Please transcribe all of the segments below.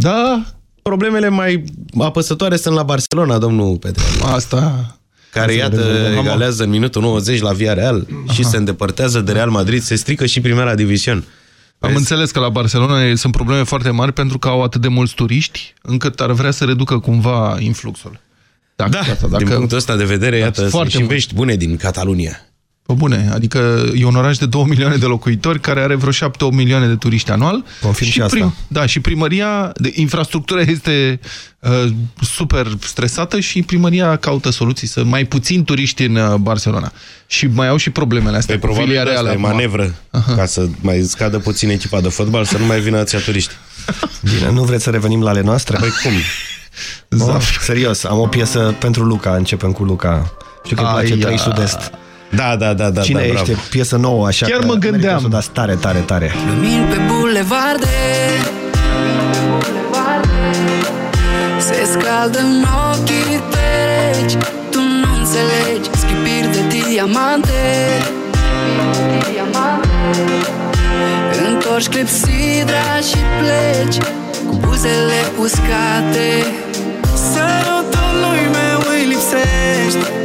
Da. Problemele mai apăsătoare sunt la Barcelona, domnul Petreanu. Asta... Care, iată, egalează în minutul 90 la Via Real Aha. și se îndepărtează de Real Madrid, se strică și primera division. Am Vezi? înțeles că la Barcelona sunt probleme foarte mari pentru că au atât de mulți turiști încât ar vrea să reducă cumva influxul. Dacă, da, dacă, din punctul ăsta de vedere, da, iată, sunt și vești bune din Catalunia. Pe bune, adică e un oraș de 2 milioane de locuitori care are vreo 7-8 milioane de turiști anual. Confirm și, și asta. Prim, da, și primăria, de, infrastructura este uh, super stresată și primăria caută soluții să mai puțin turiști în uh, Barcelona. Și mai au și problemele astea. Pe păi probabil asta e manevră, Aha. ca să mai scadă puțin echipa de fotbal, să nu mai vină ația turiști. Bine, nu vreți să revenim la ale noastre? Păi cum? Of, serios, am o piesă pentru Luca, începem cu Luca. Știu că îi place 3 Sud-Est. Da, da, da, da. Cine da, ești? Piesă nouă, așa Chiar mă gândeam. Da, tare, tare, tare. Lumini pe bulevarde Se scaldă în ochii pereci Tu nu înțelegi Schipiri de diamante Întorci clepsidra și pleci Cu buzele uscate Sărutul lui meu îi lipsești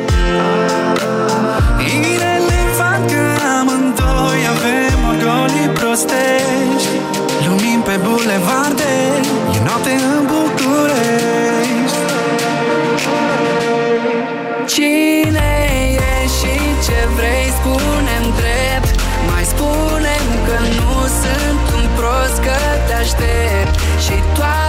orgolii prostești Lumini pe bulevarde, e noapte în București. Cine e și ce vrei spune-mi drept. Mai spune că nu sunt un prost că te aștept. Și toată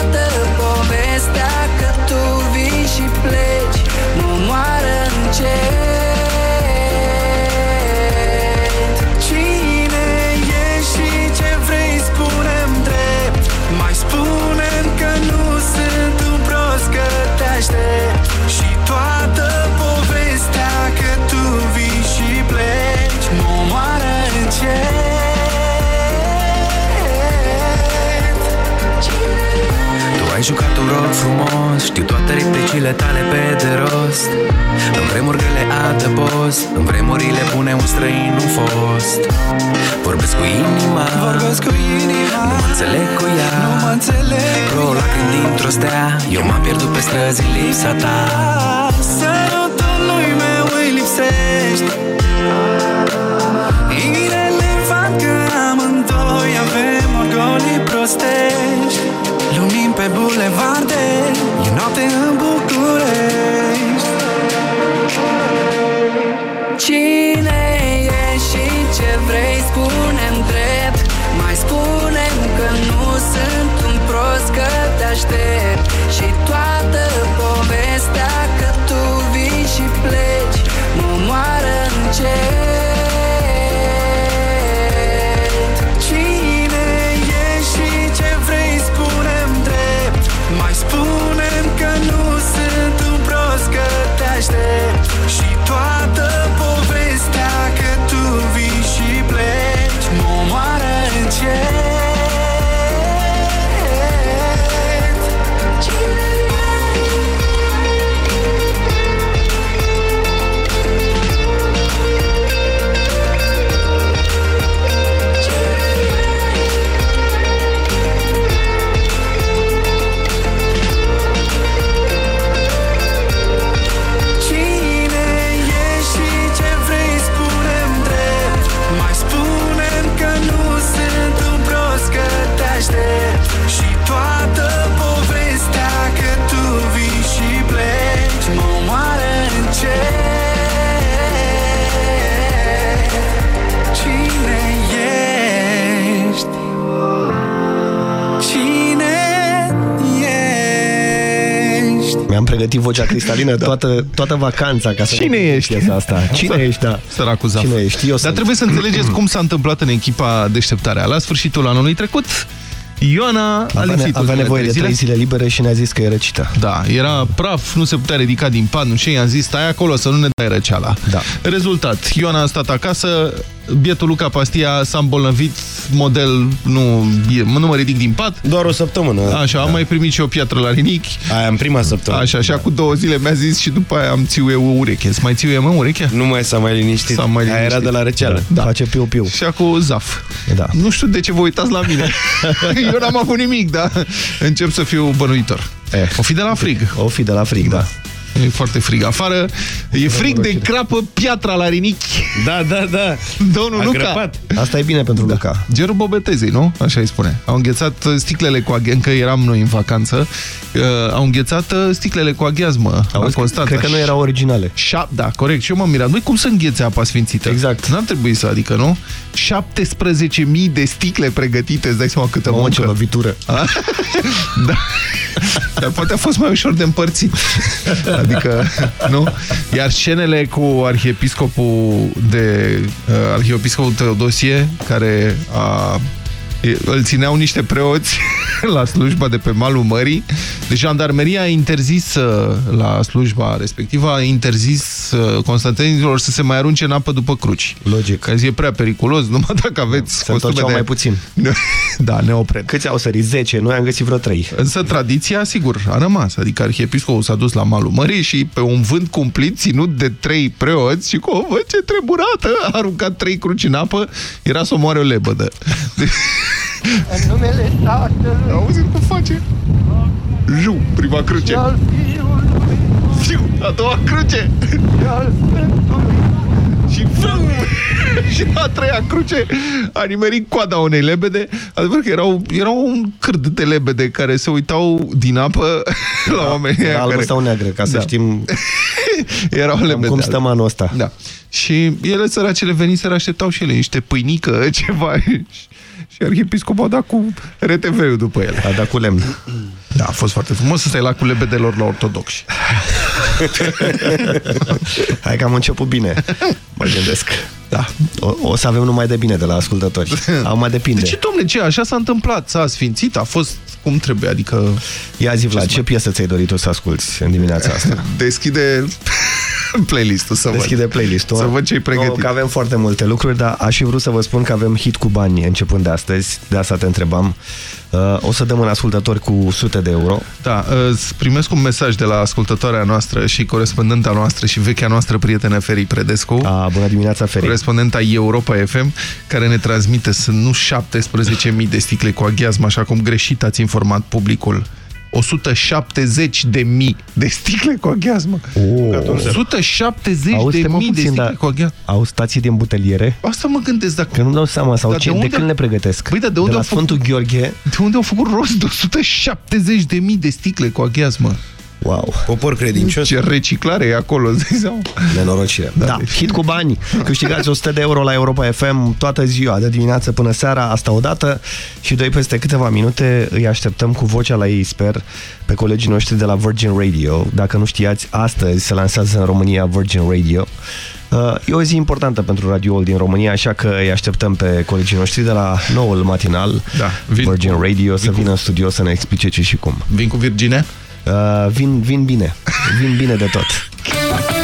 un rol frumos. Știu toate replicile tale pe de rost. În vremuri grele adăpost În vremurile bune un străin nu fost. Vorbesc cu inima Vorbesc cu inima Nu mă înțeleg cu ea. Nu mă înțeleg Vreo lacrimi dintr-o stea Eu m-am pierdut pe străzi în lipsa ta. Sărutul lui meu îi lipsești Irelevant că amândoi avem orgolii prostești. Lumini pe bulevarde E noapte în București. Cine e și ce vrei spune-mi drept. Mai spune că nu sunt un prost că te aștept Mi-am pregătit vocea cristalină da. toată, toată vacanța ca să Cine ești? Piesa asta. Cine ești, da? Săracul Zaf. Cine ești? Eu Dar sunt. trebuie să înțelegeți cum s-a întâmplat în echipa deșteptarea. La sfârșitul anului trecut, Ioana a lipsit Avea nevoie de trei zile libere și ne-a zis că e răcită. Da, era praf, nu se putea ridica din pat, nu știu, i-am zis, stai acolo să nu ne dai răceala. Da. Rezultat, Ioana a stat acasă, bietul Luca Pastia s-a îmbolnăvit, model, nu, nu mă ridic din pat. Doar o săptămână. Așa, da. am mai primit și o piatră la rinichi. Aia în prima săptămână. Așa, așa, da. cu două zile mi-a zis și după aia am țiuie o ureche. Să mai țiuie mă urechea? Nu mai s-a mai liniștit. S-a mai liniștit. Aia era de la răceală. Da. da. Face piu-piu. Și acum zaf. Da. Nu știu de ce vă uitați la mine. Eu n-am avut nimic, dar încep să fiu bănuitor. Eh. O fi de la frig. O fi de la frig, da. da. E foarte frig afară. E frig de crapă piatra la rinichi. Da, da, da. Domnul A Luca. Grăpat. Asta e bine pentru da. Luca. Gerul bobetezei, nu? Așa îi spune. Au înghețat sticlele cu aghiazmă, că eram noi în vacanță. Uh, au înghețat uh, sticlele cu aghiazmă. Auzi, constat, cred că nu erau originale. Șap, da, corect. Și eu m-am mirat. Noi cum să înghețe apa sfințită? Exact. N-ar trebui să, adică, nu? 17.000 de sticle pregătite, îți dai seama câtă muncă. ce lovitură. da. Dar poate a fost mai ușor de împărțit. Adică, nu? Iar scenele cu arhiepiscopul de uh, arhiepiscopul Teodosie, care a îl țineau niște preoți la slujba de pe malul mării. Deci jandarmeria a interzis uh, la slujba respectivă, a interzis uh, constantinilor să se mai arunce în apă după cruci. Logic. Că e prea periculos, numai dacă aveți Se întorceau de... mai puțin. da, ne oprem. Câți au sărit? 10, noi am găsit vreo 3. Însă tradiția, sigur, a rămas. Adică arhiepiscopul s-a dus la malul mării și pe un vânt cumplit, ținut de trei preoți și cu o vă, ce treburată, a aruncat trei cruci în apă, era să omoare o lebădă. În numele Tatălui. Auzi cum face? Ju, prima cruce. Și al Fiului. Fiu, a doua cruce. Și al Sfântului. Și fum! și a treia cruce a nimerit coada unei lebede. Adevăr că erau, erau un cârd de lebede care se uitau din apă la da, oamenii Era albă care... sau neagră, ca să da. știm erau lebede. cum stăm anul ăsta. Da. Și ele, săracele, veniseră, așteptau și ele niște pâinică, ceva. Și arhiepiscopul a dat cu RTV-ul după el. A dat cu lemn. Da, a fost foarte frumos să stai la cu lebedelor la ortodoxi. Hai că am început bine, mă gândesc. Da. O, o să avem numai de bine de la ascultători. Acum depinde. De ce, domne, ce? Așa s-a întâmplat, s-a sfințit, a fost cum trebuie, adică... Ia zi, Vlad, ce, ce piesă ți-ai dorit tu să asculti în dimineața asta? Deschide playlist-ul să Deschide văd. playlist-ul. Să văd ce-i pregătit. No, că avem foarte multe lucruri, dar aș fi vrut să vă spun că avem hit cu bani începând de astăzi. De asta te întrebam. Uh, o să dăm în ascultători cu sute de euro. Da, uh, primesc un mesaj de la ascultătoarea noastră și corespondenta noastră și vechea noastră prietenă Feri Predescu. A, bună dimineața, Feri. Corespondenta Europa FM, care ne transmite să nu 17.000 de sticle cu aghiazm, așa cum greșit ați informat publicul 170 de mii de sticle cu aghiazmă. Oh. 170 Auzi, de mii de sticle da, cu aghiazmă. Au stații din buteliere? Asta mă gândesc dacă... Că nu dau seama, sau ce, de, unde... de când le pregătesc? Păi, da, de unde de la Sfântul făcut... Gheorghe? De unde au făcut rost de 170 de mii de sticle cu aghiazmă? Wow. Popor credincios. Ce reciclare e acolo, Nenorocire. Da, da. hit cu bani. Câștigați 100 de euro la Europa FM toată ziua, de dimineață până seara, asta odată. Și doi peste câteva minute îi așteptăm cu vocea la ei, sper, pe colegii noștri de la Virgin Radio. Dacă nu știați, astăzi se lansează în România Virgin Radio. Uh, e o zi importantă pentru radioul din România, așa că îi așteptăm pe colegii noștri de la noul matinal da, Virgin cu, Radio să vină cu... în studio să ne explice ce și cum. Vin cu Virginia? Uh, vin, vin bine. Vin bine de tot.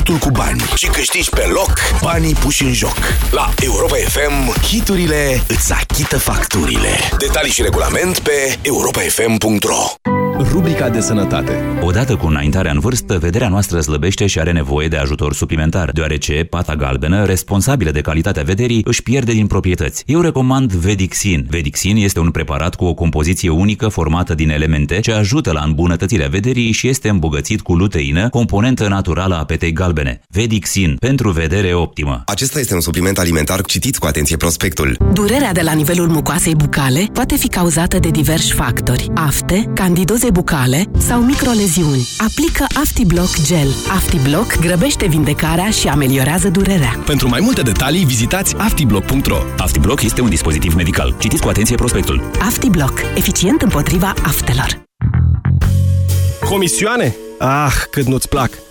hitul cu bani și câștigi pe loc banii puși în joc. La Europa FM, hiturile îți achită facturile. Detalii și regulament pe europafm.ro Rubrica de sănătate. Odată cu înaintarea în vârstă, vederea noastră slăbește și are nevoie de ajutor suplimentar, deoarece pata galbenă, responsabilă de calitatea vederii, își pierde din proprietăți. Eu recomand Vedixin. Vedixin este un preparat cu o compoziție unică formată din elemente ce ajută la îmbunătățirea vederii și este îmbogățit cu luteină, componentă naturală a petei galbene. Vedixin, pentru vedere optimă. Acesta este un supliment alimentar. Citiți cu atenție prospectul. Durerea de la nivelul mucoasei bucale poate fi cauzată de diversi factori. Afte, candidoze bucale sau microleziuni. Aplică AftiBlock Gel. AftiBlock grăbește vindecarea și ameliorează durerea. Pentru mai multe detalii, vizitați aftiblock.ro. AftiBlock este un dispozitiv medical. Citiți cu atenție prospectul. AftiBlock. Eficient împotriva aftelor. Comisioane? Ah, cât nu-ți plac!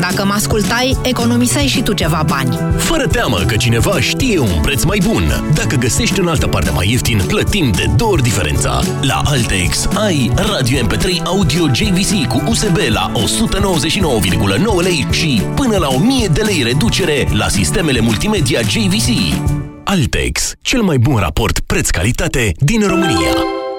Dacă mă ascultai, economiseai și tu ceva bani. Fără teamă că cineva știe un preț mai bun. Dacă găsești în altă parte mai ieftin, plătim de două ori diferența. La Altex ai radio MP3 audio JVC cu USB la 199,9 lei și până la 1000 de lei reducere la sistemele multimedia JVC. Altex, cel mai bun raport preț-calitate din România.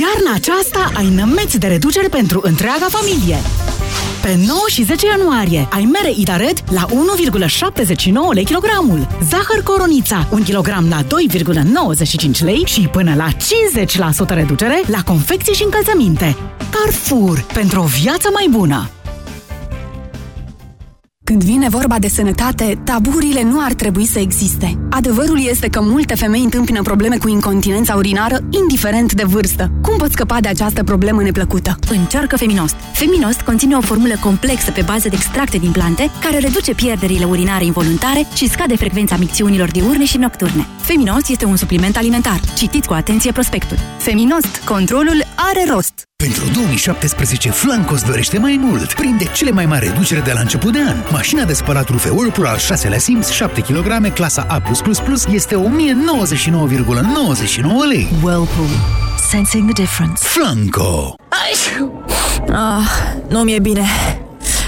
Iarna aceasta ai nămeți de reduceri pentru întreaga familie. Pe 9 și 10 ianuarie ai mere Idared la 1,79 lei kilogramul, zahăr coronița 1 kg la 2,95 lei și până la 50% reducere la confecții și încălțăminte. Carrefour, pentru o viață mai bună! Când vine vorba de sănătate, taburile nu ar trebui să existe. Adevărul este că multe femei întâmpină probleme cu incontinența urinară, indiferent de vârstă. Cum poți scăpa de această problemă neplăcută? Încearcă Feminost. Feminost conține o formulă complexă pe bază de extracte din plante, care reduce pierderile urinare involuntare și scade frecvența micțiunilor diurne și nocturne. Feminost este un supliment alimentar. Citiți cu atenție prospectul. Feminost. Controlul are rost. Pentru 2017, Flanco îți dorește mai mult. Prinde cele mai mari reducere de la început de an. Mașina de spălat rufe Whirlpool al 6-lea Sims, 7 kg, clasa A++, este 1099,99 lei. Whirlpool. Sensing the difference. Flanco. Ah, nu mi-e bine.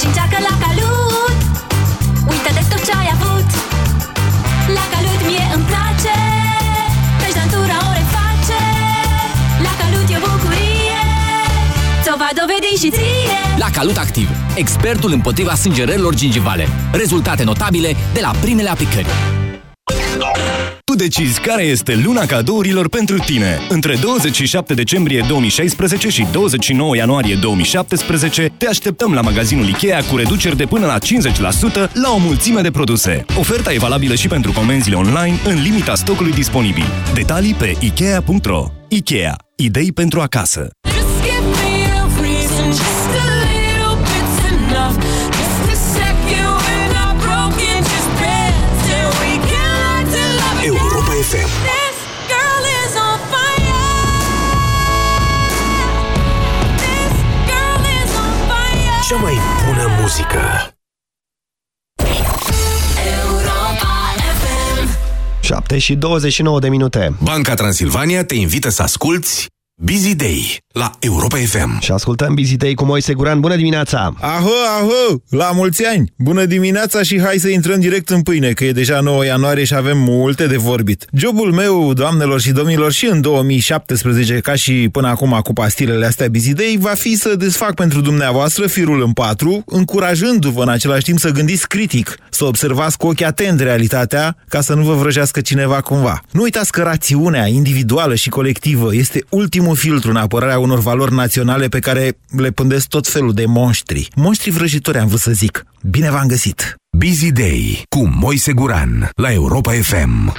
și încearcă la calut Uită de tot ce ai avut La calut mie îmi place Peștantura o reface La calut e o bucurie Ți-o va dovedi și ție La Calut Activ, expertul împotriva sângerărilor gingivale. Rezultate notabile de la primele aplicări. Tu decizi care este luna cadourilor pentru tine. Între 27 decembrie 2016 și 29 ianuarie 2017 te așteptăm la magazinul Ikea cu reduceri de până la 50% la o mulțime de produse. Oferta e valabilă și pentru comenzile online în limita stocului disponibil. Detalii pe Ikea.ro Ikea. Idei pentru acasă. FM. This girl is on fire This girl is on fire cea mai bună muzică. 7 și 29 de minute. Banca Transilvania te invită să asculti Busy Day la Europa FM. Și ascultăm Busy Day cu Moise Guran. Bună dimineața! Aho, aho! La mulți ani! Bună dimineața și hai să intrăm direct în pâine, că e deja 9 ianuarie și avem multe de vorbit. Jobul meu, doamnelor și domnilor, și în 2017, ca și până acum cu pastilele astea Busy Day, va fi să desfac pentru dumneavoastră firul în patru, încurajându-vă în același timp să gândiți critic, să observați cu ochi atent realitatea, ca să nu vă vrăjească cineva cumva. Nu uitați că rațiunea individuală și colectivă este ultimul filtru în apărarea unor valori naționale pe care le pândesc tot felul de monștri. Monștri vrăjitori, am vrut să zic. Bine v-am găsit! Busy Day cu Moise Guran la Europa FM.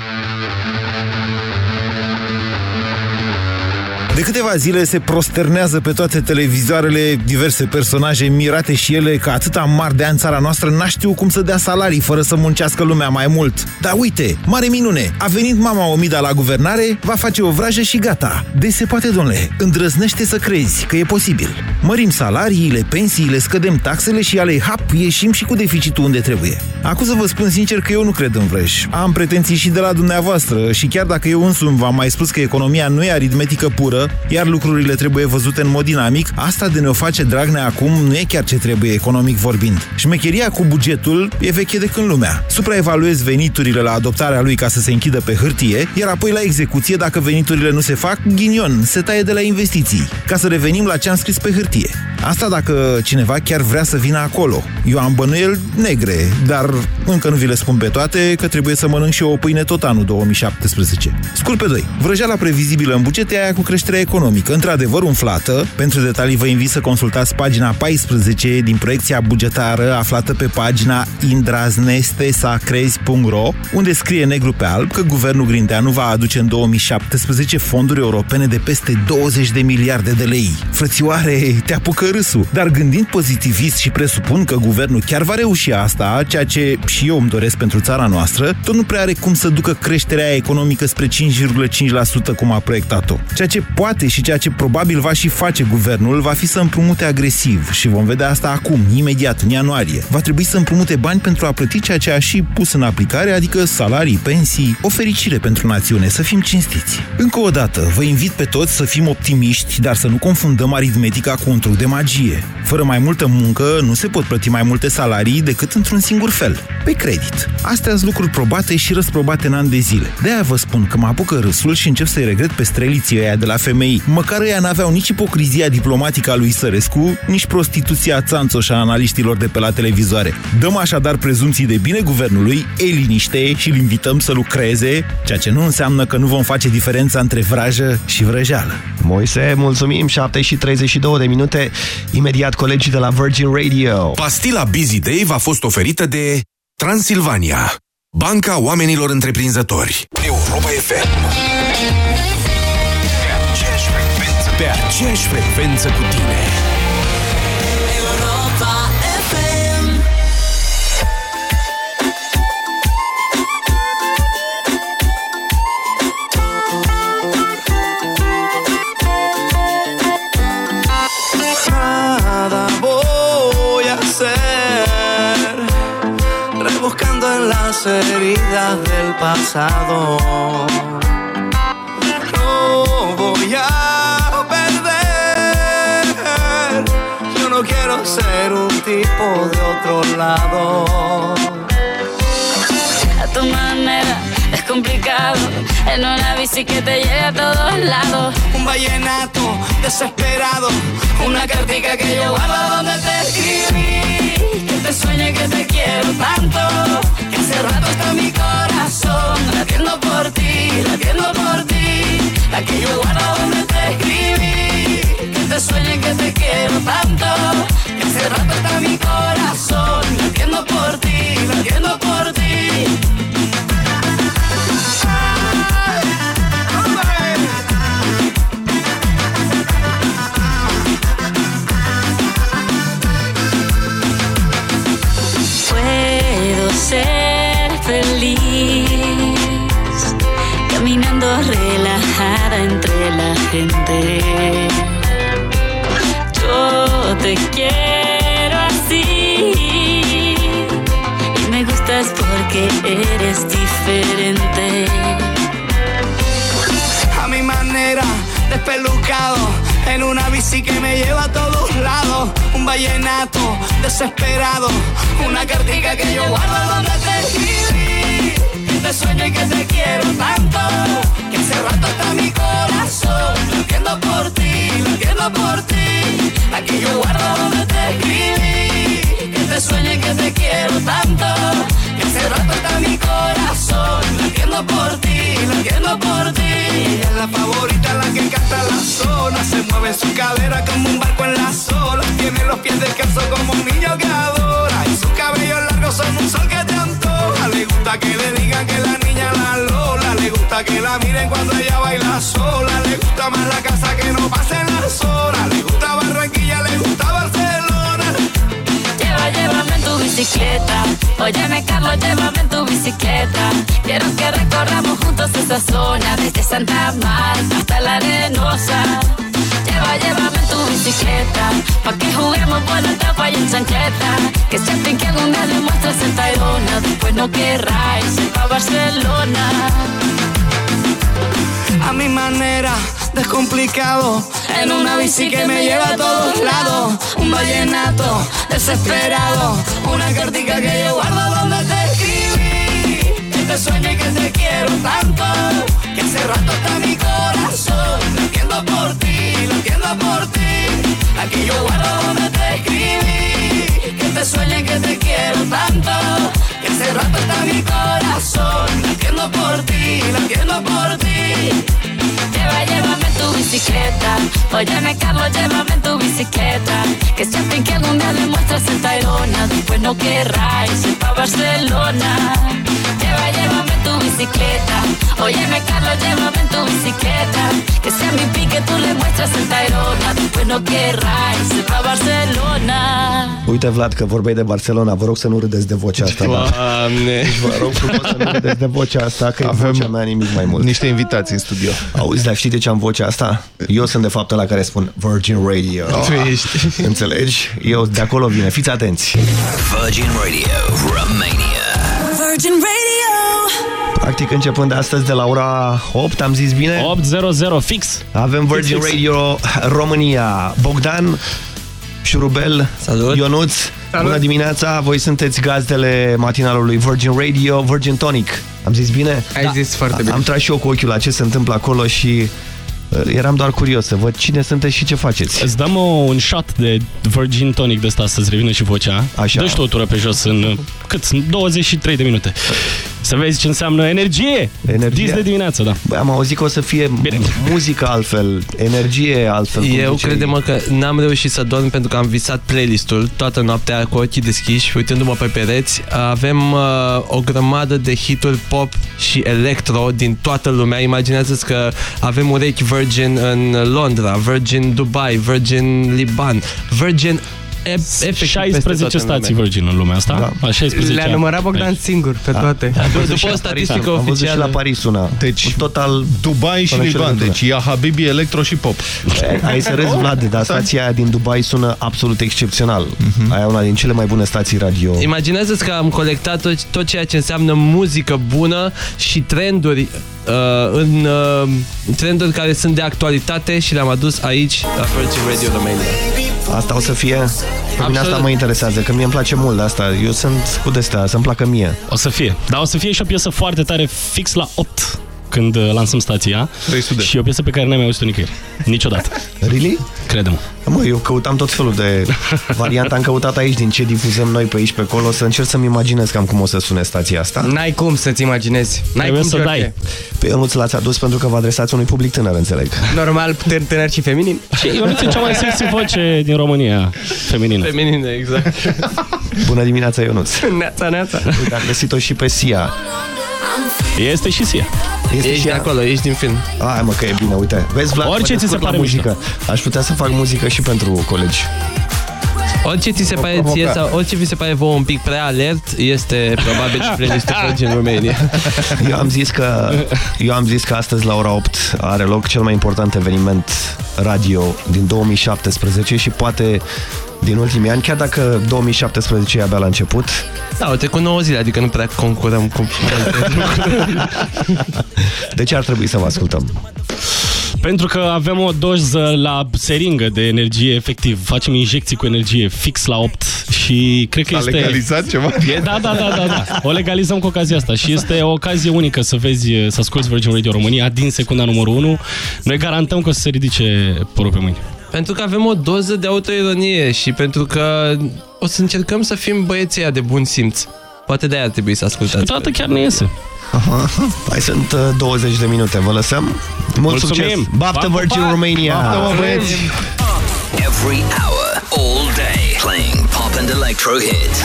De câteva zile se prosternează pe toate televizoarele diverse personaje mirate și ele că atâta mari de ani țara noastră n-a știu cum să dea salarii fără să muncească lumea mai mult. Dar uite, mare minune, a venit mama Omida la guvernare, va face o vrajă și gata. De se poate, domnule, îndrăznește să crezi că e posibil. Mărim salariile, pensiile, scădem taxele și alei hap, ieșim și cu deficitul unde trebuie. Acum să vă spun sincer că eu nu cred în vrăj. Am pretenții și de la dumneavoastră și chiar dacă eu însumi v-am mai spus că economia nu e aritmetică pură, iar lucrurile trebuie văzute în mod dinamic, asta de ne-o face Dragnea acum nu e chiar ce trebuie economic vorbind. Șmecheria cu bugetul e veche de când lumea. Supraevaluezi veniturile la adoptarea lui ca să se închidă pe hârtie, iar apoi la execuție, dacă veniturile nu se fac, ghinion, se taie de la investiții, ca să revenim la ce am scris pe hârtie. Asta dacă cineva chiar vrea să vină acolo. Eu am bănuiel negre, dar încă nu vi le spun pe toate că trebuie să mănânc și eu o pâine tot anul 2017. Scurt pe 2. Vrăjeala previzibilă în buget e aia cu creșterea economică, într-adevăr umflată. Pentru detalii vă invit să consultați pagina 14 din proiecția bugetară aflată pe pagina indraznestesacrezi.ro unde scrie negru pe alb că guvernul Grindeanu va aduce în 2017 fonduri europene de peste 20 de miliarde de lei. Frățioare, te apucă râsul. Dar gândind pozitivist și presupun că guvernul chiar va reuși asta, ceea ce și eu îmi doresc pentru țara noastră, tot nu prea are cum să ducă creșterea economică spre 5,5% cum a proiectat-o. Ceea ce poate și ceea ce probabil va și face guvernul va fi să împrumute agresiv și vom vedea asta acum, imediat, în ianuarie. Va trebui să împrumute bani pentru a plăti ceea ce a și pus în aplicare, adică salarii, pensii, o fericire pentru națiune, să fim cinstiți. Încă o dată, vă invit pe toți să fim optimiști, dar să nu confundăm aritmetica cu un truc de magie. Fără mai multă muncă, nu se pot plăti mai multe salarii decât într-un singur fel, pe credit. Astea sunt lucruri probate și răsprobate în ani de zile. De-aia vă spun că mă apucă râsul și încep să-i regret pe streliții ăia de la femei. Măcar ăia n-aveau nici ipocrizia diplomatică a lui Sărescu, nici prostituția țanțo și a analiștilor de pe la televizoare. Dăm așadar prezumții de bine guvernului, ei liniște și îl invităm să lucreze, ceea ce nu înseamnă că nu vom face diferența între vrajă și vrăjeală. Moise, mulțumim, 7 și 32 de minute, imediat colegii de la Virgin Radio. Pastila Busy Day v-a fost oferită de Transilvania, Banca Oamenilor Întreprinzători. Europa FM. Pe aceeași frecvență cu tine. Europa FM Nada voy a hacer rebuscando en las heridas del pasado. No voy a Yo quiero ser un tipo de otro lado. A tu manera es complicado. En una bici que te lleve a todos lados. Un vallenato desesperado. Una cartica que yo guardo donde te escribí. Que te sueñe que te quiero tanto. Que hace rato está mi corazón latiendo por ti, latiendo por ti. La que yo guardo donde te escribí. Que te sueñe que te quiero tanto. Que hace rato está mi corazón latiendo por ti, latiendo por ti. Eres diferente. A mi manera, despelucado, en una bici que me lleva a todos lados. Un vallenato desesperado, una cartica que yo guardo donde te escribí. Que te sueño y que te quiero tanto, que hace rato está mi corazón. Latiendo por ti, latiendo por ti. Aquí yo guardo donde te escribí. Que te quiero tanto, que hace rato está mi corazón. Latiendo por ti, latiendo por ti. Ella es la favorita, la que canta la zona. Se mueve su cadera como un barco en las olas. Tiene los pies descalzos como un niño que adora. Y sus cabellos largos son un sol que te antoja. Le gusta que le digan que la niña la lola. Le gusta que la miren cuando ella baila sola. Le gusta más la casa que no pasen las horas. Bicicleta. Óyeme, Carlos, llévame en tu bicicleta. Quiero que recorramos juntos esa zona, desde Santa Marta hasta la Arenosa. Lleva, llévame en tu bicicleta. Pa' que juguemos buena etapa y en chancleta. Que siempre que algún día le muestres el. Después no querráis ir pa' Barcelona. A mi manera, descomplicado. En una bici que me lleva a todos lados. Un vallenato desesperado. Una cartica que yo guardo donde te escribí. Que te sueño y que te quiero tanto. Que hace rato está mi corazón. Latiendo por ti, latiendo por ti. Aquí yo guardo donde te escribí. Que te sueño y que te quiero tanto. Que hace rato está mi corazón. Latiendo por ti, latiendo por ti. Lleva, llévame tu bicicleta. Óyeme, Carlos, llévame tu bicicleta. Que siempre que algún día le muestres el Tayrona. Después no querráis ir pa' Barcelona. Lleva, llévame tu bicicleta. Óyeme, Carlos, llévame en tu bicicleta. Que sea mi pique, tú le muestras el Tayrona. Después no querráis ir pa' Barcelona. Uite, Vlad, că vorbeai de Barcelona. Vă rog să nu râdeți de vocea asta. da? Doamne! Vă rog frumos să nu râdeți de vocea asta, că Avem e vocea mea nimic mai mult. Niște invitații în studio. Auzi, dar știi de ce am vocea asta? Eu sunt de fapt la care spun Virgin Radio. Tu ești. Înțelegi? Eu de acolo vine. Fiți atenți. Virgin Radio Romania. Virgin Radio. Practic, începând de astăzi de la ora 8, am zis bine? 8.00 fix. Avem Virgin Fix, fix. Radio România. Bogdan, Șurubel, Salut. Ionuț, Salut. bună dimineața. Voi sunteți gazdele matinalului Virgin Radio, Virgin Tonic. Am zis bine? Ai zis foarte bine. Am tras și eu cu ochiul la ce se întâmplă acolo și uh, eram doar curios să văd cine sunteți și ce faceți. Îți dăm uh, un shot de Virgin Tonic de ăsta să-ți revină și vocea. Așa. Dă-și tu o tură pe jos în uh, cât? Sunt 23 de minute. Să vezi ce înseamnă energie. Energie? Dis de dimineață, da. Băi, am auzit că o să fie Bine. muzică altfel, energie altfel. cum Eu ziceai. credem că n-am reușit să dorm pentru că am visat playlistul toată noaptea cu ochii deschiși, uitându-mă pe pereți. Avem uh, o grămadă de hituri pop și electro din toată lumea. Imaginează-ți că avem urechi Virgin în Londra, Virgin Dubai, Virgin Liban, Virgin e- efectiv peste 16 tot în stații lume. Virgin în lumea asta. Da. A 16 Le-a numărat Bogdan singur pe toate. Am văzut După și o la statistică Paris, Am văzut și la oficială. Paris una. Deci, total Dubai și Până și Liban. legătură. Deci, ia Habibi, Electro și Pop. Ai să râzi, Vlad, dar stația aia din Dubai sună absolut excepțional. Mhm. Aia e una din cele mai bune stații radio. Imaginează-ți că am colectat tot, tot ceea ce înseamnă muzică bună și trenduri uh, în uh, trenduri care sunt de actualitate și le-am adus aici la Virgin Radio Romania. Asta o să fie... Pe mine asta Absolut. mă interesează, că mie îmi place mult asta. Eu sunt cu destea, să-mi placă mie. O să fie. Dar o să fie și o piesă foarte tare fix la 8 când uh, lansăm stația. 300. Și e o piesă pe care n-am mai auzit-o nicăieri. Niciodată. Really? Credem. Mă, eu căutam tot felul de variante. Am căutat aici din ce difuzăm noi pe aici, pe acolo, să încerc să-mi imaginez cam cum o să sune stația asta. N-ai cum să-ți imaginezi. N-ai Trebuie cum, să George. dai. Pe eu nu-ți l-ați adus pentru că vă adresați unui public tânăr, înțeleg. Normal, tânăr, tânăr și feminin. Și Ionuț e cea mai sexy voce din România, feminină. Feminină, exact. Bună dimineața, Ionuț. neața, neața. Uite, am găsit-o și pe Sia. Este și Sia. Este Ești și de ea? acolo, ești din film. Hai mă, că e bine, uite. Vezi, Vlad, Orice mă ți se descurc la pare muzică. Aș putea să fac muzică și pentru colegi. Orice, ți se pare ție sau orice vi se pare vouă un pic prea alert, este probabil și playlistul Virgin Romania. Eu am zis că eu am zis că astăzi la ora 8 are loc cel mai important eveniment radio din 2017 și poate din ultimii ani, chiar dacă 2017 e abia la început. Da, au trecut 9 zile, adică nu prea concurăm cu De ce ar trebui să vă ascultăm? Pentru că avem o doză la seringă de energie, efectiv. Facem injecții cu energie fix la 8 și cred că S-a este... legalizat ceva? E, da, da, da, da, da. O legalizăm cu ocazia asta și este o ocazie unică să vezi, să asculti Virgin Radio România din secunda numărul 1. Noi garantăm că o să se ridice părul pe mâini. Pentru că avem o doză de autoironie și pentru că o să încercăm să fim băieții ăia de bun simț. Poate de-aia ar trebui să ascultați. Câteodată chiar ne iese. Aha. Mai sunt uh, 20 de minute, vă lăsăm. Mult Mulțumim. succes! Baftă Pa, pa, Virgin pa. Romania! Baftă, mă, băieți! Every hour, all day, playing pop and electro hits.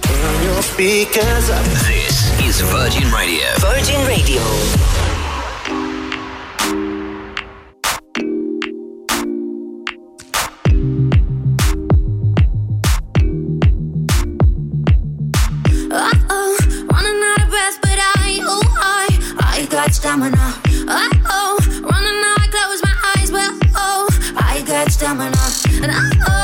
Turn your speakers up. This is Virgin Radio. Virgin Radio. Got stamina. Uh-oh, running out, I close my eyes, but oh, I got stamina. And uh-oh, I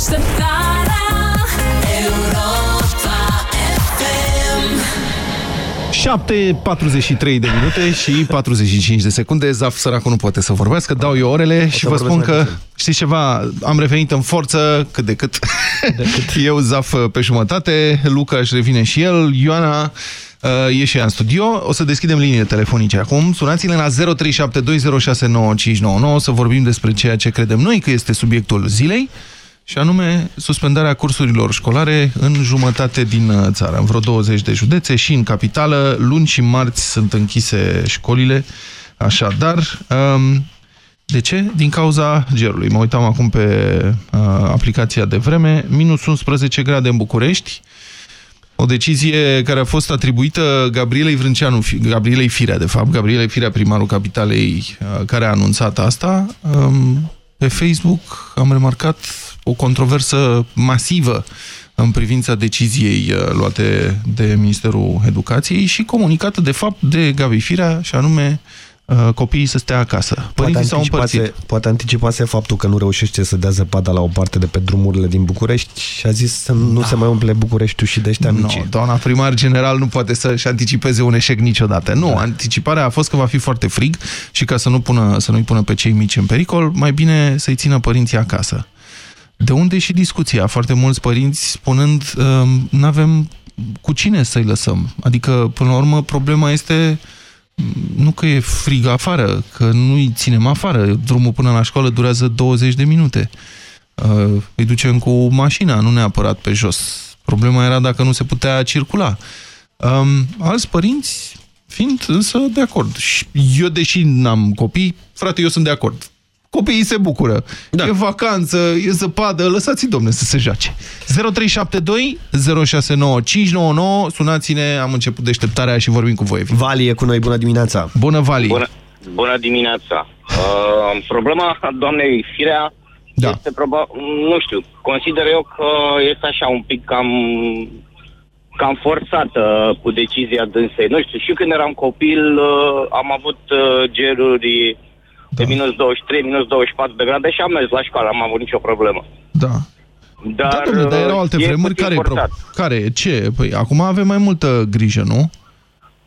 Deșteptarea Europa FM 7.43 de minute și 45 de secunde. Zaf, săracul, nu poate să vorbească. Dau eu orele și vă spun că, știți ceva, am revenit în forță cât de cât. De cât. eu, Zaf, pe jumătate, Luca își revine și el, Ioana uh, e și ea în studio. O să deschidem liniile telefonice acum. Sunați-le la 0372069599 să vorbim despre ceea ce credem noi că este subiectul zilei și anume suspendarea cursurilor școlare în jumătate din uh, țară, în vreo 20 de județe și în capitală. Luni și marți sunt închise școlile Așadar, um, de ce? Din cauza gerului. Mă uitam acum pe uh, aplicația de vreme. Minus 11 grade în București. O decizie care a fost atribuită Gabrielei Vrânceanu, Gabrielei Firea, de fapt, Gabrielei Firea, primarul capitalei, uh, care a anunțat asta. Um, pe Facebook am remarcat o controversă masivă în privința deciziei uh, luate de Ministerul Educației și comunicată, de fapt, de Gabi Firea, și anume uh, copiii să stea acasă. Părinții s-au împărțit. Poate anticipase faptul că nu reușește să dea zăpada la o parte de pe drumurile din București și a zis să nu da. se mai umple Bucureștiul și de ăștia mici. No, doamna primar general nu poate să-și anticipeze un eșec niciodată. Nu, da. anticiparea a fost că va fi foarte frig și ca să nu pună, să nu-i pună pe cei mici în pericol, mai bine să-i țină părinții acasă. De unde și discuția? Foarte mulți părinți spunând uh, nu avem cu cine să-i lăsăm. Adică, până la urmă, problema este nu că e frig afară, că nu-i ținem afară. Drumul până la școală durează 20 de minute. Uh, îi ducem cu mașina, nu neapărat pe jos. Problema era dacă nu se putea circula. Um, alți părinți fiind însă de acord. Și eu, deși n-am copii, frate, eu sunt de acord copiii se bucură. Da. E vacanță, e zăpadă, lăsați-i, domne, să se joace. 0372 069599, sunați-ne, am început deșteptarea și vorbim cu voi. Vali e cu noi, bună dimineața! Bună, Vali! Bună, bună dimineața! Uh, problema doamnei Firea da. este probabil, nu știu, consider eu că este așa un pic cam cam forțată cu decizia dânsei. Nu știu, și când eram copil uh, am avut uh, geruri de minus 23, minus 24 de grade și am mers la școală, am avut nicio problemă. Da. Dar, da, domnule, dar erau alte vremuri. Care, care? Ce? Păi acum avem mai multă grijă, nu?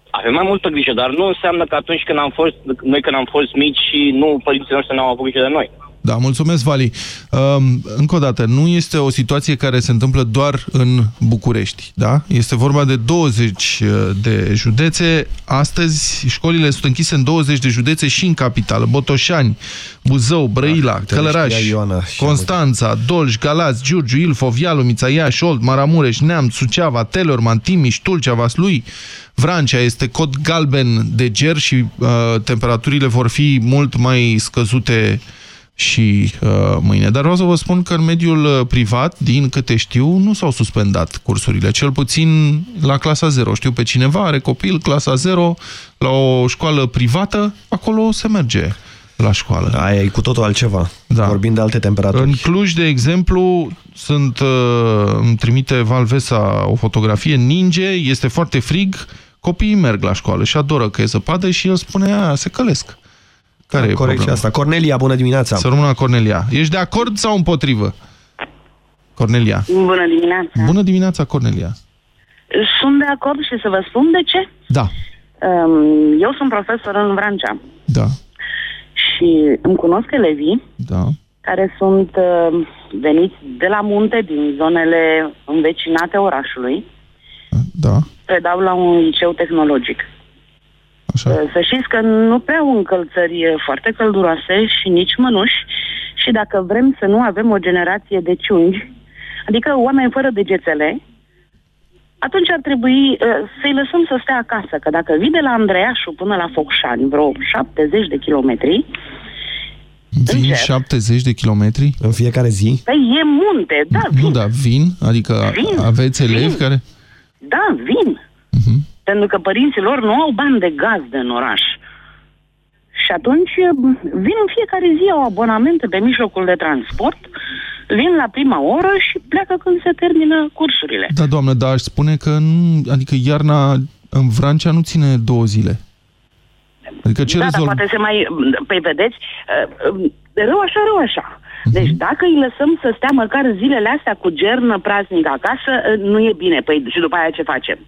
Avem mai multă grijă, dar nu înseamnă că atunci când am fost, noi când am fost mici și nu părinții noștri n-au avut grijă de noi. Da, mulțumesc, Vali. Um, încă o dată, nu este o situație care se întâmplă doar în București, da? Este vorba de 20 uh, de județe. Astăzi școlile sunt închise în 20 de județe și în capitală. Botoșani, Buzău, Brăila, da, Călăraș, Ioana, Constanța, Dolj, Galați, Giurgiu, Ilfov, Ialumița, Iași, Olt, Maramureș, Neamț, Suceava, Telorman, Timiș, Tulcea, Vaslui, Vrancea este cod galben de ger și uh, temperaturile vor fi mult mai scăzute și uh, mâine. Dar vreau să vă spun că în mediul uh, privat, din câte știu, nu s-au suspendat cursurile, cel puțin la clasa 0. Știu pe cineva, are copil, clasa 0, la o școală privată, acolo se merge la școală. Aia e cu totul altceva, da. vorbind de alte temperaturi. În Cluj, de exemplu, sunt, uh, îmi trimite Valvesa o fotografie, ninge, este foarte frig, copiii merg la școală și adoră că e zăpadă și el spune, a, se călesc. Care da, corect și asta. Cornelia, bună dimineața. Să rămână Cornelia. Ești de acord sau împotrivă? Cornelia. Bună dimineața. Bună dimineața, Cornelia. Sunt de acord și să vă spun de ce. Da. Um, eu sunt profesor în Vrancea. Da. Și îmi cunosc elevii da. care sunt uh, veniți de la munte, din zonele învecinate orașului. Da. Predau la un liceu tehnologic. Așa. Uh, să știți că nu prea au încălțări foarte călduroase și nici mănuși și dacă vrem să nu avem o generație de ciungi, adică oameni fără degețele, atunci ar trebui uh, să-i lăsăm să stea acasă, că dacă vii de la Andreașu până la Focșani, vreo 70 de kilometri, Vin Încep. 70 de kilometri? În fiecare zi? Păi e munte, da, vin. Nu, da, vin? Adică vin, aveți elevi vin. care... Da, vin. Uh mhm. -huh. Pentru că părinții lor nu au bani de gazdă în oraș. Și atunci vin în fiecare zi, au abonamente pe mijlocul de transport, vin la prima oră și pleacă când se termină cursurile. Da, doamnă, dar aș spune că nu, adică iarna în Vrancea nu ține două zile. Adică ce da, rezolv... dar poate se mai... Păi vedeți, rău așa, rău așa. Deci uh-huh. dacă îi lăsăm să stea măcar zilele astea cu gernă praznic acasă, nu e bine. Păi și după aia ce facem?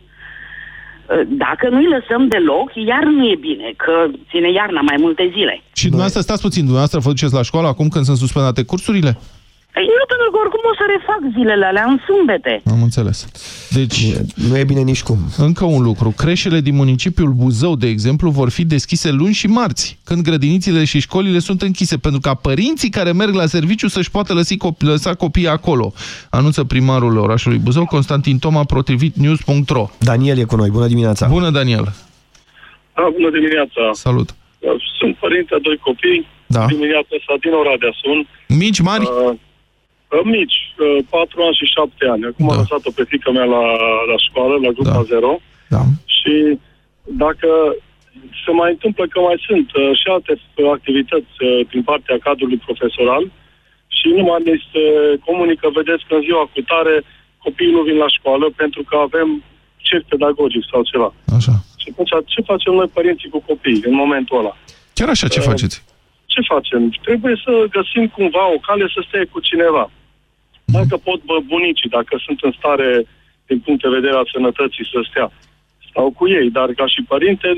Dacă nu-i lăsăm deloc, iar nu e bine, că ține iarna mai multe zile. Și dumneavoastră, stați puțin, dumneavoastră vă duceți la școală acum când sunt suspendate cursurile? Păi nu, pentru că oricum o să refac zilele alea în sâmbete. Am înțeles. Deci, nu e bine nici cum. Încă un lucru. Creșele din municipiul Buzău, de exemplu, vor fi deschise luni și marți, când grădinițile și școlile sunt închise, pentru ca părinții care merg la serviciu să-și poată lăsi copii, lăsa copiii acolo. Anunță primarul orașului Buzău, Constantin Toma, potrivit news.ro. Daniel e cu noi. Bună dimineața! Bună, Daniel! Da, bună dimineața! Salut! Uh, Sunt părinte a doi copii, Da. dimineața asta din Oradea sunt. Mici, mari? Uh, uh, mici, uh, 4 ani și 7 ani. Acum am lăsat-o pe fica mea la, la școală, la grupa 0. Da. Și dacă se mai întâmplă că mai sunt uh, și alte uh, activități uh, din partea cadrului profesoral și nu mai ne se comunică, vedeți că în ziua cu tare copiii nu vin la școală pentru că avem cerc pedagogic sau ceva. Așa. Și atunci, ce facem noi părinții cu copiii în momentul ăla? Chiar așa, ce Uh, faceți? Ce facem? Trebuie să găsim cumva o cale să stea cu cineva. Dacă pot bă, bunicii, dacă sunt în stare, din punct de vedere al sănătății, să stea, stau cu ei. Dar ca și părinte,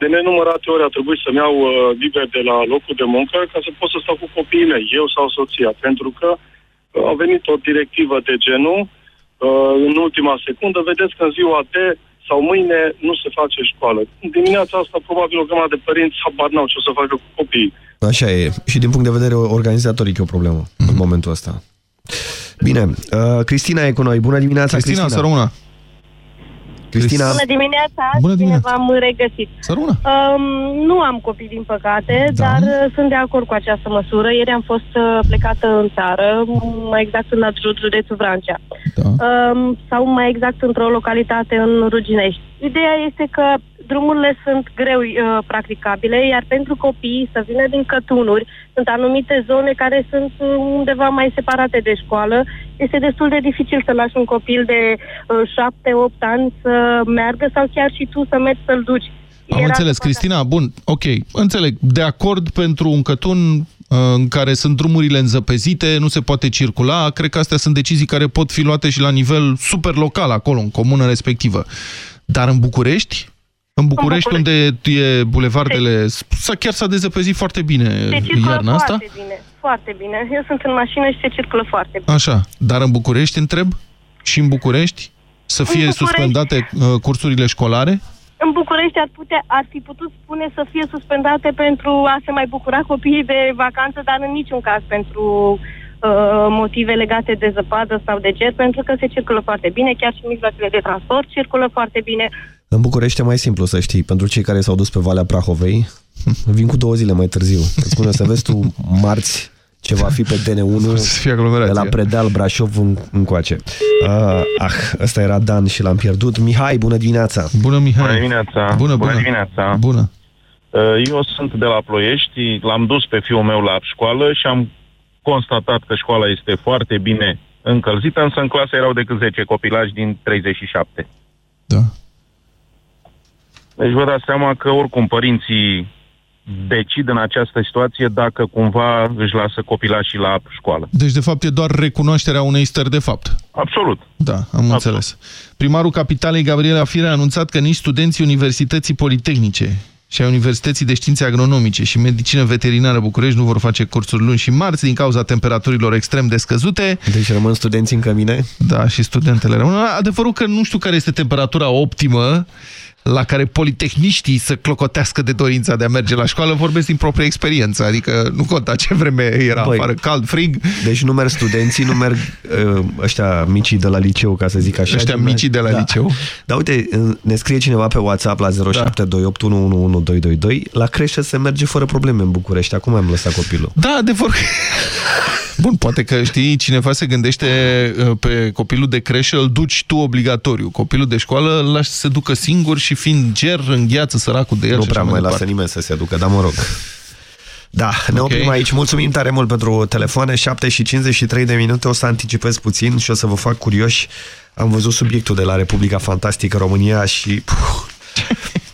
de nenumărate ori a trebuit să-mi iau uh, liber de la locul de muncă ca să pot să stau cu copiii mei, eu sau soția. Pentru că uh, a venit o directivă de genul, uh, în ultima secundă, vedeți că în ziua de sau mâine nu se face școală. În dimineața asta, probabil o grămadă de părinți habar n-au ce o să facă cu copiii. Așa e. Și din punct de vedere organizatoric e o problemă în momentul ăsta. Bine, uh, Cristina e cu noi. Bună dimineața, Cristina, Cristina. să rămână. Cristina. Bună dimineața, Bună bine dimineața. v-am regăsit. Sărună. Um, nu am copii, din păcate, da. dar uh, sunt de acord cu această măsură. Ieri am fost uh, plecată în țară, m- mai exact în Adjut, județul Vrancea. Da. Um, sau mai exact într-o localitate în Ruginești. Ideea este că drumurile sunt greu uh, practicabile, iar pentru copii să vină din cătunuri, sunt anumite zone care sunt uh, undeva mai separate de școală. Este destul de dificil să lași un copil de uh, 7-8 ani să meargă sau chiar și tu să mergi să-l duci. Am Era înțeles, Cristina, bun, ok, înțeleg. De acord pentru un cătun uh, în care sunt drumurile înzăpezite, nu se poate circula, cred că astea sunt decizii care pot fi luate și la nivel super local, acolo, în comună respectivă. Dar în București, în București, unde e bulevardele, s-a chiar s-a dezăpezit foarte bine Se circulă iarna asta. foarte bine, foarte bine. Eu sunt în mașină și se circulă foarte bine. Așa, dar în București, întreb, și în București, să fie București- suspendate uh, cursurile școlare? În București ar, putea, ar fi putut spune să fie suspendate pentru a se mai bucura copiii de vacanță, dar în niciun caz pentru uh, motive legate de zăpadă sau de ger, pentru că se circulă foarte bine, chiar și mijloacele de transport circulă foarte bine. În București e mai simplu să știi. Pentru cei care s-au dus pe Valea Prahovei, vin cu două zile mai târziu. Îți spune să vezi tu marți ce va fi pe DN1 de la Predeal Brașov în, încoace. Uh, ah, ăsta era Dan și l-am pierdut. Mihai, bună dimineața! Bună, Mihai! Bună dimineața! Bună, bună. dimineața! Bună! Uh, Eu sunt de la Ploiești, l-am dus pe fiul meu la școală și am constatat că școala este foarte bine încălzită, însă în clasă erau decât 10 copilași din 37. Da. Deci vă dați seama că oricum părinții decid în această situație dacă cumva își lasă copilașii la școală. Deci, de fapt, e doar recunoașterea unei stări de fapt. Absolut. Da, am Absolut. înțeles. Primarul Capitalei, Gabriela Firea, a anunțat că nici studenții Universității Politehnice și a Universității de Științe Agronomice și Medicină Veterinară București nu vor face cursuri luni și marți din cauza temperaturilor extrem de scăzute. Deci rămân studenții în cămine? Da, și studentele rămân. Adevărul că nu știu care este temperatura optimă la care politehniștii să clocotească de dorința de a merge la școală, vorbesc din proprie experiență, adică nu conta ce vreme era Băi, afară, cald, frig. Deci nu merg studenții, nu merg uh, ăștia micii de la liceu, ca să zic așa. Ăștia ci merg- micii de la da. liceu. Dar uite, uh, ne scrie cineva pe WhatsApp la 0728111222 la crește se merge fără probleme în București. Acum am lăsat copilul. Da, adevăr. Bun, poate că știi, cineva se gândește uh, pe copilul de creșă, îl duci tu obligatoriu. Copilul de școală îl lași să se ducă singur și fiind ger, îngheață săracul de el Nu și prea așa mai departe. lasă nimeni să se ducă, dar mă rog. Da, ne Ok. oprim aici. Mulțumim tare mult pentru telefoane. 7 și 53 de minute. O să anticipez puțin și o să vă fac curioși. Am văzut subiectul de la Republica Fantastică România și puh,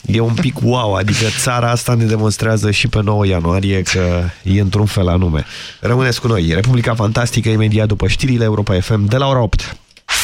e un pic wow. Adică țara asta ne demonstrează și pe 9 ianuarie că e într-un fel anume. Rămâneți cu noi. Republica Fantastică imediat după știrile Europa FM de la ora 8.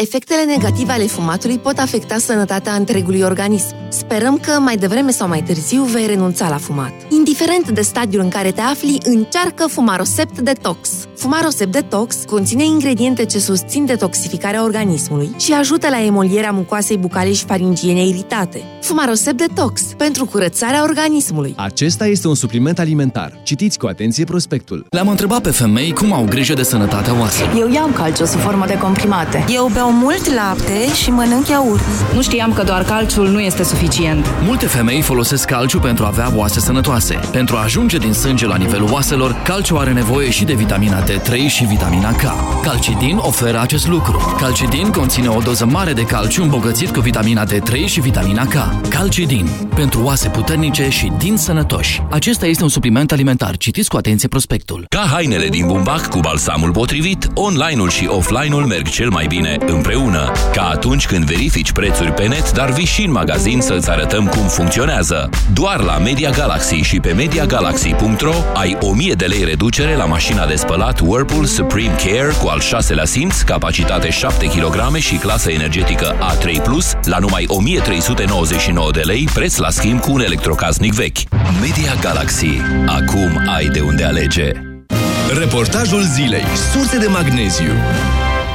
Efectele negative ale fumatului pot afecta sănătatea întregului organism. Sperăm că mai devreme sau mai târziu vei renunța la fumat. Indiferent de stadiul în care te afli, încearcă Fumarosept Detox. Fumarosept Detox conține ingrediente ce susțin detoxificarea organismului și ajută la emolierea mucoasei bucale și faringiene iritate. Fumarosept Detox pentru curățarea organismului. Acesta este un supliment alimentar. Citiți cu atenție prospectul. Le-am întrebat pe femei cum au grijă de sănătatea oaselor. Eu iau calciu sub formă de comprimate. Eu beau mult lapte și mănânc iaurt. Nu știam că doar calciul nu este suficient. Multe femei folosesc calciu pentru a avea oase sănătoase. Pentru a ajunge din sânge la nivelul oaselor, calciu are nevoie și de vitamina D3 și vitamina K. Calcidin oferă acest lucru. Calcidin conține o doză mare de calciu îmbogățit cu vitamina D3 și vitamina K. Calcidin. Pentru oase puternice și din sănătoși. Acesta este un supliment alimentar. Citiți cu atenție prospectul. Ca hainele din bumbac cu balsamul potrivit, online-ul și offline-ul merg cel mai bine împreună. Ca atunci când verifici prețuri pe net, dar vii și în magazin să-ți arătăm cum funcționează. Doar la Media Galaxy și pe MediaGalaxy.ro ai 1000 de lei reducere la mașina de spălat Whirlpool Supreme Care cu al șaselea simț, capacitate 7 kg și clasă energetică A3+, la numai 1399 de lei, preț la schimb cu un electrocasnic vechi. Media Galaxy. Acum ai de unde alege. Reportajul zilei. Surse de magneziu.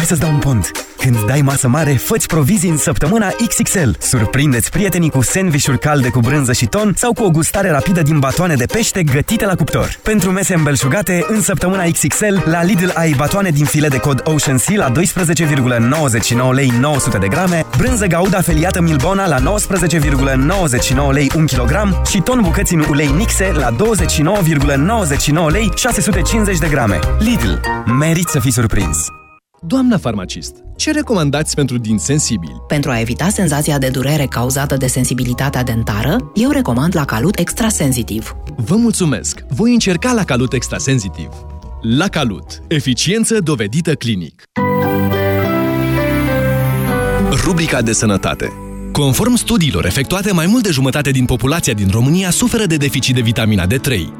Hai să-ți dau un pont! Când dai masă mare, fă provizii în săptămâna XXL. Surprindeți prietenii cu sandvișuri calde cu brânză și ton sau cu o gustare rapidă din batoane de pește gătite la cuptor. Pentru mese îmbelșugate, în săptămâna XXL, la Lidl ai batoane din file de cod Ocean Sea la 12,99 lei 900 de grame, brânză gauda feliată Milbona la 19,99 lei 1 kg și ton bucăți în ulei Nixe la 29,99 lei 650 de grame. Lidl. Merit să fii surprins! Doamna farmacist, ce recomandați pentru din sensibili? Pentru a evita senzația de durere cauzată de sensibilitatea dentară, eu recomand la Calut Extra Sensitiv. Vă mulțumesc! Voi încerca la Calut Extra Sensitiv. La Calut. Eficiență dovedită clinic. Rubrica de sănătate. Conform studiilor efectuate, mai mult de jumătate din populația din România suferă de deficit de vitamina D3.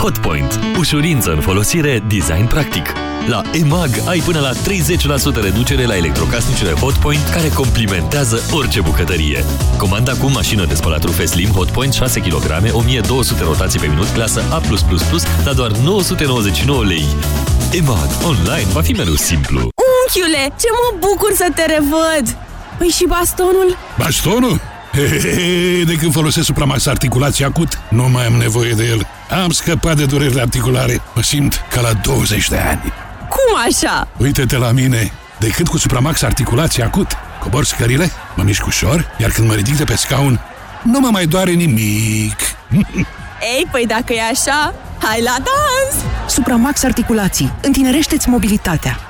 Hotpoint. Ușurință în folosire, design practic. La EMAG ai până la 30% reducere la electrocasnicele Hotpoint care complimentează orice bucătărie. Comanda cu mașină de spălat rufe Slim Hotpoint 6 kg, 1200 rotații pe minut, clasă A+++, la doar 999 lei. EMAG. Online va fi mereu simplu. Unchiule, ce mă bucur să te revăd! Păi și bastonul? Bastonul? Hehehe, de când folosesc Supramax Articulație Acut, nu mai am nevoie de el. Am scăpat de dureri articulare. Mă simt ca la 20 de ani. Cum așa? Uite-te la mine. De când cu Supramax Articulație Acut, cobor scările, mă mișc ușor, iar când mă ridic de pe scaun, nu mă mai doare nimic. Ei, păi dacă e așa, hai la dans! Supramax Articulații. Întinerește-ți mobilitatea.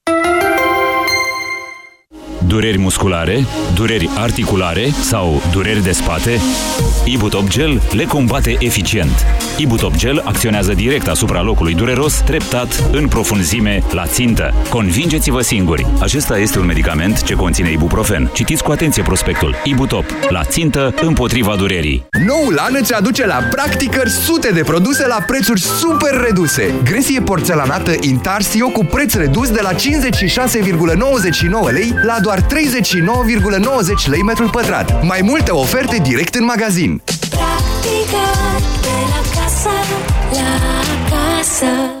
Dureri musculare, dureri articulare sau dureri de spate? Ibutop Gel le combate eficient. Ibutop Gel acționează direct asupra locului dureros, treptat, în profunzime, la țintă. Convingeți-vă singuri! Acesta este un medicament ce conține ibuprofen. Citiți cu atenție prospectul. Ibutop. La țintă, împotriva durerii. Noul an îți aduce la practicări sute de produse la prețuri super reduse. Gresie porțelanată Intarsio cu preț redus de la 56,99 lei la doar 39,90 lei metrul pătrat. Mai multe oferte direct în magazin. Practica de la casă, la casă.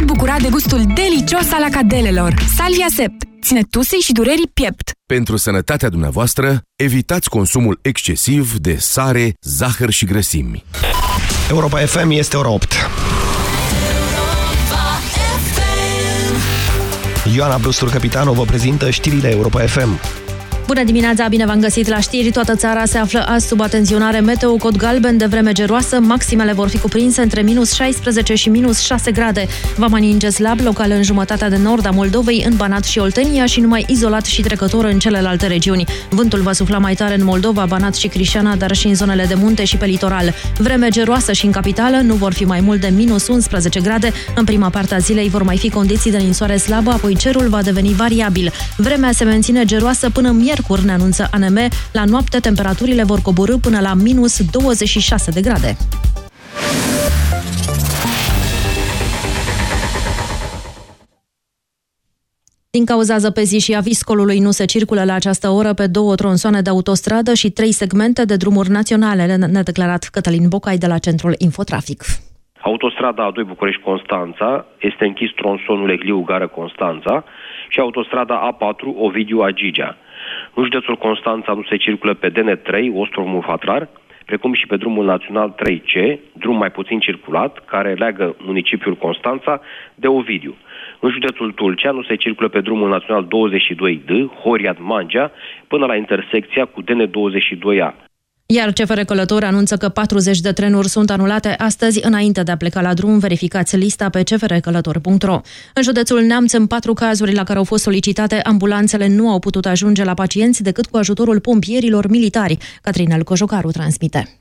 pot bucura de gustul delicios al acadelelor. Salvia Sept ține tusei și durerii piept. Pentru sănătatea dumneavoastră, evitați consumul excesiv de sare, zahăr și grăsimi. Europa FM este ora 8. Ioana Brustur, capitanul, vă prezintă știrile Europa FM. Bună dimineața, bine v-am găsit la știri. Toată țara se află azi sub atenționare meteo cod galben de vreme geroasă. Maximele vor fi cuprinse între minus 16 și minus 6 grade. Va maninge slab local în jumătatea de nord a Moldovei, în Banat și Oltenia și numai izolat și trecător în celelalte regiuni. Vântul va sufla mai tare în Moldova, Banat și Crișana, dar și în zonele de munte și pe litoral. Vreme geroasă și în capitală nu vor fi mai mult de minus 11 grade. În prima parte a zilei vor mai fi condiții de ninsoare slabă, apoi cerul va deveni variabil. Vremea se menține geroasă până miercuri miercuri, ne anunță ANM. La noapte, temperaturile vor coborâ până la minus 26 de grade. Din cauza zăpezii și a viscolului nu se circulă la această oră pe două tronsoane de autostradă și trei segmente de drumuri naționale, ne-a declarat Cătălin Bocai de la Centrul Infotrafic. Autostrada A2 București-Constanța este închis tronsonul Egliu Gară Constanța și autostrada A4 Ovidiu Agigea. În județul Constanța nu se circulă pe DN3, Ostrov Mufatrar, precum și pe drumul național 3C, drum mai puțin circulat, care leagă municipiul Constanța de Ovidiu. În județul Tulcea nu se circulă pe drumul național 22D, Horiad-Mangea, până la intersecția cu DN22A. Iar CFR Călător anunță că 40 de trenuri sunt anulate astăzi înainte de a pleca la drum. Verificați lista pe cfrcălător.ro. În județul Neamț, în patru cazuri la care au fost solicitate, ambulanțele nu au putut ajunge la pacienți decât cu ajutorul pompierilor militari. Catrinel Cojocaru transmite.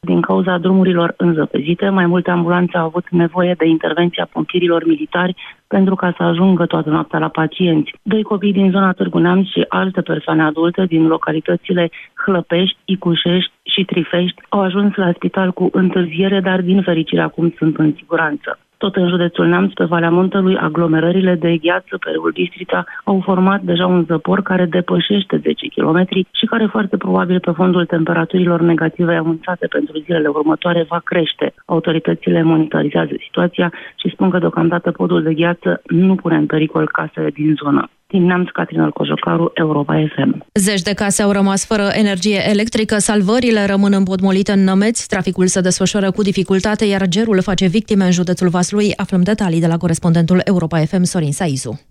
Din cauza drumurilor înzăpezite, mai multe ambulanțe au avut nevoie de intervenția pompierilor militari pentru ca să ajungă toată noaptea la pacienți. Doi copii din zona Târgu Neamț și alte persoane adulte din localitățile Hlăpești, Icușești și Trifești au ajuns la spital cu întârziere, dar din fericire acum sunt în siguranță. Tot în județul Neamț, pe Valea Muntelui, aglomerările de gheață pe râul Distrita au format deja un zăpor care depășește 10 km și care foarte probabil pe fondul temperaturilor negative anunțate pentru zilele următoare va crește. Autoritățile monitorizează situația și spun că deocamdată podul de gheață nu pune în pericol casele din zonă. Din Neamț, Catrinel Cojocaru, Europa FM. Zeci de case au rămas fără energie electrică, salvările rămân împotmolite în nămeți, traficul se desfășoară cu dificultate, iar gerul face victime în județul Vaslui. Aflăm detalii de la corespondentul Europa FM, Sorin Saizu.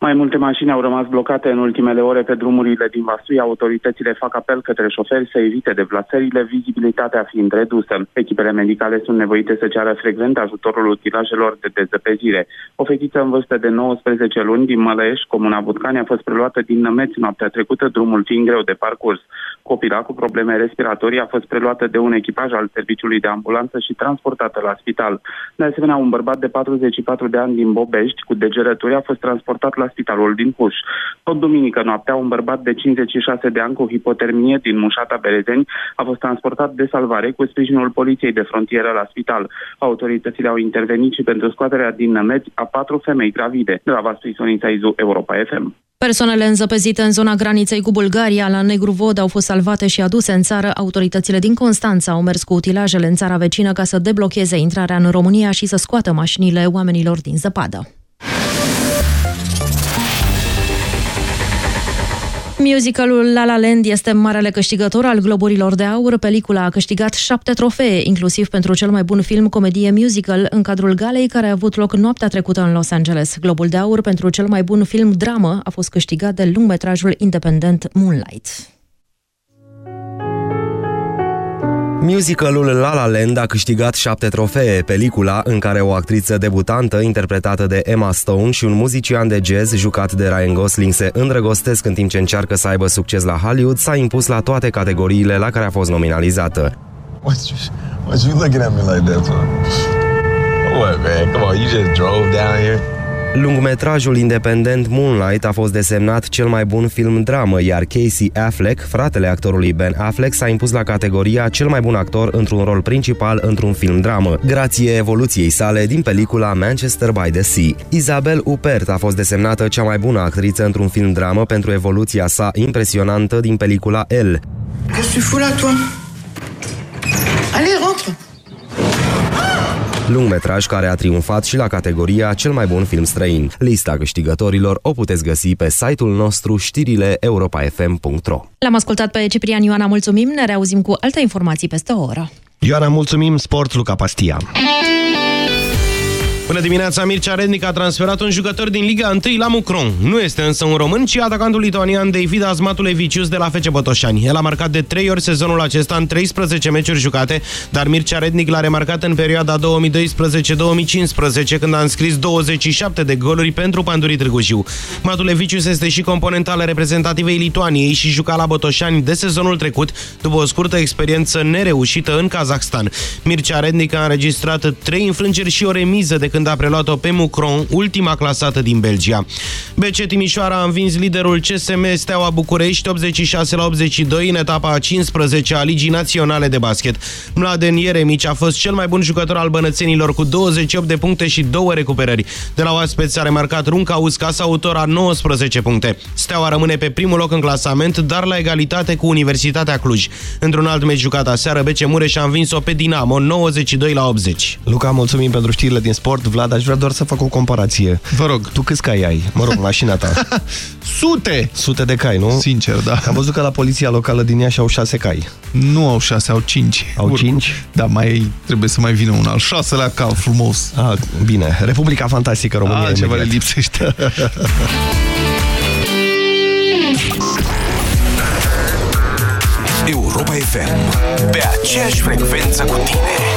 Mai multe mașini au rămas blocate în ultimele ore pe drumurile din Vaslui. Autoritățile fac apel către șoferi să evite deplasările, vizibilitatea fiind redusă. Echipele medicale sunt nevoite să ceară frecvent ajutorul utilajelor de dezăpezire. O fetiță în vârstă de 19 luni din Mălăieș, comuna Butcani, a fost preluată din Nămeți noaptea trecută, drumul fiind greu de parcurs. Copila cu probleme respiratorii a fost preluată de un echipaj al serviciului de ambulanță și transportată la spital. De asemenea, un bărbat de 44 de ani din Bobești, cu degerături, a fost transportat la spitalul din Huș. Tot duminică noaptea, un bărbat de 56 de ani cu hipotermie din Mușata Berezeni a fost transportat de salvare cu sprijinul poliției de frontieră la spital. Autoritățile au intervenit și pentru scoaterea din nămeți a patru femei gravide. De la Vastui Sonința Izu, Europa FM. Persoanele înzăpezite în zona graniței cu Bulgaria, la Negru Vod, au fost salvate și aduse în țară. Autoritățile din Constanța au mers cu utilajele în țara vecină ca să deblocheze intrarea în România și să scoată mașinile oamenilor din zăpadă. Musicalul La La Land este marele câștigător al Globurilor de Aur. Pelicula a câștigat șapte trofee, inclusiv pentru cel mai bun film comedie musical, în cadrul galei care a avut loc noaptea trecută în Los Angeles. Globul de Aur pentru cel mai bun film dramă a fost câștigat de lungmetrajul independent Moonlight. Musicalul La La Land a câștigat șapte trofee, pelicula în care o actriță debutantă interpretată de Emma Stone și un muzician de jazz jucat de Ryan Gosling se îndrăgostesc în timp ce încearcă să aibă succes la Hollywood, s-a impus la toate categoriile la care a fost nominalizată. What you, what you looking at me like that for? What, man? Come on, you just drove down here? Lungmetrajul independent Moonlight a fost desemnat cel mai bun film dramă, iar Casey Affleck, fratele actorului Ben Affleck, s-a impus la categoria cel mai bun actor într-un rol principal într-un film dramă, grație evoluției sale din pelicula Manchester by the Sea. Isabel Huppert a fost desemnată cea mai bună actriță într-un film dramă pentru evoluția sa impresionantă din pelicula Elle. Qu'est-ce que tu fous là, toi lungmetraj care a triumfat și la categoria cel mai bun film străin. Lista câștigătorilor o puteți găsi pe site-ul nostru știrile europa.fm.ro L-am ascultat pe Ciprian Ioana, mulțumim, ne reauzim cu alte informații peste o oră. Ioana, mulțumim, sport Luca Pastia. Până dimineața, Mircea Rednic a transferat un jucător din Liga 1 la Mucron. Nu este însă un român, ci atacantul lituanian David Azmatulevicius de la FC Botoșani. El a marcat de 3 ori sezonul acesta în 13 meciuri jucate, dar Mircea Rednic l-a remarcat în perioada 2012-2015, când a înscris 27 de goluri pentru Pandurii Târgu Jiu. Matulevicius este și component al reprezentativei Lituaniei și juca la Botoșani de sezonul trecut, după o scurtă experiență nereușită în Kazahstan. Mircea Rednic a înregistrat 3 înfrângeri și o remiză de când a preluat-o pe Mucron, ultima clasată din Belgia. BC Timișoara a învins liderul CSM Steaua București 86 la 82 în etapa a 15 a Ligii Naționale de Basket. Mladen Ieremici a fost cel mai bun jucător al bănățenilor cu 28 de puncte și două recuperări. De la oaspeți a remarcat Runca Uscas, autor a 19 puncte. Steaua rămâne pe primul loc în clasament, dar la egalitate cu Universitatea Cluj. Într-un alt meci jucat aseară, BC Mureș a învins-o pe Dinamo 92 la 80. Luca, mulțumim pentru știrile din sport. Vlad, aș vrea doar să fac o comparație. Vă rog. Tu câți cai ai? Mă rog, mașina ta. Sute! Sute de cai, nu? Sincer, da. Am văzut că la poliția locală din Iași au șase cai. Nu au șase, au cinci. Au Ur cinci? Da, mai trebuie să mai vină un al șaselea cal frumos. Ah, bine. Republica Fantastică România. Ah, ceva le lipsește. Europa FM. Pe aceeași frecvență cu tine.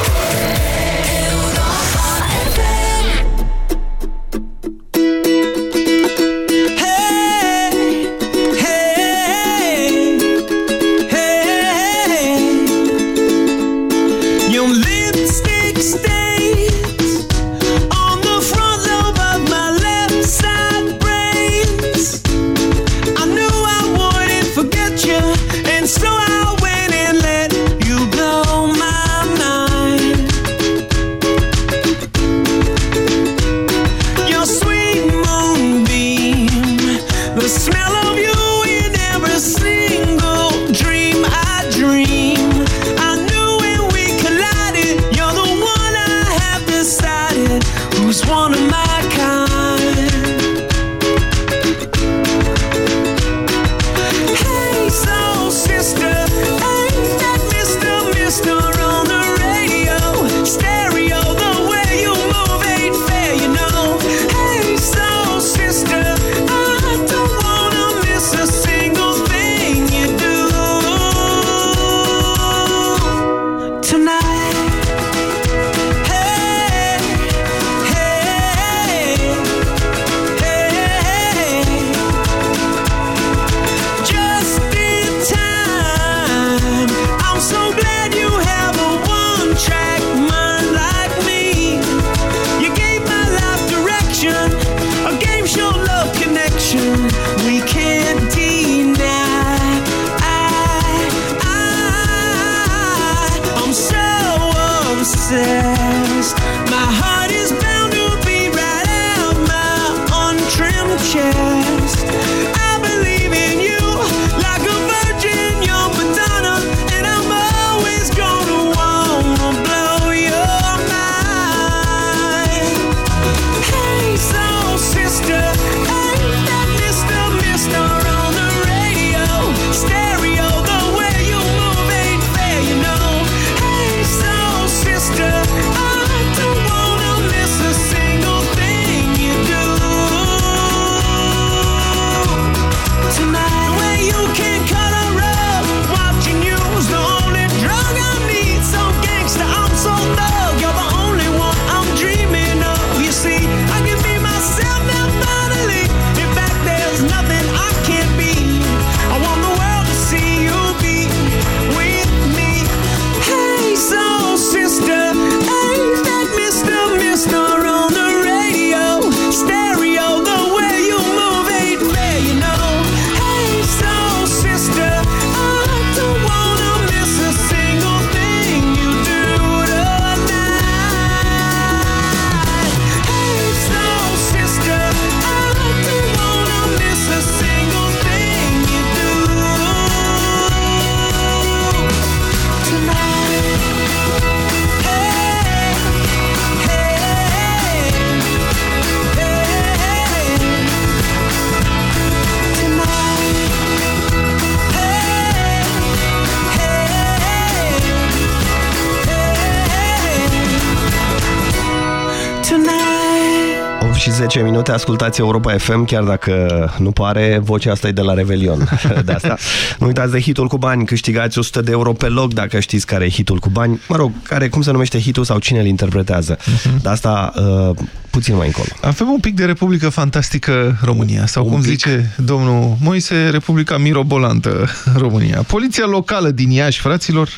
10 minute, ascultați Europa FM, chiar dacă nu pare, vocea asta e de la Revelion. De asta. Nu uitați de hitul cu bani, câștigați 100 de euro pe loc dacă știți care e hitul cu bani. Mă rog, care, cum se numește hitul sau cine îl interpretează. Uh-huh. De asta uh, puțin mai încolo. Avem un pic de Republică Fantastică România, sau un cum pic. zice domnul Moise, Republica Mirobolantă România. Poliția locală din Iași, fraților,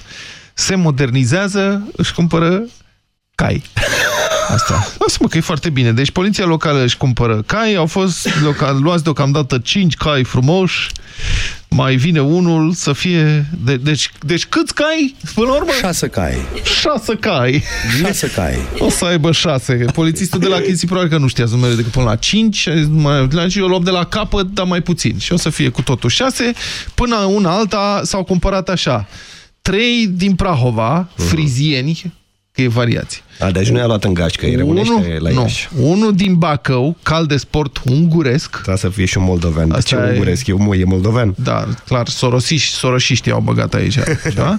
se modernizează, își cumpără cai. Asta. Lasă-mă că e foarte bine. Deci poliția locală își cumpără cai, au fost local, luați deocamdată 5 cai frumoși, mai vine unul să fie... De, deci, deci câți cai, până la urmă? 6 cai. 6 cai. 6 cai. O să aibă 6. Polițistul de la Chestii probabil că nu știa numele decât până la 5. Mai, la o luăm de la capăt, dar mai puțin. Și o să fie cu totul 6. Până una alta s-au cumpărat așa. 3 din Prahova, frizieni, că e variație. A, deci nu i-a luat în gașcă, îi rămânește la nu. Iași. Unul din Bacău, cal de sport unguresc. Trebuie să fie și un moldoven. De ce Asta e- unguresc? E, e moldoven. Da, clar, sorosiști, sorosiștii au băgat aici. Da?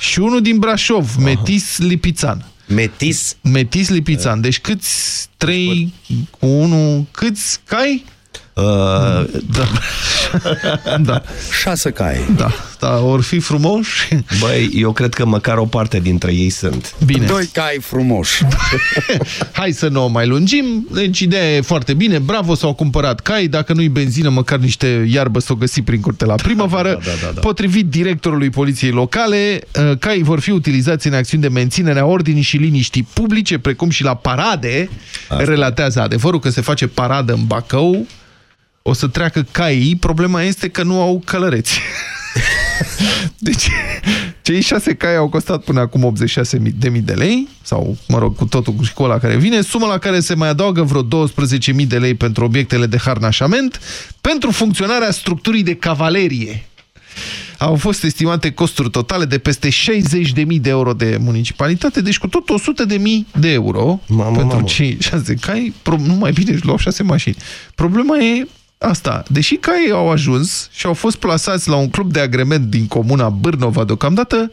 și unul din Brașov, Metis Lipițan. Metis? Metis Lipițan. Deci câți trei cu unul, câți cai? Uh, da. da. Șase cai. Da, da, or fi frumoși. Băi, eu cred că măcar o parte dintre ei sunt. Bine. Doi cai frumoși. Hai să nu o mai lungim. Deci ideea e foarte bine. Bravo, s-au cumpărat cai. Dacă nu-i benzină, măcar niște iarbă s-o găsi prin curte la primăvară. Da, da, da, da. Potrivit directorului poliției locale, uh, caii vor fi utilizați în acțiuni de menținere a ordinii și liniștii publice, precum și la parade. Asta. Relatează adevărul că se face paradă în Bacău. O să treacă caii. Problema este că nu au călăreți. Deci, cei șase cai au costat până acum 86.000 de mii de lei, sau, mă rog, cu totul cu școala care vine, suma la care se mai adaugă vreo 12.000 de lei pentru obiectele de harnașament, pentru funcționarea structurii de cavalerie. Au fost estimate costuri totale de peste 60.000 de euro de municipalitate, deci cu tot 100.000 de euro Mamă, pentru mamă. cei șase cai, pro- nu mai bine își luau șase mașini. Problema e asta. Deși caii au ajuns și au fost plasați la un club de agrement din comuna Bârnova deocamdată,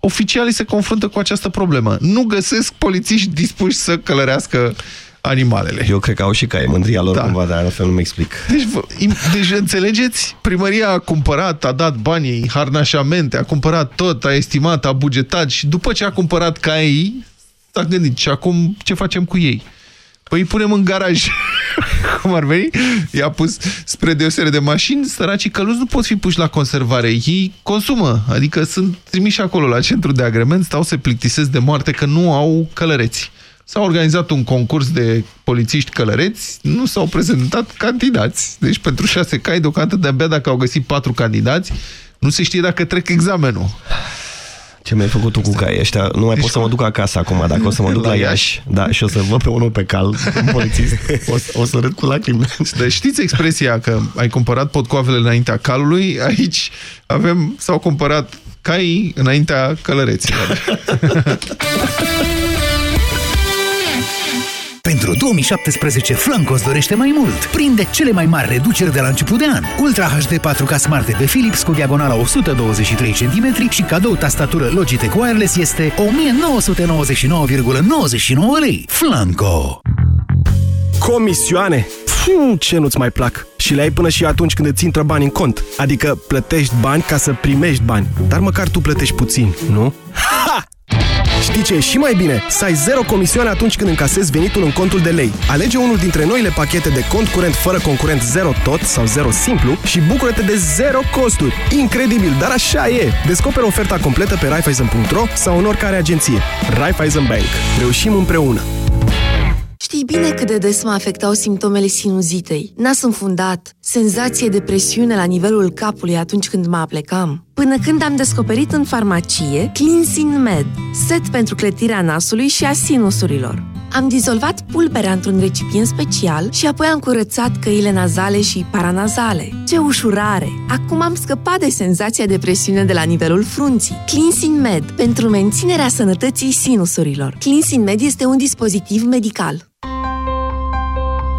oficialii se confruntă cu această problemă. Nu găsesc polițiști dispuși să călărească animalele. Eu cred că au și cai, mândria lor da. cumva, dar altfel nu-mi explic. Deci, vă- im- deci, înțelegeți? Primăria a cumpărat, a dat banii, harnașamente, a cumpărat tot, a estimat, a bugetat și după ce a cumpărat caii, s-a gândit, și acum ce facem cu ei? Păi îi punem în garaj. Cum ar veni? I-a pus spre deosebire de mașini, săracii căluți nu pot fi puși la conservare. Ei consumă, adică sunt trimiși acolo la centru de agrement, stau se plictisesc de moarte că nu au călăreți. S-a organizat un concurs de polițiști călăreți, nu s-au prezentat candidați. Deci pentru șase cai, deocamdată de-abia dacă au găsit patru candidați, nu se știe dacă trec examenul. Ce mi-ai făcut tu cu caii ăștia? Nu mai pot să mă duc acasă acum, dacă o să mă duc la, La Iași. Da, și o să văd pe unul pe cal, un polițist. O, să- o să râd cu lacrimi. Deci știți expresia că ai cumpărat potcoavele înaintea calului? Aici avem, s-au cumpărat caii înaintea călăreților. Pentru 2017, Flanco îți dorește mai mult. Prinde cele mai mari reduceri de la început de an. Ultra HD 4K Smart TV Philips cu diagonala 123 cm și cadou tastatură Logitech Wireless este 1999,99 lei. Flanco! Comisioane? Fiu, ce nu-ți mai plac. Și le ai până și atunci când îți intră bani în cont. Adică plătești bani ca să primești bani. Dar măcar tu plătești puțin, nu? Ha! Știi ce e și mai bine? Să ai zero comisioane atunci când încasezi venitul în contul de lei. Alege unul dintre noile pachete de cont curent fără concurent zero tot sau zero simplu și bucură-te de zero costuri. Incredibil, dar așa e! Descoperă oferta completă pe Raiffeisen.ro sau în oricare agenție. Raiffeisen Bank. Reușim împreună! Știi bine cât de des mă afectau simptomele sinuzitei. Nas înfundat, senzație de presiune la nivelul capului atunci când mă aplecam. Până când am descoperit în farmacie Cleansing Med, set pentru clătirea nasului și a sinusurilor. Am dizolvat pulberea într-un recipient special și apoi am curățat căile nazale și paranazale. Ce ușurare! Acum am scăpat de senzația de presiune de la nivelul frunții. Cleansing Med, pentru menținerea sănătății sinusurilor. Cleansing Med este un dispozitiv medical.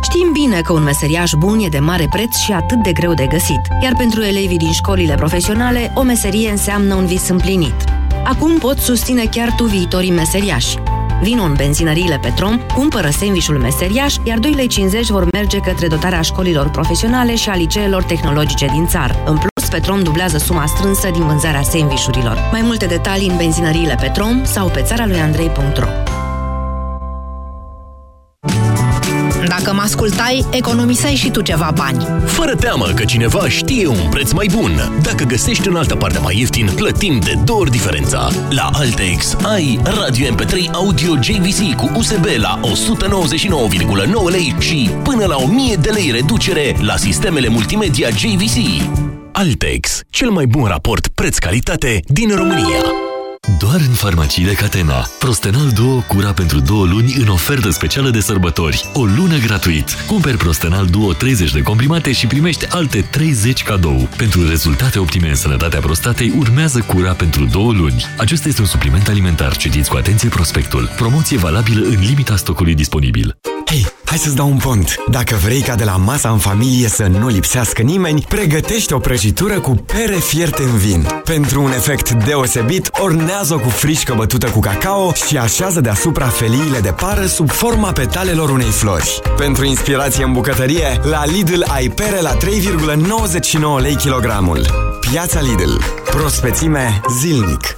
Știm bine că un meseriaș bun e de mare preț și atât de greu de găsit, iar pentru elevii din școlile profesionale, o meserie înseamnă un vis împlinit. Acum poți susține chiar tu viitorii meseriași. Vino în benzinăriile Petrom, cumpără sandvișul meseriaș, iar 2,50 lei vor merge către dotarea școlilor profesionale și a liceelor tehnologice din țară. În plus, Petrom dublează suma strânsă din vânzarea sandvișurilor. Mai multe detalii în benzinăriile Petrom sau pe țara lui Andrei.ro Dacă mă ascultai, economiseai și tu ceva bani. Fără teamă că cineva știe un preț mai bun. Dacă găsești în altă parte mai ieftin, plătim de două ori diferența. La Altex ai radio MP3 audio JVC cu USB la 199,9 lei și până la 1000 de lei reducere la sistemele multimedia JVC. Altex, cel mai bun raport preț-calitate din România. Doar în farmaciile Catena. Prostenal Duo cura pentru două luni în ofertă specială de sărbători. O lună gratuit. Cumperi Prostenal Duo 30 de comprimate și primești alte 30 cadou. Pentru rezultate optime în sănătatea prostatei, urmează cura pentru două luni. Acesta este un supliment alimentar. Citiți cu atenție prospectul. Promoție valabilă în limita stocului disponibil. Hei, hai să-ți dau un pont. Dacă vrei ca de la masa în familie să nu lipsească nimeni, pregătește o prăjitură cu pere fierte în vin. Pentru un efect deosebit, ornează-o cu frișcă bătută cu cacao și așează deasupra feliile de pară sub forma petalelor unei flori. Pentru inspirație în bucătărie, la Lidl ai pere la 3,99 lei kilogramul. Piața Lidl. Prospețime zilnic.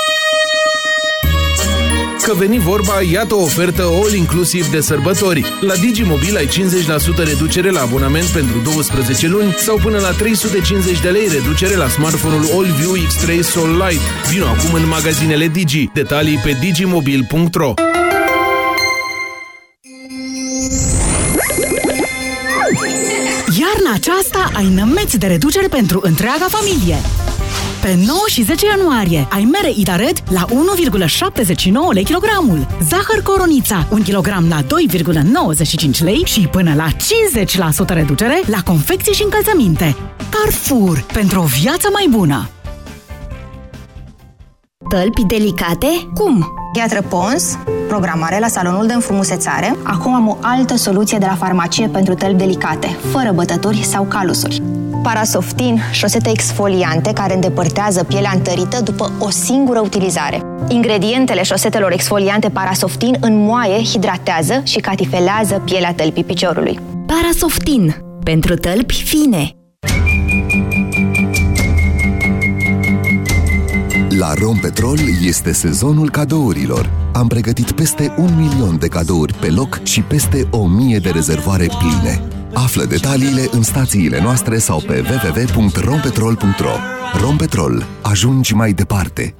Că veni vorba, iată o ofertă all-inclusiv de sărbători. La Digimobil ai 50% reducere la abonament pentru 12 luni sau până la 350 de lei reducere la smartphone-ul AllView X3 Sol Lite. Vino acum în magazinele Digi. Detalii pe digimobil.ro Iarna aceasta ai nămeți de reducere pentru întreaga familie. Pe 9 și 10 ianuarie ai mere Itared la 1,79 lei kilogramul, zahăr coronița 1 kg la 2,95 lei și până la 50% reducere la confecții și încălțăminte. Carrefour, pentru o viață mai bună! Tălpi delicate? Cum? Gheatră Pons, programare la salonul de înfrumusețare. Acum am o altă soluție de la farmacie pentru tălpi delicate, fără bătături sau calusuri. Parasoftin, șosete exfoliante care îndepărtează pielea întărită după o singură utilizare. Ingredientele șosetelor exfoliante Parasoftin înmoaie, hidratează și catifelează pielea tălpii piciorului. Parasoftin, pentru tălpi fine. La Rompetrol este sezonul cadourilor. Am pregătit peste un milion de cadouri pe loc și peste o mie de rezervoare pline. Află detaliile în stațiile noastre sau pe www.rompetrol.ro Rompetrol. Ajungi mai departe.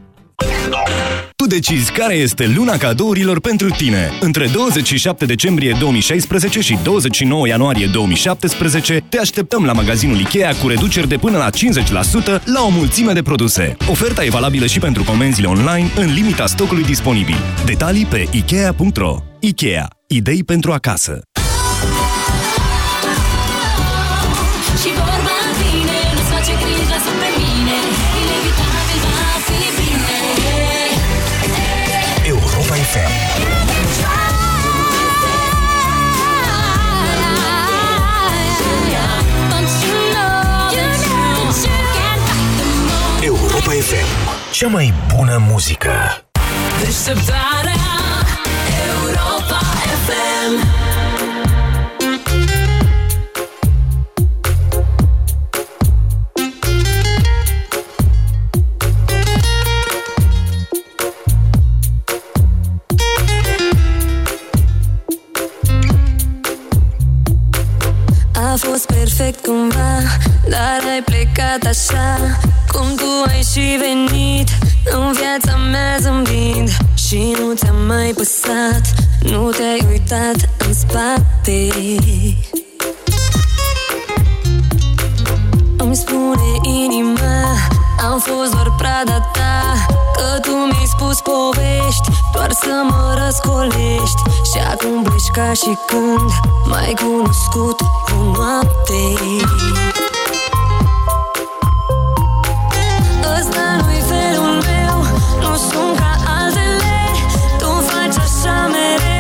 Tu decizi care este luna cadourilor pentru tine. Între 27 decembrie 2016 și 29 ianuarie 2017 te așteptăm la magazinul Ikea cu reduceri de până la 50% la o mulțime de produse. Oferta e valabilă și pentru comenzile online în limita stocului disponibil. Detalii pe Ikea.ro Ikea. Idei pentru acasă. Cea mai bună muzică. Deșteptarea Europa FM A fost perfect cumva Dar ai plecat așa Cum tu ai și venit. În viața mea zâmbind Și nu ți-a mai păsat. Nu te-ai uitat în spate. Îmi spune inima Am fost doar prada ta. Că tu mi-ai spus povești Doar să mă răscolești. Și acum pleci ca și când M-ai cunoscut cu noapte Ăsta nu-i felul meu. Nu sunt ca altele Tu faci așa mereu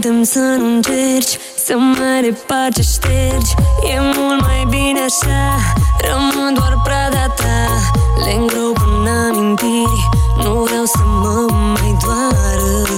Promitem să nu încerci Să mai departe ștergi. E mult mai bine așa Rămân doar prada ta. Le îngrop în amintiri Nu vreau să mă mai doară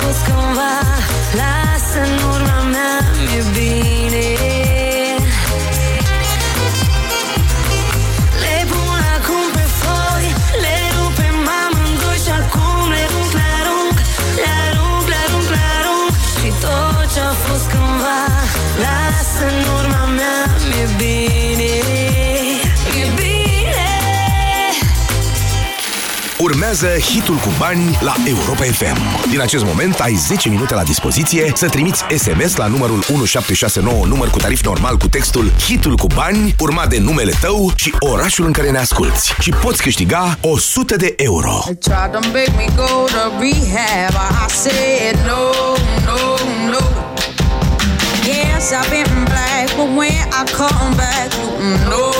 fost cândva Lasă în urma mea Mi-e bine. Le pun acum pe foi Le rupem amândoi Și acum le rup, le arunc Le arunc, le arunc, le arunc. Și tot ce-a fost cândva Lasă în urma mea Mi-e bine Urmează hitul cu bani la Europa FM. Din acest moment ai 10 minute la dispoziție să trimiți SMS la numărul 1769, număr cu tarif normal cu textul hitul cu bani, urmat de numele tău și orașul în care ne asculti. Și poți câștiga 100 de euro. They tried to make me go to rehab. I said no, no, no. Yes, I've been black, but when I come back, no, no,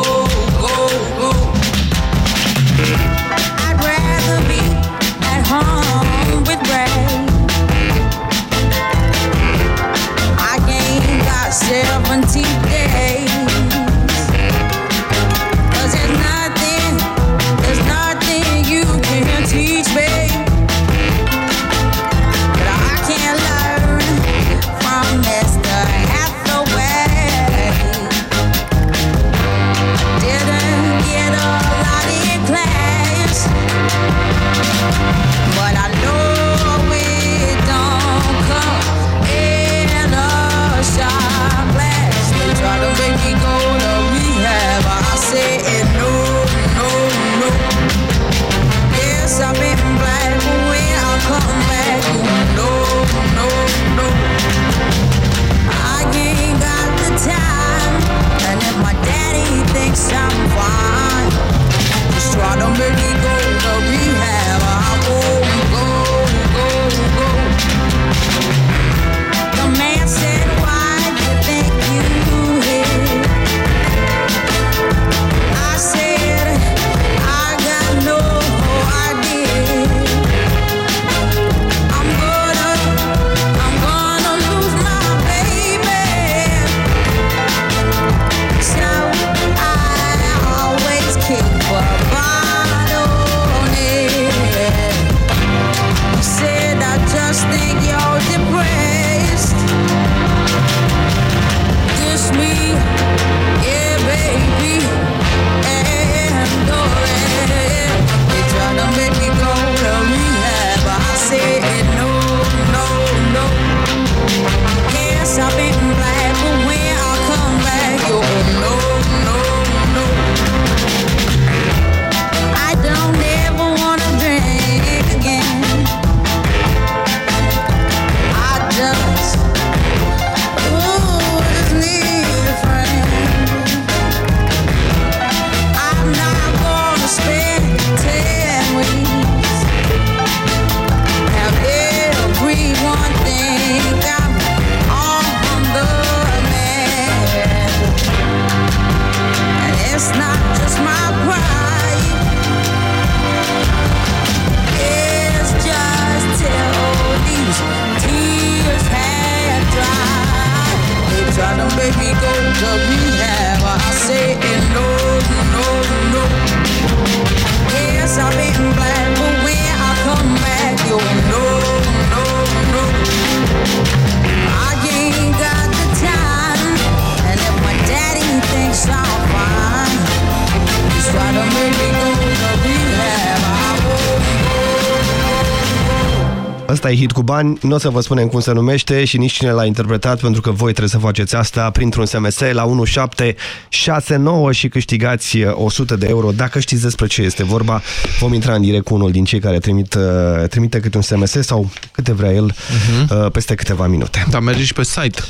Ăsta e hit cu bani, nu o să vă spunem cum se numește și nici cine l-a interpretat, pentru că voi trebuie să faceți asta printr-un SMS la 1769 și câștigați 100 de euro. Dacă știți despre ce este vorba, vom intra în direct cu unul din cei care trimit, uh, trimite câte un SMS sau câte vrea el uh, peste câteva minute. Dar merge și pe site.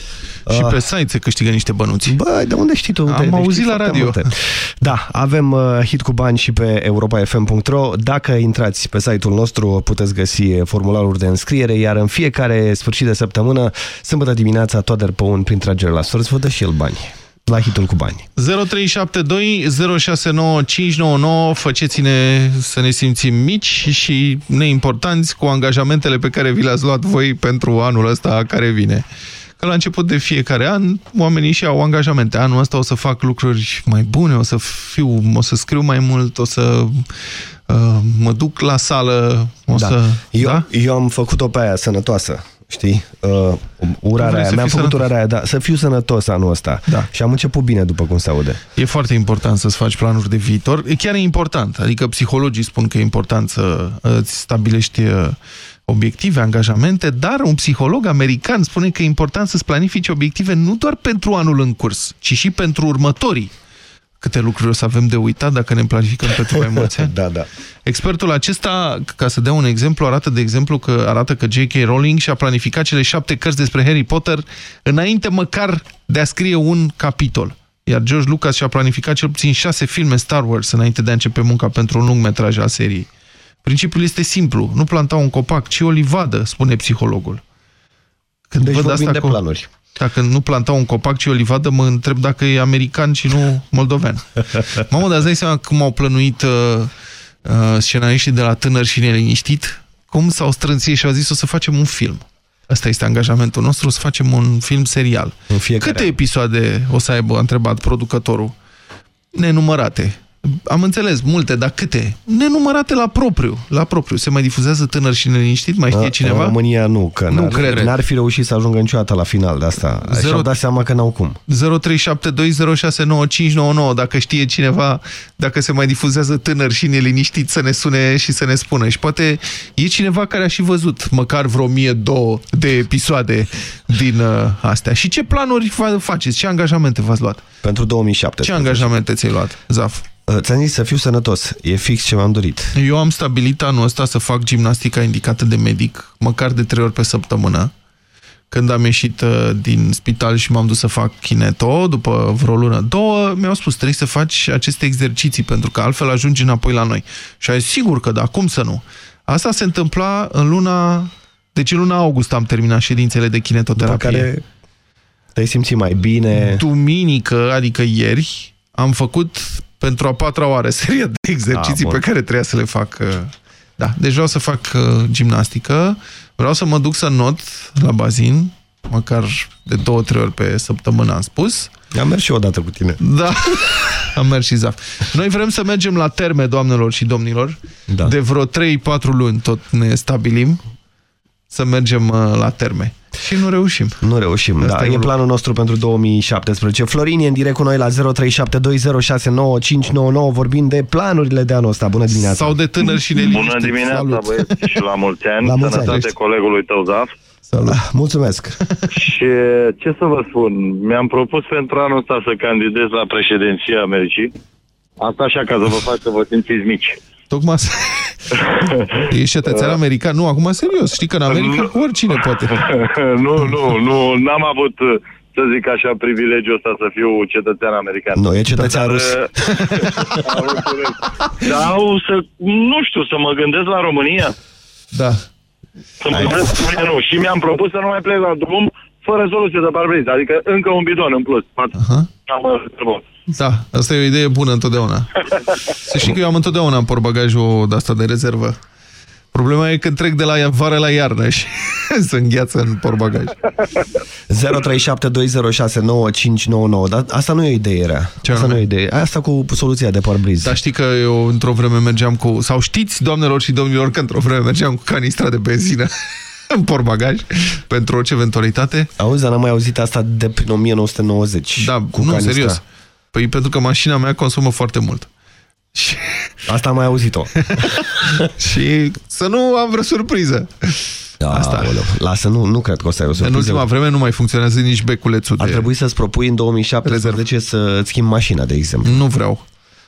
Și Ah. pe site se câștigă niște bănuți. Bă, de unde știi tu? Am De- de auzit știi la foarte radio. multe. Da, avem uh, hit cu bani și pe europafm.ro. Dacă intrați pe site-ul nostru, puteți găsi formularul de înscriere, iar în fiecare sfârșit de săptămână, sâmbătă dimineața, Toader Păun, prin tragere la sorți, vă dă și el bani. La hitul cu bani. 0372 069 599 Faceți-ne să ne simțim mici și neimportanți cu angajamentele pe care vi le-ați luat voi pentru anul ăsta care vine. Că la început de fiecare an, oamenii și au angajamente. Anul ăsta o să fac lucruri mai bune, o să fiu, o să scriu mai mult, o să uh, mă duc la sală, o da. să... Eu, da? eu am făcut-o pe aia sănătoasă, știi? Uh, urarea vrei aia. să Mi-am fii făcut sănătos? urarea aia, da, să fiu sănătos anul ăsta. Da. Și am început bine, după cum se aude. E foarte important să-ți faci planuri de viitor. E chiar e important. Adică psihologii spun că e important să uh, îți stabilești uh, obiective, angajamente, dar un psiholog american spune că e important să-ți planifici obiective nu doar pentru anul în curs, ci și pentru următorii. Câte lucruri o să avem de uitat dacă ne planificăm pentru mai mulți ani? da, da. Expertul acesta, ca să dea un exemplu, arată de exemplu că arată că J.K. Rowling și-a planificat cele șapte cărți despre Harry Potter înainte măcar de a scrie un capitol. Iar George Lucas și-a planificat cel puțin șase filme Star Wars înainte de a începe munca pentru un lung metraj al seriei. Principiul este simplu. Nu planta un copac, ci o livadă, spune psihologul. Când Deci văd vorbim asta de cu- planuri. Dacă nu planta un copac, ci o livadă, mă întreb dacă e american și nu moldovean. Mamă, dar îți dai seama cum au plănuit uh, uh, scenariștii de la tânăr și neliniștit? Cum s-au strâns ei și au zis o să facem un film. Asta este angajamentul nostru, o să facem un film serial. În fiecare Câte episoade o să aibă, a întrebat producătorul? Nenumărate. Am înțeles, multe, dar câte? Nenumărate la propriu. La propriu. Se mai difuzează tânăr și neliniștit? Mai știe În cineva? România nu, că Nu n-ar, cred. n-ar fi reușit să ajungă niciodată la final de asta. Zero- Și-au dat seama că n-au cum. 0372069599 dacă știe cineva dacă se mai difuzează tânăr și neliniștit să ne sune și să ne spună și poate e cineva care a și văzut măcar vreo mie două de episoade din uh, astea și ce planuri fa faceți, ce angajamente v-ați luat? Pentru 2007. Ce angajamente ți-ai luat, Zaf? Ți-am zis să fiu sănătos. E fix ce m-am dorit. Eu am stabilit anul ăsta să fac gimnastica indicată de medic, măcar de trei ori pe săptămână. Când am ieșit uh, din spital și m-am dus să fac kineto, după vreo lună, două, mi-au spus, trebuie să faci aceste exerciții, pentru că altfel ajungi înapoi la noi. Și ai zis, sigur că da, cum să nu? Asta se întâmpla în luna... Deci în luna august am terminat ședințele de După kinetoterapie. care te-ai simțit mai bine. Duminică, adică ieri, am făcut pentru a patra oară seria de exerciții Ah, bun. pe care trebuia să le fac. uh, Da, deci vreau să fac uh, gimnastică, vreau să mă duc să not la bazin, măcar de două, trei ori pe săptămână am spus. Am mers și odată cu tine. Da, am mers și zaf. Noi vrem să mergem la terme, doamnelor și domnilor. Da. De vreo 3-4 luni tot ne stabilim să mergem uh, la terme. Și nu reușim. Nu reușim, Asta da, e e un planul nostru pentru 2017. Florin e în direct cu noi la 0372069599 vorbind de planurile de anul ăsta. Bună dimineața! Sau de tânăr și neliniștit. Bună dimineața, Salut. băieți, și la mulți ani. La mulți ani. Sănătate colegului tău, Zaf. Salut. Mulțumesc! Și ce să vă spun, mi-am propus pentru anul ăsta să candidez la președinția Americii. Asta așa ca să vă fac să vă simțiți mici. Tocmai să... Ești cetățean american? Nu, acum serios. Știi că în America oricine poate. nu, nu, nu, n-am avut, să zic așa, privilegiul ăsta să fiu cetățean american. Nu, e cetățean Dar, rus. am înțeles. Dar au să, nu știu, să mă gândesc la România. Da. Să mă gândesc la România, nu. Și mi-am propus să nu mai plec la drum fără soluție de parbriz. Adică încă un bidon în plus. Uh-huh. Da, asta e o idee bună întotdeauna. Să știi că eu am întotdeauna în portbagajul de asta de rezervă. Problema e că trec de la vară la iarnă și se îngheață în portbagaj. 0372069599, dar asta nu e o idee rea. Ce asta anume? nu e o idee. Asta cu soluția de parbriz. Dar știi că eu într-o vreme mergeam cu... Sau știți, doamnelor și domnilor, că într-o vreme mergeam cu canistra de benzină în portbagaj pentru orice eventualitate? Auzi, dar n-am mai auzit asta de prin 1990. Da, cu nu, canistra. serios. Păi pentru că mașina mea consumă foarte mult. Și... Asta am mai auzit-o. și să nu am vreo surpriză. Da, Asta. Aoleu. Lasă, nu, nu cred că o să ai o surpriză. În ultima vreme nu mai funcționează nici beculețul Ar de... trebui să-ți propui în 2017 să-ți schimbi mașina, de exemplu. Nu vreau.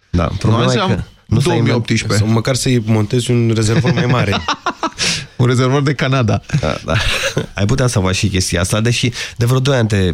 Da, problema azi e am că nu s-a 2018. Sau măcar să-i montezi un rezervor mai mare. un rezervor de Canada. Da, da. Ai putea să faci și chestia asta, deși de vreo 2 ani te,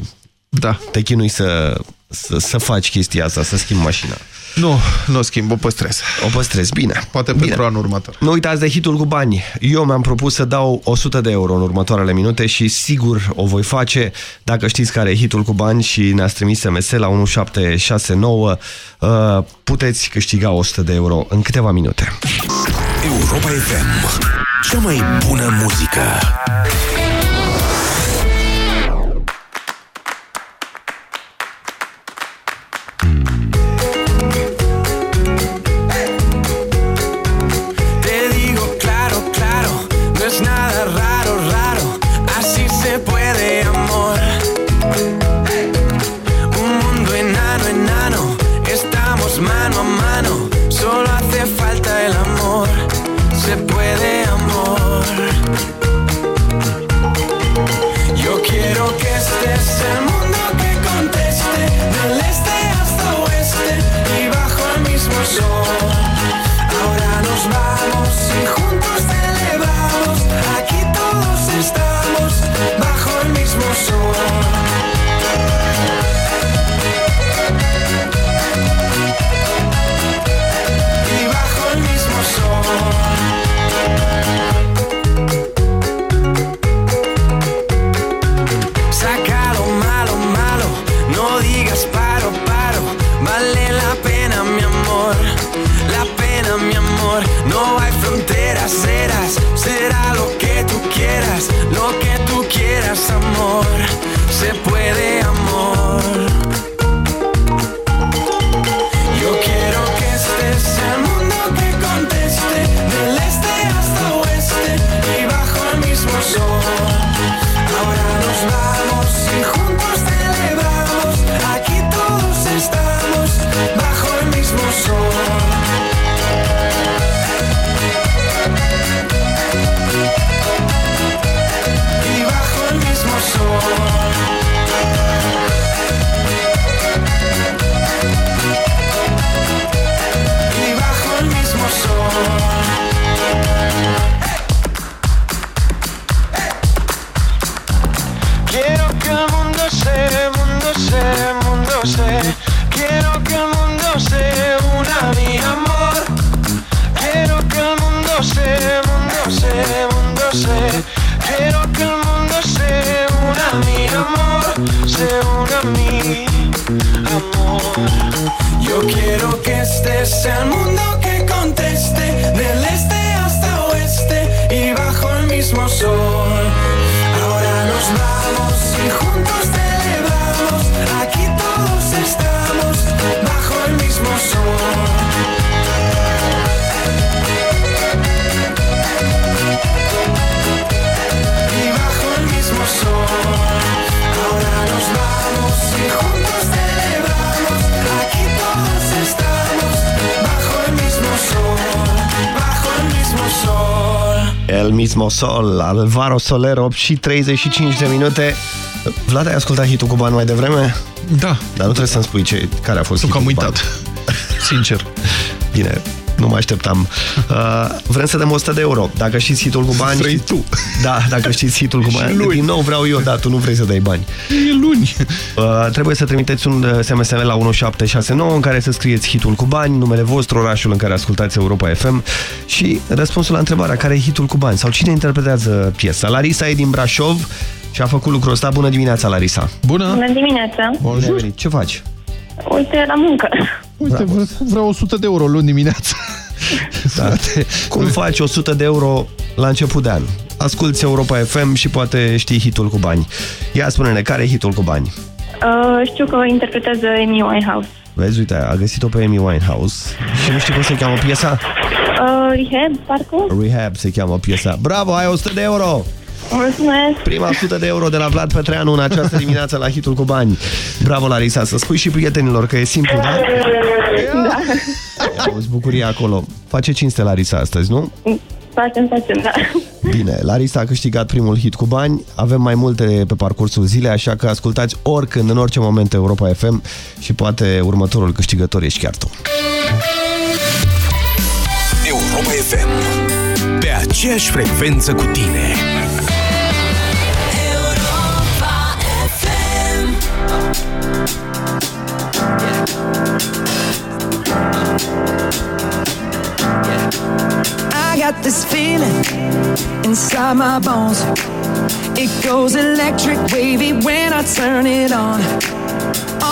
da. te chinui să, să, să faci chestia asta, să schimbi mașina. Nu, nu o schimb, o păstrez. O păstrez, bine. Poate bine. pentru anul următor. Nu uitați de hitul cu bani. Eu mi-am propus să dau 100 de euro în următoarele minute și sigur o voi face. Dacă știți care e hitul cu bani și ne-ați trimis SMS la 1769, uh, puteți câștiga 100 de euro în câteva minute. Europa FM. Cea mai bună muzică. Sol, Alvaro Soler, 8 și 35 de minute. Vlad, ai ascultat hitul cu bani mai devreme? Da. Dar nu trebuie să-mi spui ce, care a fost Nu că hitul am cu uitat. Sincer. Bine, nu mă așteptam. Uh, vrem să dăm 100 de euro. Dacă știți hitul cu bani... Vrei tu. Da, dacă știți hitul cu bani. luni. Din nou vreau eu, da, tu nu vrei să dai bani. E luni. Uh, trebuie să trimiteți un uh, SMS la 1769 în care să scrieți hitul cu bani, numele vostru, orașul în care ascultați Europa FM și răspunsul la întrebarea care e hitul cu bani sau cine interpretează piesa. Larisa e din Brașov și a făcut lucrul ăsta. Bună dimineața, Larisa! Bună! Bună dimineața! Bine ai venit. Ce faci? Uite, la muncă. Uite, vreau, vreau 100 de euro luni dimineața. Da. Cum faci 100 de euro la început de an? Asculți Europa FM și poate știi hitul cu bani. Ia spune-ne, care e hitul cu bani? Uh, știu că interpretează Amy Winehouse. Vezi, uite, a găsit-o pe Amy Winehouse și nu știi cum se cheamă piesa? Uh, Rehab, parcă? Rehab se cheamă piesa. Bravo, ai 100 de euro! Mulțumesc! Prima 100 de euro de la Vlad Petreanu în această dimineață la hitul cu bani. Bravo, Larisa, să spui și prietenilor că e simplu, da? Da. Auzi bucuria acolo. Face cinste Larisa astăzi, nu? Facem, facem, da. Bine, Larisa a câștigat primul hit cu bani, avem mai multe pe parcursul zilei, așa că ascultați oricând, în orice moment Europa FM și poate următorul câștigător ești chiar tu. Aceeași frecvență cu tine. I got this feeling inside my bones. It goes electric wavy when I turn it on.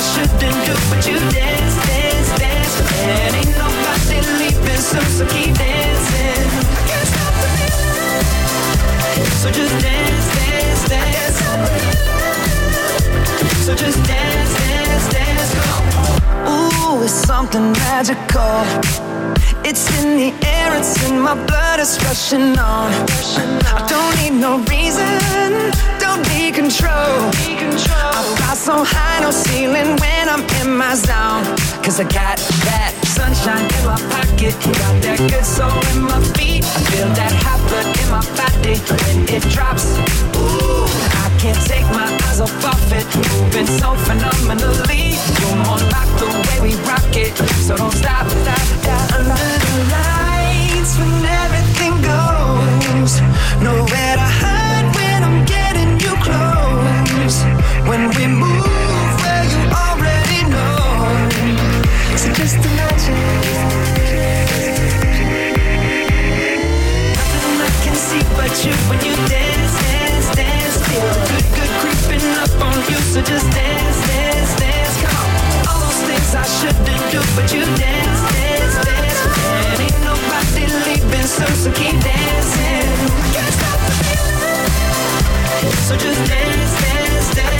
Shouldn't do, but you dance, dance, dance. And ain't nobody leaving soon, so keep dancing. I can't stop the feeling. So just dance, dance, dance. So just dance, dance, dance. Ooh, it's something magical. It's in the air, it's in my blood, it's rushing on. I don't need no reason, don't need control. I fly so high, no ceiling when I'm in my zone. Cause I got that sunshine in my pocket, got that good soul in my feet. I feel that hot blood in my body when it drops. Ooh, I can't take my eyes off of it, moving so phenomenally. You're more like the way we rock it, so don't stop, stop, stop. Under the lights when everything goes, nowhere to When we move, well you already know. So just imagine. Nothing I can see but you when you dance, dance, dance. Feel good, good creeping up on you. So just dance, dance, dance. Come on. All those things I shouldn't do, but you dance, dance, dance. And ain't nobody leaving soon, so keep dancing. Can't stop the feeling. So just dance, dance, dance.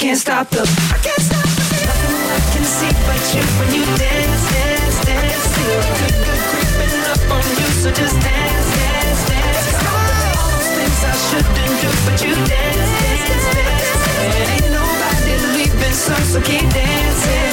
can't stop the. I can't stop the. Nothing I can see but you when you dance, dance, dance. Feel good, creeping up on you. So just dance, dance, dance. All those things I shouldn't do, but you dance, dance, dance. And ain't nobody leaving soon, so keep dancing.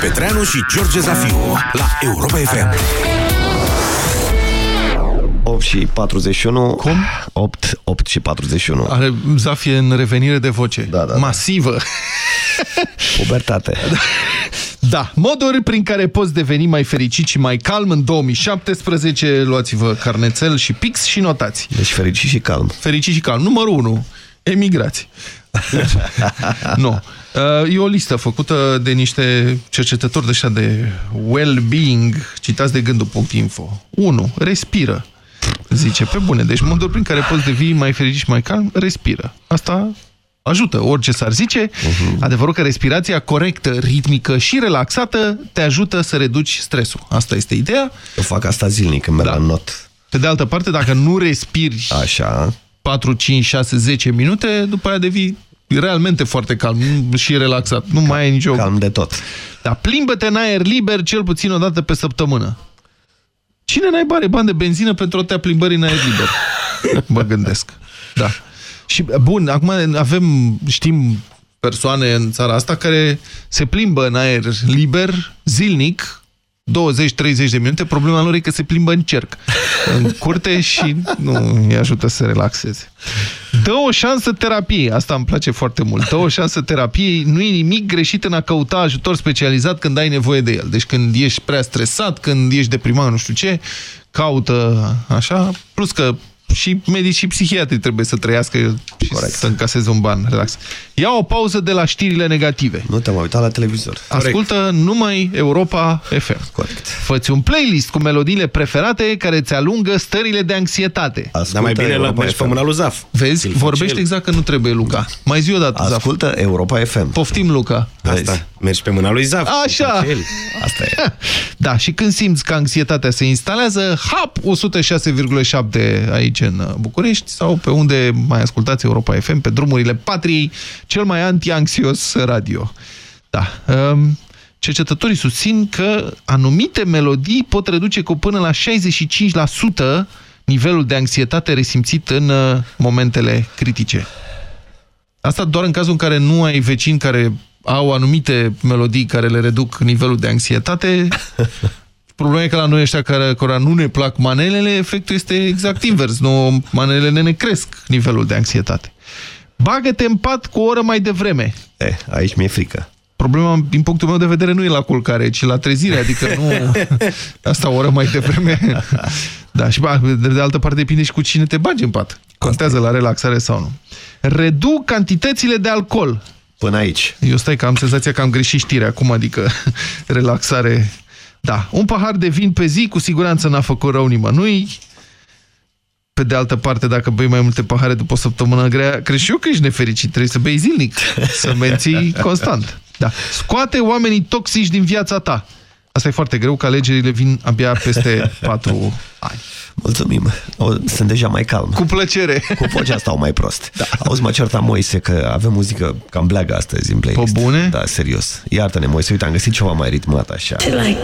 Petreanu și George Zafiu la Europa FM. O 8 și 41. Cum? 8, 8 și 41. Are zafie în revenire de voce. Da, da. Masivă. Pubertate. Da, moduri prin care poți deveni mai fericit și mai calm în 2017. Luați-vă carnețel și pix și notați. Deci fericit și calm. Fericit și calm. Numărul 1. Emigrați. nu. Uh, E o listă făcută de niște cercetători de așa de well-being, citați de gândul.info. 1. Respiră. Zice, pe bune, deci modul prin care poți devii mai fericit și mai calm, respiră. Asta ajută, orice s-ar zice. Mhm. Adevărul că respirația corectă, ritmică și relaxată te ajută să reduci stresul. Asta este ideea. Eu fac asta zilnic, când merg Da. la not. Pe de altă parte, dacă nu respiri Așa. 4, 5, 6, 10 minute, după aia devii realmente foarte calm și relaxat. Nu mai ai nicio... Calm de tot. Dar plimbă-te în aer liber cel puțin o dată pe săptămână. Cine n-ai bani, bani de benzină pentru o tea plimbări în aer liber? Mă gândesc. Da. Și, bun, acum avem, știm persoane în țara asta care se plimbă în aer liber zilnic 20-30 de minute, problema lor e că se plimbă în cerc, în curte și nu îi ajută să se relaxeze. Dă o șansă terapiei, asta îmi place foarte mult. Dă o șansă terapiei, nu e nimic greșit în a căuta ajutor specializat când ai nevoie de el. Deci când ești prea stresat, când ești deprimat, nu știu ce, caută așa, plus că și medici și psihiatri trebuie să trăiască și Corect. să încaseze un ban, relax. Ia o pauză de la știrile negative. Nu te-am uitat la televizor. Ascultă numai Europa FM. Corect. Fă-ți un playlist cu melodiile preferate care ți alungă stările de anxietate. Dar mai bine la mergi pe mâna lui Zaf. Vezi? Vorbește exact că nu trebuie Luca. Mai zi o dată, Zaf. Ascultă Europa FM. Poftim, Luca. Asta. Mergi pe mâna lui Zaf. Așa. Asta e. Da, și când simți că anxietatea se instalează, hap, 106,7 aici în uh, București sau pe unde mai ascultați Europa FM, pe drumurile patriei, cel mai anti-anxios radio. Da. Um, cercetătorii susțin că anumite melodii pot reduce cu până la 65% nivelul de anxietate resimțit în uh, momentele critice. Asta doar în cazul în care nu ai vecini care au anumite melodii care le reduc nivelul de anxietate. Problema e că la noi ăștia care, care nu ne plac manelele, efectul este exact invers. Nu, manelele ne cresc nivelul de anxietate. Bagă-te în pat cu o oră mai devreme. Eh, aici mi-e frică. Problema, din punctul meu de vedere, nu e la culcare, ci la trezire, adică nu... Asta o oră mai devreme. Da, și ba, de, de altă parte depinde și cu cine te bagi în pat. Contează la relaxare sau nu. Reduc cantitățile de alcool. Până aici. Eu stai că am senzația că am greșit știrea acum, adică relaxare... Da, un pahar de vin pe zi cu siguranță n-a făcut rău nimănui. Pe de altă parte, dacă bei mai multe pahare după o săptămână grea, crezi și eu că ești nefericit, trebuie să bei zilnic, să menții constant. Da. Scoate oamenii toxici din viața ta. Asta e foarte greu, că alegerile vin abia peste 4 ani. Mulțumim. O, sunt deja mai calm. Cu plăcere. Cu vocea stau mai prost. Da. Auzi, mă certa Moise că avem muzică cam bleagă astăzi în playlist. Pe bune? Da, serios. Iartă-ne, Moise, uite, am găsit ceva mai ritmat așa. Thank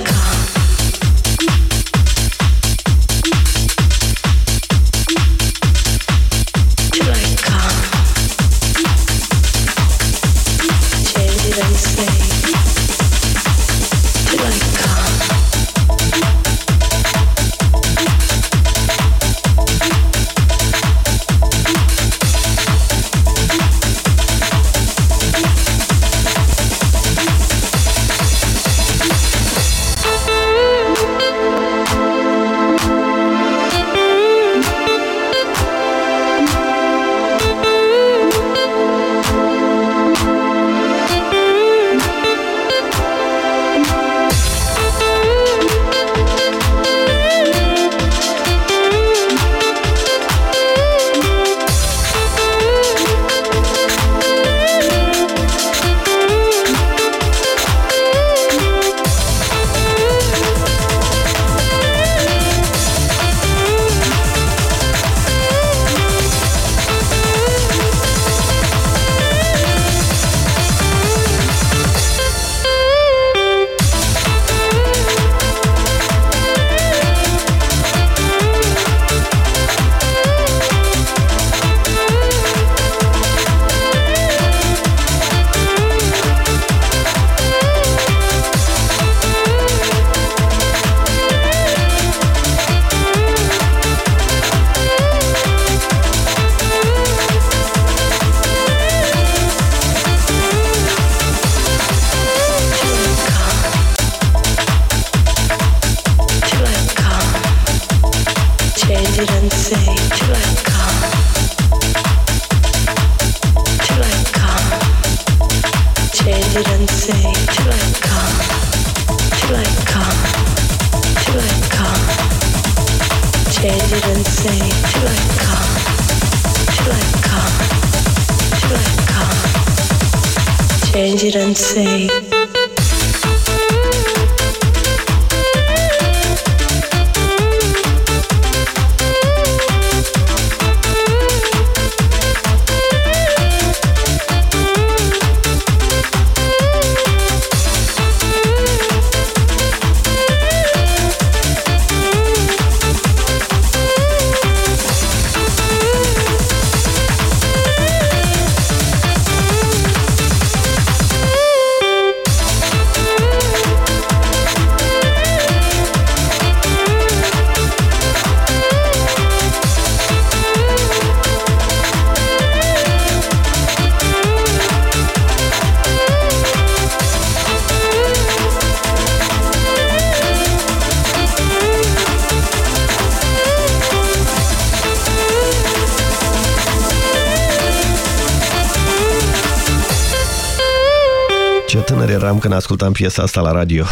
eram când ascultam piesa asta la radio.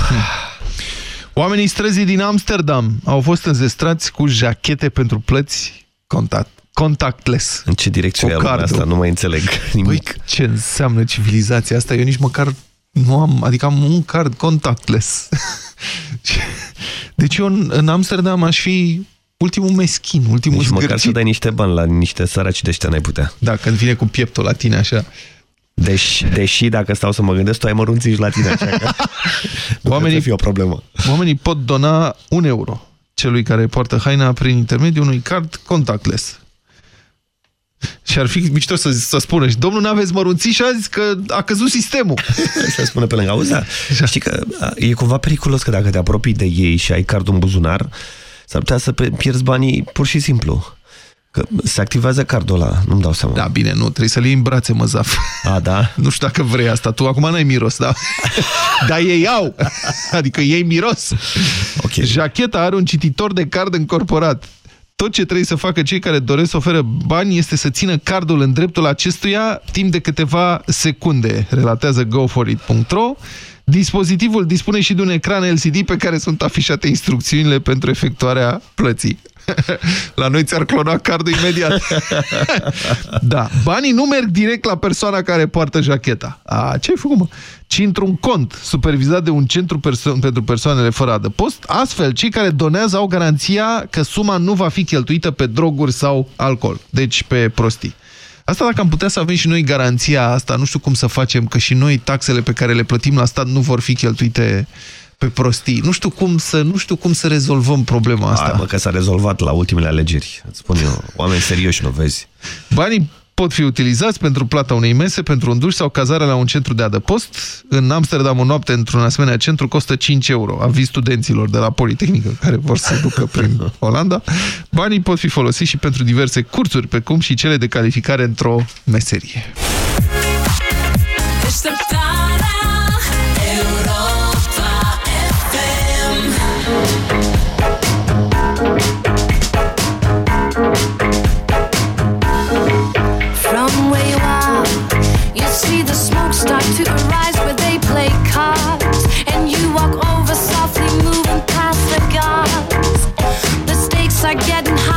Oamenii străzii din Amsterdam au fost înzestrați cu jachete pentru plăți contact, contactless. În ce direcție e lumea asta? Nu mai înțeleg nimic. Păi, ce înseamnă civilizația asta? Eu nici măcar nu am, adică am un card contactless. deci eu în, în Amsterdam aș fi ultimul meschin, ultimul Nici zgârcit. măcar să dai niște bani la niște săraci de ăștia n-ai putea. Da, când vine cu pieptul la tine așa. Deși, deși dacă stau să mă gândesc, tu ai mărunțiși la tine așa că Oamenii, fi o problemă. Oamenii pot dona un euro celui care poartă haina prin intermediul unui card contactless. Și ar fi mișto să, să spună și domnul n-aveți mărunțiși azi că a căzut sistemul. Se spune pe lângă auzi, da. Știi că a, e cumva periculos că dacă te apropii de ei și ai cardul în buzunar, s-ar putea să pe- pierzi banii pur și simplu. Că se activează cardul ăla, nu-mi dau seama. Da, bine, nu, trebuie să-l iei în brațe, mă, Zaf. A, da? Nu știu dacă vrei asta, tu acum n-ai miros, da? Dar ei au, adică ei miros. Okay. Jacheta are un cititor de card încorporat. Tot ce trebuie să facă cei care doresc să oferă bani este să țină cardul în dreptul acestuia timp de câteva secunde, relatează goforit.ro. Dispozitivul dispune și de un ecran LCD pe care sunt afișate instrucțiunile pentru efectuarea plății. La noi ți-ar clona cardul imediat. da, banii nu merg direct la persoana care poartă jacheta. A, ce ai făcut, mă? Ci într-un cont supervizat de un centru perso pentru persoanele fără adăpost. Astfel, cei care donează au garanția că suma nu va fi cheltuită pe droguri sau alcool. Deci pe prostii. Asta dacă am putea să avem și noi garanția asta, nu știu cum să facem, că și noi taxele pe care le plătim la stat nu vor fi cheltuite pe prostii. Nu știu cum să, nu știu cum să rezolvăm problema asta. Hai, mă, că s-a rezolvat la ultimele alegeri. Îți spun eu, oameni serioși, nu vezi? Banii pot fi utilizați pentru plata unei mese, pentru un duș sau cazarea la un centru de adăpost. În Amsterdam o noapte într-un asemenea centru costă 5 euro. Aviz studenților de la Politehnică care vor să ducă prin Olanda. Banii pot fi folosiți și pentru diverse cursuri, precum și cele de calificare într-o meserie. Deșteptarea to arise where they play cards. And you walk over softly, moving past the guards. The stakes are getting higher,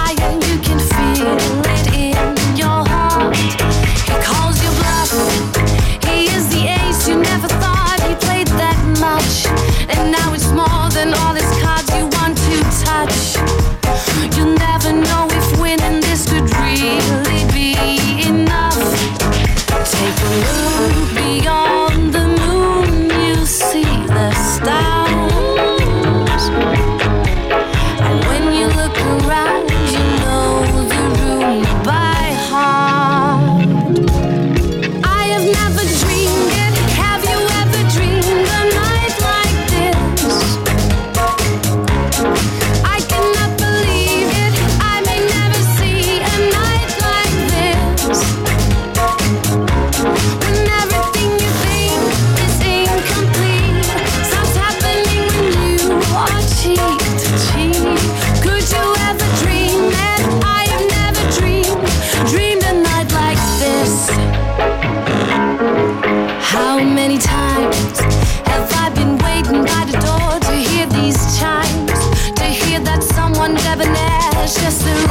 just arrived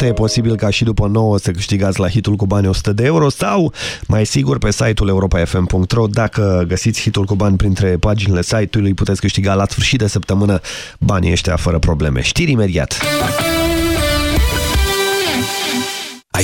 minute, e posibil ca și după 9 să câștigați la hitul cu bani 100 de euro sau, mai sigur, pe site-ul europa.fm.ro. Dacă găsiți hitul cu bani printre paginile site-ului, puteți câștiga la sfârșit de săptămână banii ăștia fără probleme. Știri imediat! Ai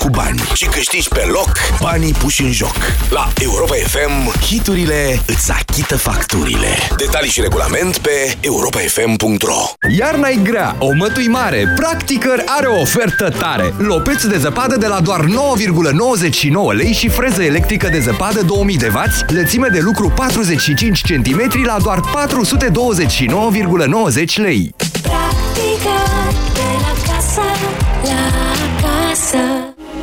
cu bani și câștigi pe loc banii puși în joc. La Europa FM, hiturile îți achită facturile. Detalii și regulament pe europafm.ro Iarna e grea, o mătui mare. Practicăr are o ofertă tare. Lopeț de zăpadă de la doar 9,99 lei și freză electrică de zăpadă 2000 de W, lățime de lucru 45 cm la doar 429,90 lei. Practica de la casă, la casă.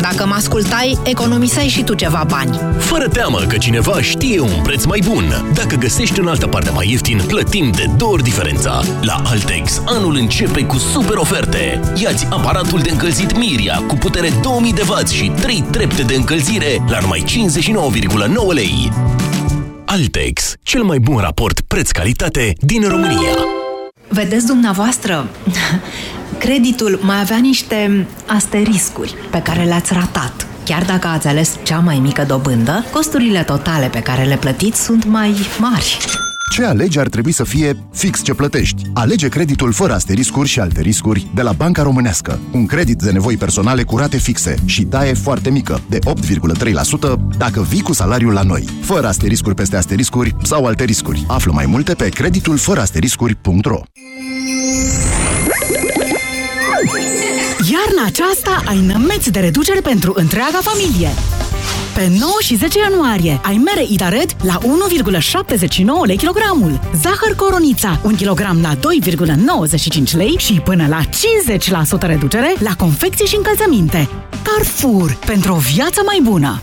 Dacă mă ascultai, economiseai și tu ceva bani. Fără teamă că cineva știe un preț mai bun. Dacă găsești în altă parte mai ieftin, plătim de două ori diferența. La Altex, anul începe cu super oferte. Iați aparatul de încălzit Miria cu putere 2000 de W și 3 trepte de încălzire la numai 59,9 lei. Altex, cel mai bun raport preț-calitate din România. Vedeți dumneavoastră, creditul mai avea niște asteriscuri pe care le-ați ratat. Chiar dacă ați ales cea mai mică dobândă, costurile totale pe care le plătiți sunt mai mari. Ce alegi ar trebui să fie fix ce plătești. Alege creditul fără asteriscuri și alte riscuri de la Banca Românească. Un credit de nevoi personale cu rate fixe și taie foarte mică, de 8,3% dacă vii cu salariul la noi. Fără asteriscuri peste asteriscuri sau alte riscuri. Află mai multe pe creditul fără asteriscuri.ro Iarna aceasta ai nămeți de reducere pentru întreaga familie. Pe 9 și 10 ianuarie ai mere Itared la 1,79 lei kilogramul, zahăr coronița 1 kg la 2,95 lei și până la 50% reducere la confecții și încălțăminte. Carrefour, pentru o viață mai bună!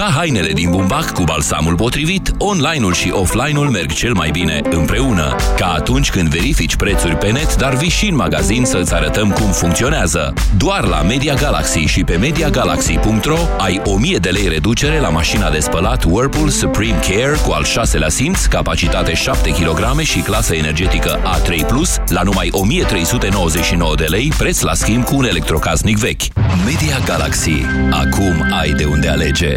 Ca hainele din bumbac cu balsamul potrivit, online-ul și offline-ul merg cel mai bine împreună. Ca atunci când verifici prețuri pe net, dar vii și în magazin să-ți arătăm cum funcționează. Doar la Media Galaxy și pe MediaGalaxy.ro ai 1000 de lei reducere la mașina de spălat Whirlpool Supreme Care cu al șaselea simț, capacitate 7 kg și clasă energetică A3+, la numai 1399 de lei, preț la schimb cu un electrocasnic vechi. Media Galaxy. Acum ai de unde alege.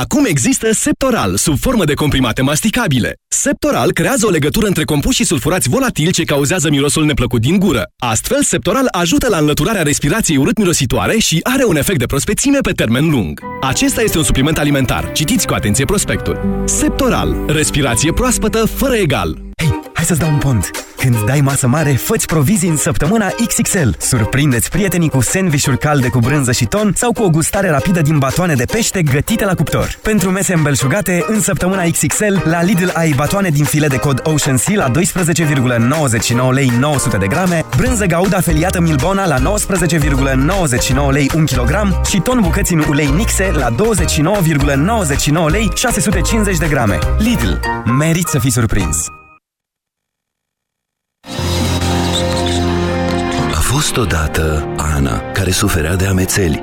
Acum există Septoral, sub formă de comprimate masticabile. Septoral creează o legătură între compuși sulfurați volatili ce cauzează mirosul neplăcut din gură. Astfel, Septoral ajută la înlăturarea respirației urât-mirositoare și are un efect de prospețime pe termen lung. Acesta este un supliment alimentar. Citiți cu atenție prospectul. Septoral. Respirație proaspătă fără egal. Hai să-ți dau un pont! Când dai masă mare, fă provizii în săptămâna XXL. Surprindeți prietenii cu sandvișuri calde cu brânză și ton sau cu o gustare rapidă din batoane de pește gătite la cuptor. Pentru mese îmbelșugate, în săptămâna XXL, la Lidl ai batoane din file de cod Ocean Sea la 12,99 lei 900 de grame, brânză gauda feliată Milbona la 19,99 lei 1 kg și ton bucăți în ulei Nixe la 29,99 lei 650 de grame. Lidl. Merit să fii surprins! A fost odată Ana, care suferea de amețeli,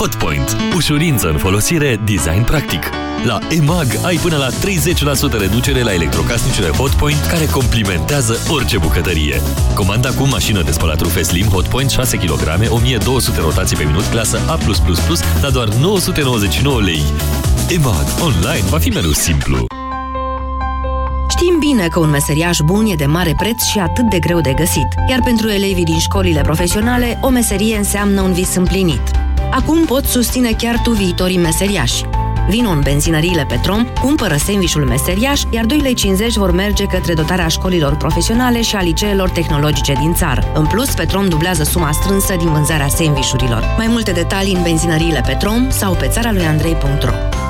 Hotpoint. Ușurință în folosire, design practic. La EMAG ai până la 30% reducere la electrocasnicele Hotpoint care complimentează orice bucătărie. Comanda cu mașină de spălat rufe Slim Hotpoint 6 kg, 1200 rotații pe minut, clasă A+++, la doar 999 lei. EMAG. Online va fi mereu simplu. Știm bine că un meseriaș bun e de mare preț și atât de greu de găsit, iar pentru elevii din școlile profesionale, o meserie înseamnă un vis împlinit. Acum poți susține chiar tu viitorii meseriași. Vino în benzinăriile Petrom, cumpără sandvișul meseriaș, iar 2,50 lei vor merge către dotarea școlilor profesionale și a liceelor tehnologice din țară. În plus, Petrom dublează suma strânsă din vânzarea sandvișurilor. Mai multe detalii în benzinăriile Petrom sau pe țara lui Andrei.ro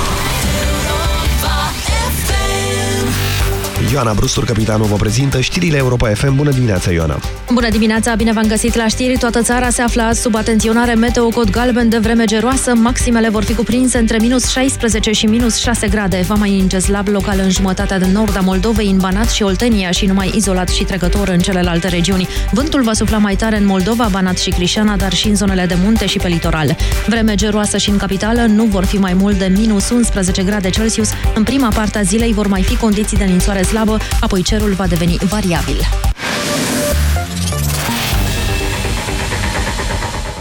Ioana Brustur, capitanul, vă prezintă știrile Europa FM. Bună dimineața, Ioana! Bună dimineața, bine v-am găsit la știri. Toată țara se află azi sub atenționare meteo cod galben de vreme geroasă. Maximele vor fi cuprinse între minus 16 și minus 6 grade. Va mai înge slab local în jumătatea de nord a Moldovei, în Banat și Oltenia și numai izolat și trecător în celelalte regiuni. Vântul va sufla mai tare în Moldova, Banat și Crișana, dar și în zonele de munte și pe litoral. Vreme geroasă și în capitală nu vor fi mai mult de minus 11 grade Celsius. În prima parte a zilei vor mai fi condiții de ninsoare slabă, apoi cerul va deveni variabil.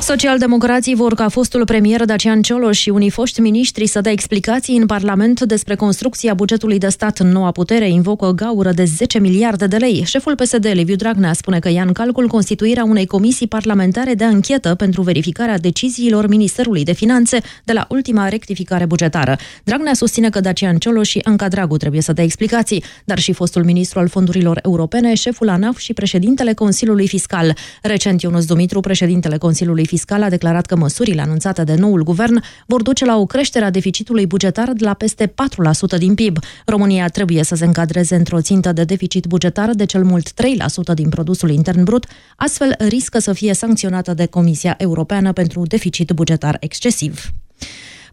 Socialdemocrații vor ca fostul premier Dacian Cioloș și unii foști miniștri să dea explicații în Parlament despre construcția bugetului de stat în noua putere, invocă o gaură de 10 miliarde de lei. Șeful PSD, Liviu Dragnea, spune că ia în calcul constituirea unei comisii parlamentare de anchetă pentru verificarea deciziilor Ministerului de Finanțe de la ultima rectificare bugetară. Dragnea susține că Dacian Cioloș și Anca Dragu trebuie să dea explicații, dar și fostul ministru al fondurilor europene, șeful ANAF și președintele Consiliului Fiscal. Recent, Ionus Dumitru, președintele Consiliului Fiscal, Fiscal a declarat că măsurile anunțate de noul guvern vor duce la o creștere a deficitului bugetar de la peste 4% din PIB. România trebuie să se încadreze într-o țintă de deficit bugetar de cel mult 3% din produsul intern brut, astfel riscă să fie sancționată de Comisia Europeană pentru deficit bugetar excesiv.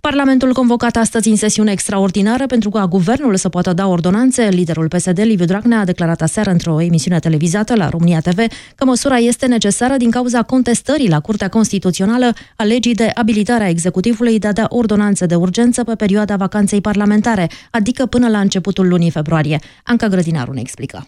Parlamentul convocat astăzi în sesiune extraordinară pentru ca guvernul să poată da ordonanțe. Liderul PSD, Liviu Dragnea, a declarat aseară într-o emisiune televizată la România TV că măsura este necesară din cauza contestării la Curtea Constituțională a legii de abilitare a executivului de a da ordonanțe de urgență pe perioada vacanței parlamentare, adică până la începutul lunii februarie. Anca Grădinaru ne explică.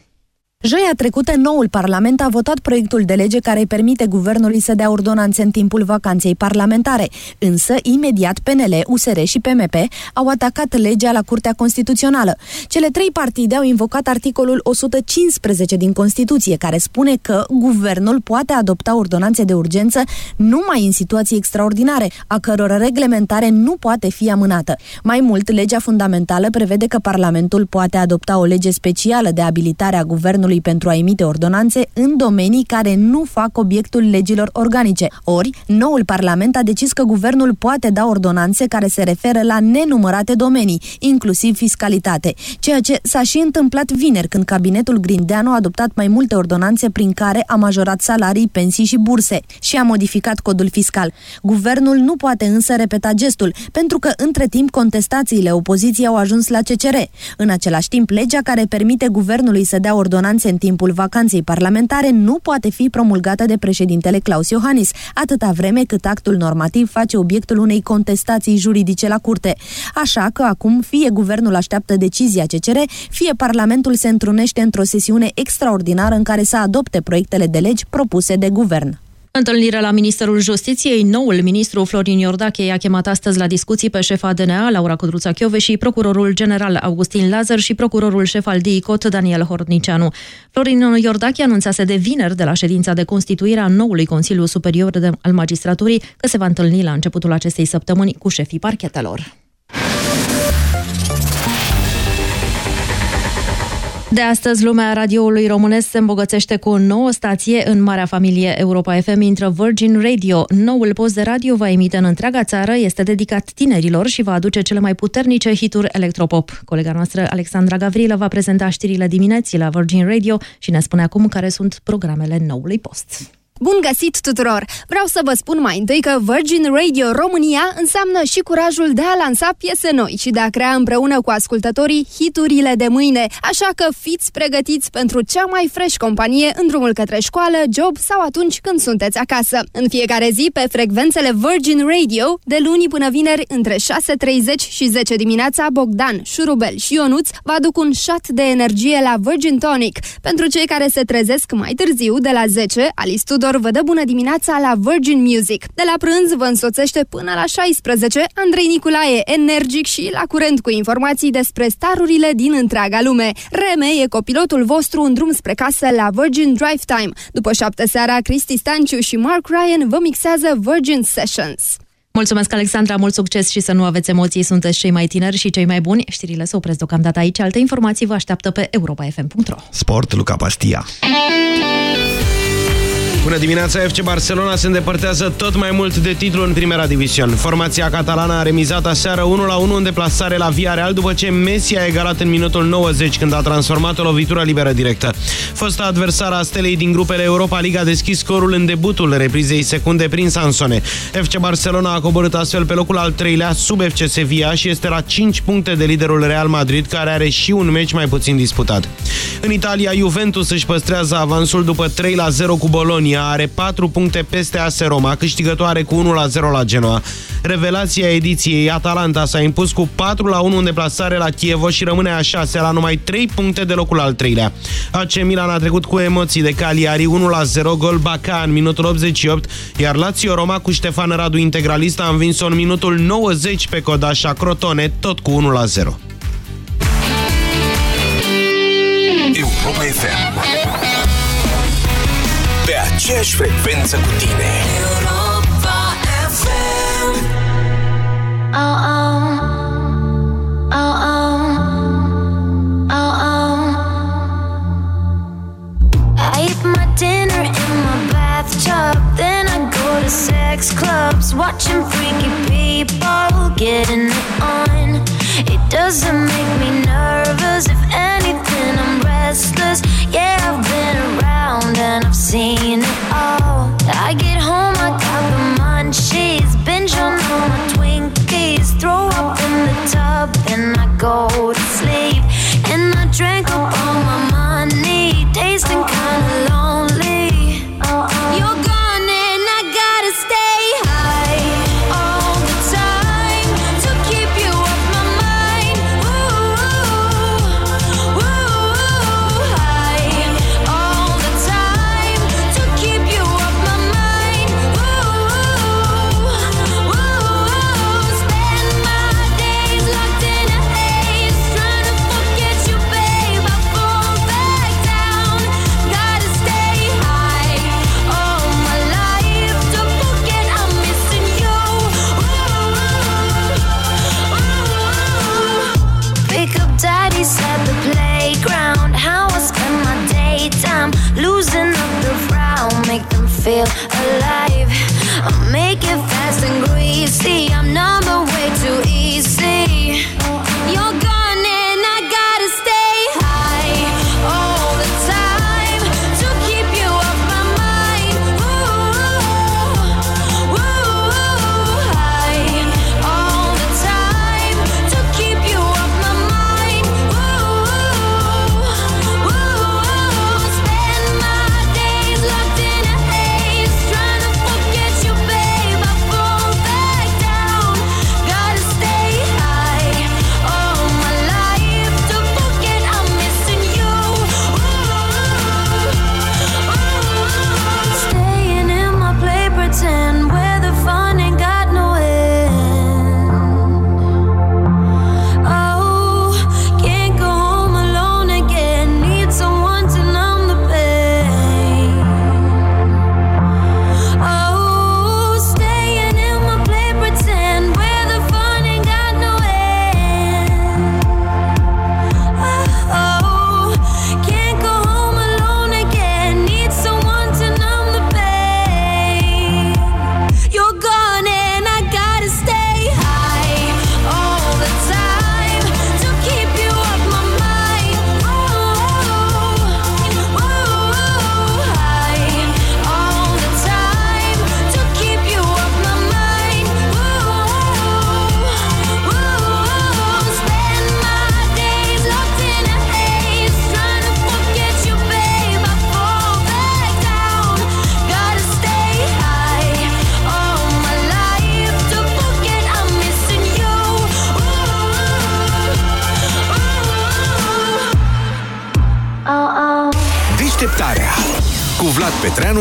Joia trecută, noul Parlament a votat proiectul de lege care îi permite guvernului să dea ordonanțe în timpul vacanței parlamentare. Însă, imediat, PNL, USR și PMP au atacat legea la Curtea Constituțională. Cele trei partide au invocat articolul 115 din Constituție, care spune că guvernul poate adopta ordonanțe de urgență numai în situații extraordinare, a căror reglementare nu poate fi amânată. Mai mult, legea fundamentală prevede că Parlamentul poate adopta o lege specială de abilitare a guvernului Guvernului pentru a emite ordonanțe în domenii care nu fac obiectul legilor organice. Ori, noul Parlament a decis că Guvernul poate da ordonanțe care se referă la nenumărate domenii, inclusiv fiscalitate, ceea ce s-a și întâmplat vineri când cabinetul Grindeanu a adoptat mai multe ordonanțe prin care a majorat salarii, pensii și burse și a modificat codul fiscal. Guvernul nu poate însă repeta gestul, pentru că între timp contestațiile opoziției au ajuns la CCR. În același timp, legea care permite guvernului să dea ordonanțe ordonanțe în timpul vacanței parlamentare nu poate fi promulgată de președintele Claus Iohannis, atâta vreme cât actul normativ face obiectul unei contestații juridice la curte. Așa că acum fie guvernul așteaptă decizia CCR, fie Parlamentul se întrunește într-o sesiune extraordinară în care să adopte proiectele de legi propuse de guvern. Întâlnire la Ministerul Justiției, noul ministru Florin Iordache i-a chemat astăzi la discuții pe șefa DNA, Laura Codruța și procurorul general Augustin Lazar și procurorul șef al DICOT, Daniel Hornicianu. Florin Iordache anunțase de vineri de la ședința de constituire a noului Consiliu Superior de, al Magistraturii că se va întâlni la începutul acestei săptămâni cu șefii parchetelor. De astăzi, lumea radioului românesc se îmbogățește cu o nouă stație în marea familie Europa FM, intră Virgin Radio. Noul post de radio va emite în întreaga țară, este dedicat tinerilor și va aduce cele mai puternice hituri electropop. Colega noastră, Alexandra Gavrilă, va prezenta știrile dimineții la Virgin Radio și ne spune acum care sunt programele noului post. Bun găsit tuturor! Vreau să vă spun mai întâi că Virgin Radio România înseamnă și curajul de a lansa piese noi și de a crea împreună cu ascultătorii hiturile de mâine, așa că fiți pregătiți pentru cea mai fresh companie în drumul către școală, job sau atunci când sunteți acasă. În fiecare zi, pe frecvențele Virgin Radio, de luni până vineri, între 6.30 și 10 dimineața, Bogdan, Șurubel și Ionuț vă aduc un shot de energie la Virgin Tonic. Pentru cei care se trezesc mai târziu, de la 10, Alice Tudor Tudor vă dă bună dimineața la Virgin Music. De la prânz vă însoțește până la 16 Andrei Niculae, energic și la curent cu informații despre starurile din întreaga lume. Reme e copilotul vostru în drum spre casă la Virgin Drive Time. După șapte seara, Cristi Stanciu și Mark Ryan vă mixează Virgin Sessions. Mulțumesc, Alexandra, mult succes și să nu aveți emoții, sunteți cei mai tineri și cei mai buni. Știrile se opresc deocamdată aici, alte informații vă așteaptă pe europa.fm.ro Sport, Luca Pastia. Bună dimineața, FC Barcelona se îndepărtează tot mai mult de titlu în primera division. Formația catalană a remizat aseară 1-1 în deplasare la Villarreal după ce Messi a egalat în minutul 90 când a transformat o lovitură liberă directă. Fosta adversară a stelei din grupele Europa Liga a deschis scorul în debutul reprizei secunde prin Sansone. FC Barcelona a coborât astfel pe locul al treilea sub FC Sevilla și este la 5 puncte de liderul Real Madrid care are și un meci mai puțin disputat. În Italia, Juventus își păstrează avansul după 3-0 cu Bologna România are 4 puncte peste AS Roma, câștigătoare cu 1-0 la Genoa. Revelația ediției Atalanta s-a impus cu 4-1 în deplasare la Chievo și rămâne a 6 la numai 3 puncte de locul al treilea. AC Milan a trecut cu emoții de Cagliari 1-0 gol Baca în minutul 88, iar Lazio Roma cu Ștefan Radu integralist a învins-o în minutul 90 pe Codașa Crotone, tot cu 1-0. Europa FM aceeași frecvență cu tine. Europa FM. Oh, oh. Oh, oh. Oh, oh. I eat my dinner bathtub Then I go to sex clubs, watching freaky people getting on. It doesn't make me nervous, if anything, I'm restless. Yeah, I've been around and I've seen it all. I get home, I got the munchies, binge on all my Twinkies, throw up in the tub, then I go to sleep. And I drank up all my money, tasting kinda lonely. Feel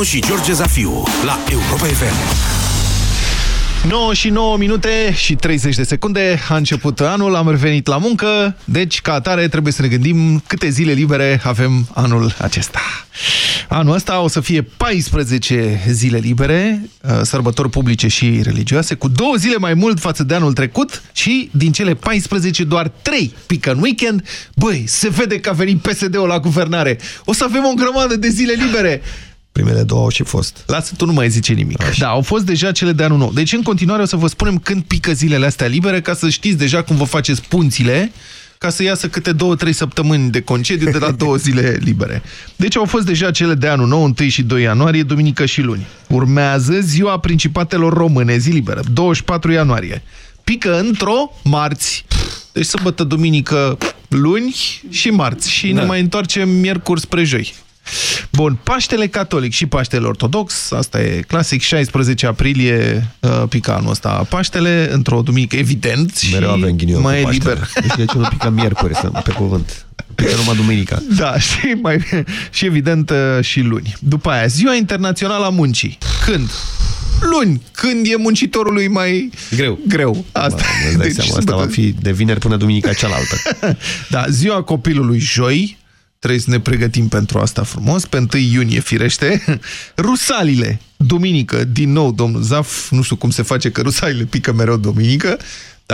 și George Zafiu la Europa FM. 9 și 9 minute și 30 de secunde a început anul, am revenit la muncă, deci ca atare trebuie să ne gândim câte zile libere avem anul acesta. Anul ăsta o să fie 14 zile libere, uh, sărbători publice și religioase, cu două zile mai mult față de anul trecut și din cele 14 doar 3 pică în weekend. Băi, se vede că a venit PSD-ul la guvernare. O să avem o grămadă de zile libere. Primele două au și fost. Lasă, tu nu mai zice nimic. Așa. Da, au fost deja cele de anul nou. Deci, în continuare, o să vă spunem când pică zilele astea libere, ca să știți deja cum vă faceți punțile, ca să iasă câte două-trei săptămâni de concediu de la două zile libere. Deci au fost deja cele de anul nou, 1 și 2 ianuarie, duminică și luni. Urmează ziua Principatelor Române, zi liberă, 24 ianuarie. Pică într-o marți. Deci săpătă, duminică, luni și marți. Și da. ne mai întoarcem miercuri spre joi. Bun, Paștele Catolic și Paștele Ortodox, asta e clasic, 16 aprilie uh, pică anul ăsta Paștele, într-o duminică, evident, Mereu și avem ghinion mai cu e Paștele. liber. Deci de ce nu pică miercuri, să, pe cuvânt. Pică numai duminica. Da, și, mai, și evident uh, și luni. După aia, Ziua Internațională a Muncii. Când? Luni, când e muncitorului mai greu. greu. Asta, Îți dai seama, asta va fi de vineri până duminica cealaltă. da, ziua copilului joi, trebuie să ne pregătim pentru asta frumos, pe 1 iunie firește, rusalile, duminică, din nou domnul Zaf, nu știu cum se face că rusalile pică mereu duminică,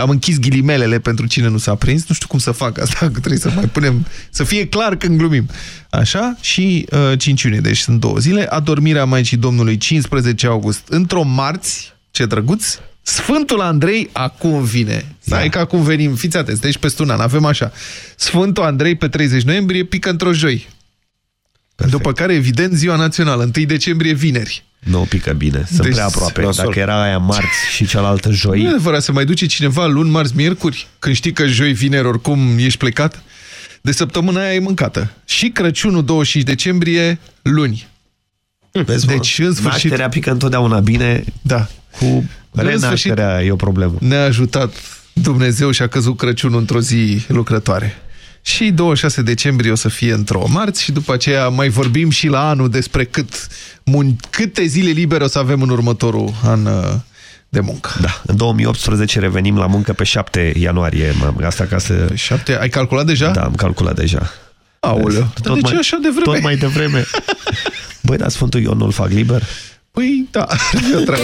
am închis ghilimelele pentru cine nu s-a prins, nu știu cum să fac asta, că trebuie să mai punem, să fie clar când glumim. Așa, și uh, 5 iunie, deci sunt două zile, adormirea Maicii Domnului 15 august, într-o marți, ce drăguț. Sfântul Andrei acum vine. Stai că acum venim, fiți atenți, deci peste un an, avem așa. Sfântul Andrei pe 30 noiembrie pică într-o joi. Perfect. După care, evident, ziua națională, 1 decembrie, vineri. Nu pică bine, sunt Deci, prea aproape. nasol. Dacă era aia marți și cealaltă joi... Nu e adevărat, să mai duce cineva luni, marți, miercuri, când știi că joi, vineri, oricum ești plecat? De săptămâna aia e mâncată. Și Crăciunul 25 decembrie, luni. Vezi, deci, în sfârșit... Nașterea pică întotdeauna bine. Da. Cu În sfârșit, renașterea e o problemă. Ne-a ajutat Dumnezeu și a căzut Crăciunul într-o zi lucrătoare. Și 26 decembrie o să fie într-o marți și după aceea mai vorbim și la anul despre cât mun câte zile libere o să avem în următorul an uh, de muncă. Da, în 2018 revenim la muncă pe 7 ianuarie. mă, Asta ca să... 7? Ai calculat deja? Da, am calculat deja. Aoleu, dar de ce așa de vreme? Tot mai devreme. Băi, dar Sfântul Ion nu-l fac liber? Păi, da, e o treabă.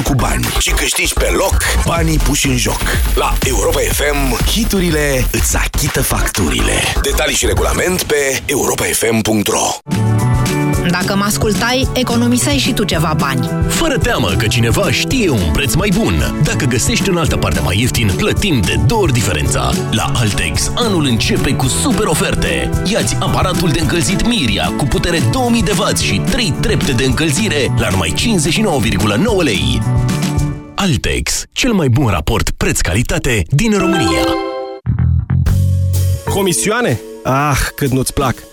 cu bani și câștigi pe loc banii puși în joc. La Europa FM, hiturile îți achită facturile. Detalii și regulament pe europafm.ro Dacă mă ascultai, economiseai și tu ceva bani. Fără teamă că cineva știe un preț mai bun. Dacă găsești în altă parte mai ieftin, plătim de două ori diferența. La Altex, anul începe cu super oferte. Iați aparatul de încălzit Miria cu putere 2000 de W și 3 trepte de încălzire la numai 59,9 lei. Altex, cel mai bun raport preț-calitate din România. Comisioane? Ah, cât nu-ți plac!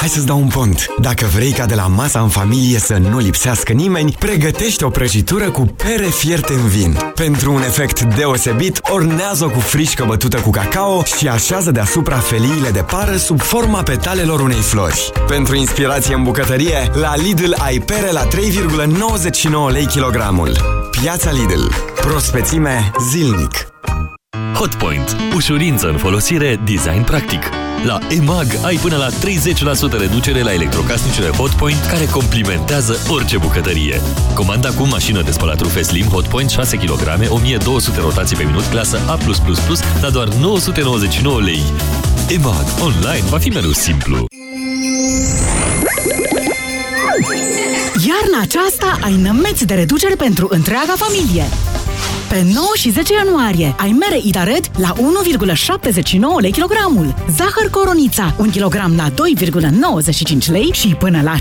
Hei, hai să-ți dau un pont. Dacă vrei ca de la masa în familie să nu lipsească nimeni, pregătește o prăjitură cu pere fierte în vin. Pentru un efect deosebit, ornează-o cu frișcă bătută cu cacao și așează deasupra feliile de pară sub forma petalelor unei flori. Pentru inspirație în bucătărie, la Lidl ai pere la 3,99 lei kilogramul. Piața Lidl. Prospețime zilnic. Hotpoint. Ușurință în folosire, design practic. La EMAG ai până la 30% reducere la electrocasnicele Hotpoint care complimentează orice bucătărie. Comanda cu mașină de spălat rufe Slim Hotpoint 6 kg, 1200 rotații pe minut, clasă A+++, la doar 999 lei. EMAG. Online va fi mereu simplu. Iarna aceasta ai nămeți de reducere pentru întreaga familie. Pe 9 și 10 ianuarie ai mere Itared la 1,79 lei kilogramul, zahăr coronița 1 kg la 2,95 lei și până la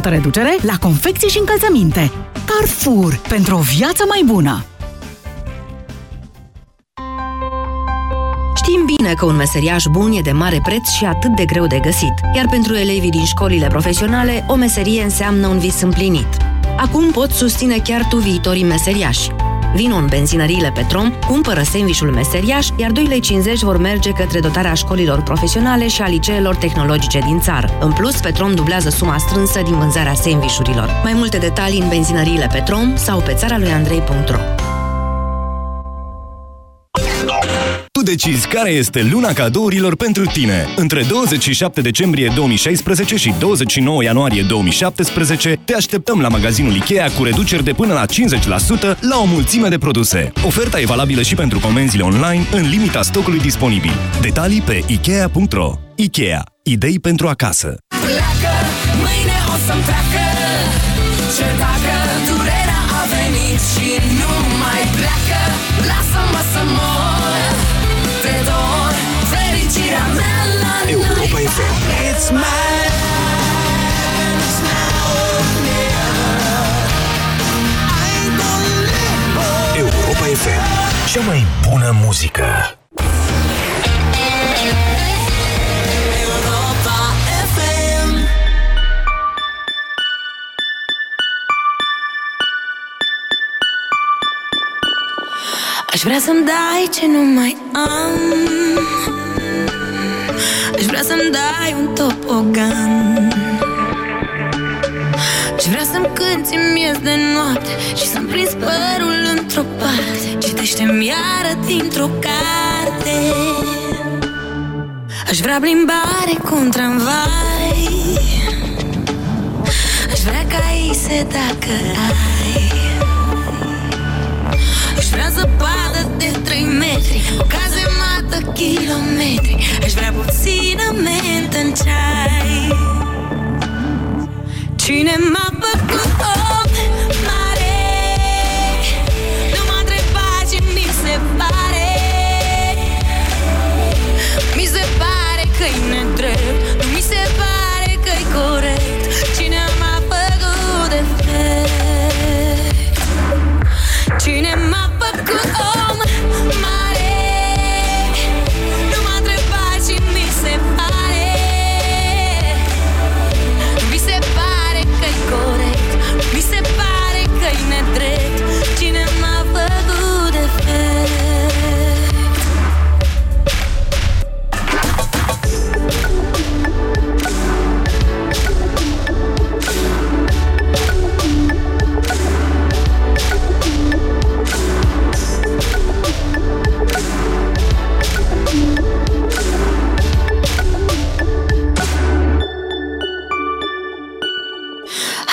50% reducere la confecții și încălțăminte. Carrefour, pentru o viață mai bună! Știm bine că un meseriaș bun e de mare preț și atât de greu de găsit, iar pentru elevii din școlile profesionale, o meserie înseamnă un vis împlinit. Acum poți susține chiar tu viitorii meseriași. Vino în benzinăriile Petrom, cumpără sandvișul meseriaș, iar 2,50 lei vor merge către dotarea școlilor profesionale și a liceelor tehnologice din țară. În plus, Petrom dublează suma strânsă din vânzarea sandvișurilor. Mai multe detalii în benzinăriile Petrom sau pe țara lui Andrei.ro Tu decizi care este luna cadourilor pentru tine. Între 27 decembrie 2016 și 29 ianuarie 2017 te așteptăm la magazinul Ikea cu reduceri de până la 50% la o mulțime de produse. Oferta e valabilă și pentru comenzile online în limita stocului disponibil. Detalii pe Ikea.ro Ikea. Idei pentru acasă. Pleacă, mâine o să-mi treacă Ce dacă durerea cea mai bună muzică. Europa FM Aș vrea să-mi dai ce nu mai am Aș vrea să-mi dai un topogan Aș vrea să-mi cânti miez de noapte Și să-mi prins părul într-o parte. Citește-mi iară dintr-o carte. Aș vrea plimbare cu un tramvai. Aș vrea caise dacă ai. Aș vrea zăpadă de 3 metri O cazemată kilometri. Aș vrea puțină mentă în ceai Cine m-a făcut om mare. Nu m-a întrebat ce mi se pare. Mi se pare că-i nedrept Nu mi se pare că-i corect. Cine m-a făcut defect Cine m-a făcut om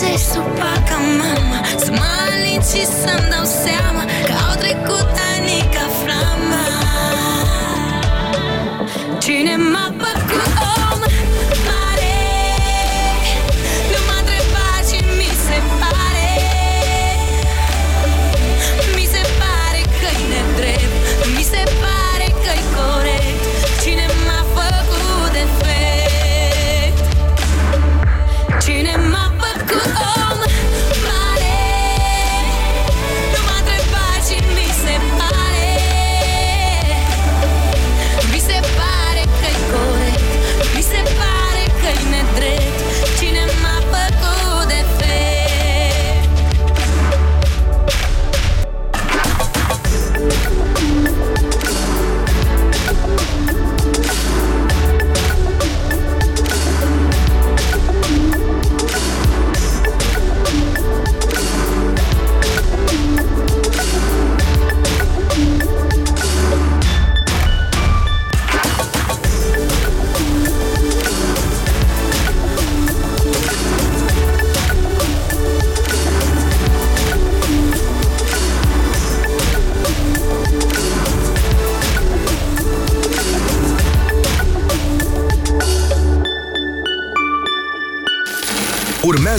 să-mi încălzești supa ca mama. Să mă alin și să-mi dau seama Că au trecut ani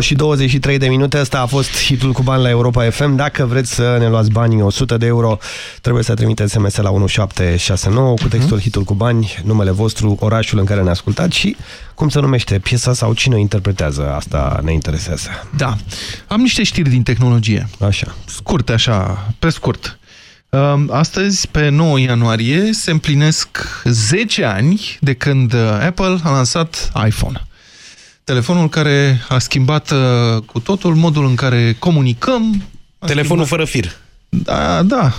9 și 23 de minute, ăsta a fost hitul cu bani la Europa FM. Dacă vreți să ne luați banii 100 de euro, trebuie să trimiteți SMS la 1769 cu textul uh -huh. hitul cu bani, numele vostru, orașul în care ne ascultați și cum se numește piesa sau cine o interpretează. Asta ne interesează. Da. Am niște știri din tehnologie. Așa. Scurte, așa, pe scurt. Um, astăzi, pe 9 ianuarie, se împlinesc 10 ani de când uh, Apple a lansat iPhone. Telefonul care a schimbat uh, cu totul modul în care comunicăm. Telefonul fără fir. Da, da.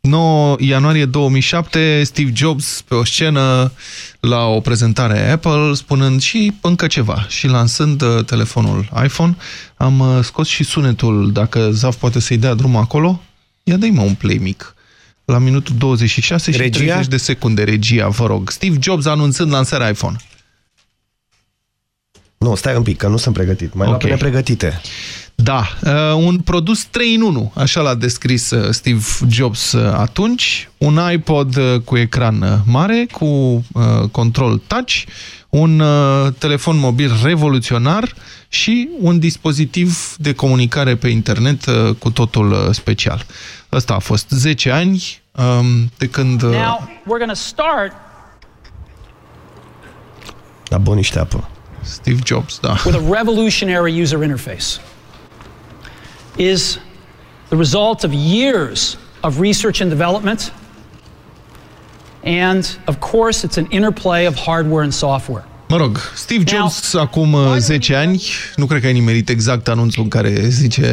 9 ianuarie 2007, Steve Jobs pe o scenă la o prezentare Apple, spunând și încă ceva. Și lansând uh, telefonul iPhone, am uh, scos și sunetul, dacă Zaf poate să-i dea drumul acolo. Ia dă-i mă un play mic. La minutul 26 și Regia? 30 de secunde, regia, vă rog. Steve Jobs anunțând lansarea iPhone. Nu, stai un pic, că nu sunt pregătit. Mai Ok. okay. pregătite. Da, uh, un produs 3 în 1, așa l-a descris uh, Steve Jobs uh, atunci. Un iPod uh, cu ecran uh, mare, cu uh, control touch, un uh, telefon mobil revoluționar și un dispozitiv de comunicare pe internet uh, cu totul uh, special. Ăsta a fost 10 ani um, de când... Uh, Now, we're going to start La buniște apă. Steve Jobs, da. with a revolutionary user interface. Is the result of years of research and development. And of course, it's an interplay of hardware and software. Mă rog, Steve Jobs acum uh, 10 ani, nu cred că ai nimerit exact anunțul în care zice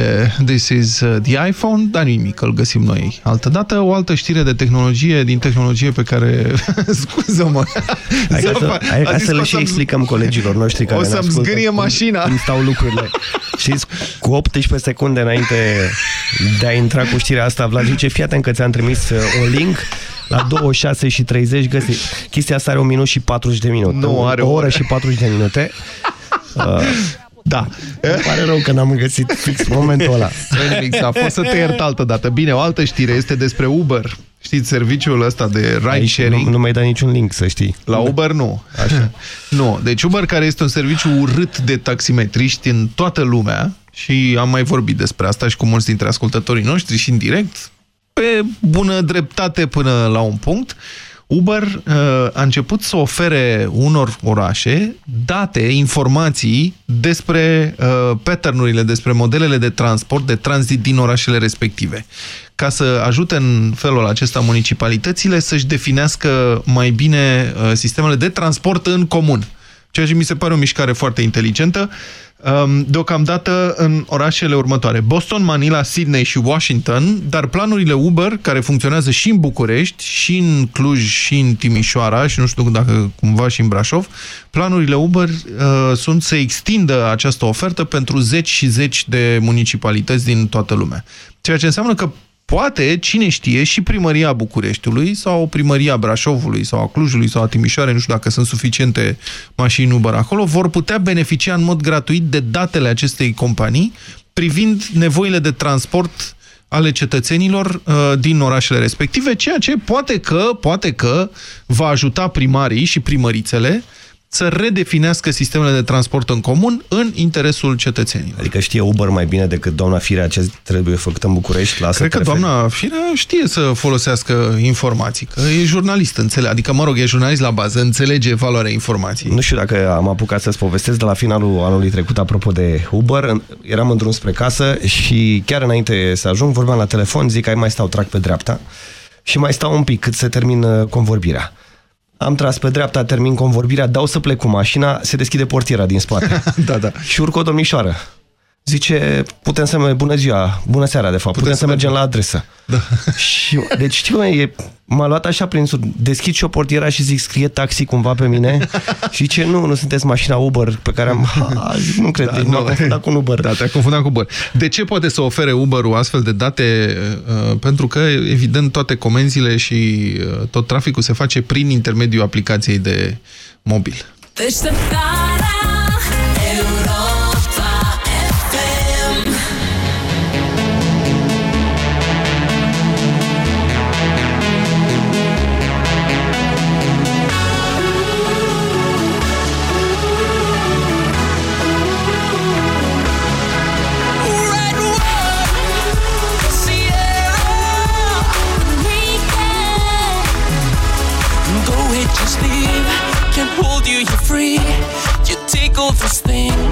This is uh, the iPhone, dar nimic, îl găsim noi altă dată. O altă știre de tehnologie, din tehnologie pe care... Scuză-mă! Hai, că, Zafa, hai, a hai zis să că le o și să-mi- explicăm colegilor noștri care O ne să-mi ascultă zgârie cum- mașina. Cum stau lucrurile. Știți, cu 18 secunde înainte de a intra cu știrea asta, Vlad zice, fii atent că ți-am trimis uh, un link la 26 și 30 găsi. Chestia asta are un minut și 40 de minute. Nu, are o o oră oră. și 40 de minute. Uh, da. Îmi pare rău că n-am găsit fix momentul ăla. Nu nimic, a fost să te iert altă dată. Bine, o altă știre este despre Uber. Știți, serviciul ăsta de ride sharing. Nu, nu mai da niciun link, să știi. La Uber nu. Așa. nu. Deci Uber care este un serviciu urât de taximetriști în toată lumea și am mai vorbit despre asta și cu mulți dintre ascultătorii noștri și în direct, pe bună dreptate până la un punct, Uber uh, a început să ofere unor orașe date, informații despre uh, pattern-urile, despre modelele de transport, de tranzit din orașele respective, ca să ajute în felul acesta municipalitățile să-și definească mai bine uh, sistemele de transport în comun. Ceea ce mi se pare o mișcare foarte inteligentă. Um, Deocamdată în orașele următoare, Boston, Manila, Sydney și Washington, dar planurile Uber, care funcționează și în București, și în Cluj, și în Timișoara, și nu știu dacă cumva și în Brașov, planurile Uber uh, sunt să extindă această ofertă pentru zeci și zeci de municipalități din toată lumea. Ceea ce înseamnă că poate, cine știe, și primăria Bucureștiului sau primăria Brașovului sau a Clujului sau a Timișoarei, nu știu dacă sunt suficiente mașini Uber acolo, vor putea beneficia în mod gratuit de datele acestei companii privind nevoile de transport ale cetățenilor uh, din orașele respective, ceea ce poate că, poate că va ajuta primarii și primărițele să redefinească sistemele de transport în comun în interesul cetățenilor. Adică știe Uber mai bine decât doamna Firea ce trebuie făcut în București? La asta Cred că te referi? doamna Firea știe să folosească informații, că e jurnalist, înțelege, adică, mă rog, e jurnalist la bază, înțelege valoarea informației. Nu știu dacă am apucat să-ți povestesc de la finalul anului trecut, apropo de Uber, în- eram în drum spre casă și chiar înainte să ajung, vorbeam la telefon, zic că mai stau, trag pe dreapta și mai stau un pic cât se termină convorbirea. Am tras pe dreapta, termin convorbirea, dau să plec cu mașina, se deschide portiera din spate. da, da. Și urcă o domnișoară. Zice, putem să mergem, bună ziua, bună seara de fapt, putem, putem să mergem la adresă. Da. Și, deci știu, e, m-a luat așa prin sur. Deschid și o portiera și zic, scrie taxi cumva pe mine? și ce nu, nu sunteți mașina Uber pe care am... Ha, zic, nu cred, da, deci m-am confundat cu un Uber. Da, te-ai confundat cu Uber. De ce poate să ofere Uber-ul astfel de date? Uh, pentru că, evident, toate comenzile și uh, tot traficul se face prin intermediul aplicației de mobil. Deșteptarea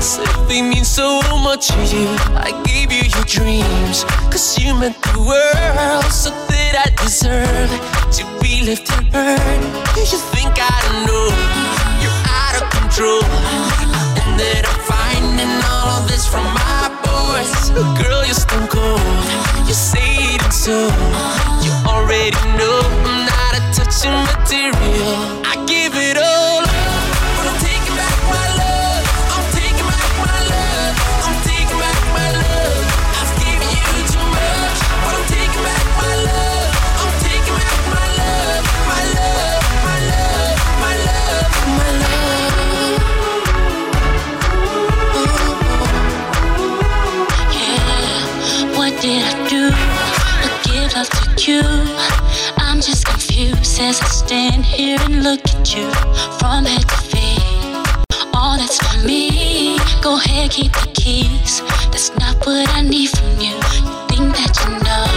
Said they mean so much to you. I gave you your dreams, cause you meant the world. So that I deserve to be left unheard. Do you think I don't know you're out of control? And that I'm finding all of this from my boys. Girl, you're stone cold. You say it and so. You already know I'm not a touching material. I give it up. You. I'm just confused as I stand here and look at you from head to feet. All that's for me. Go ahead, keep the keys. That's not what I need from you. You think that you know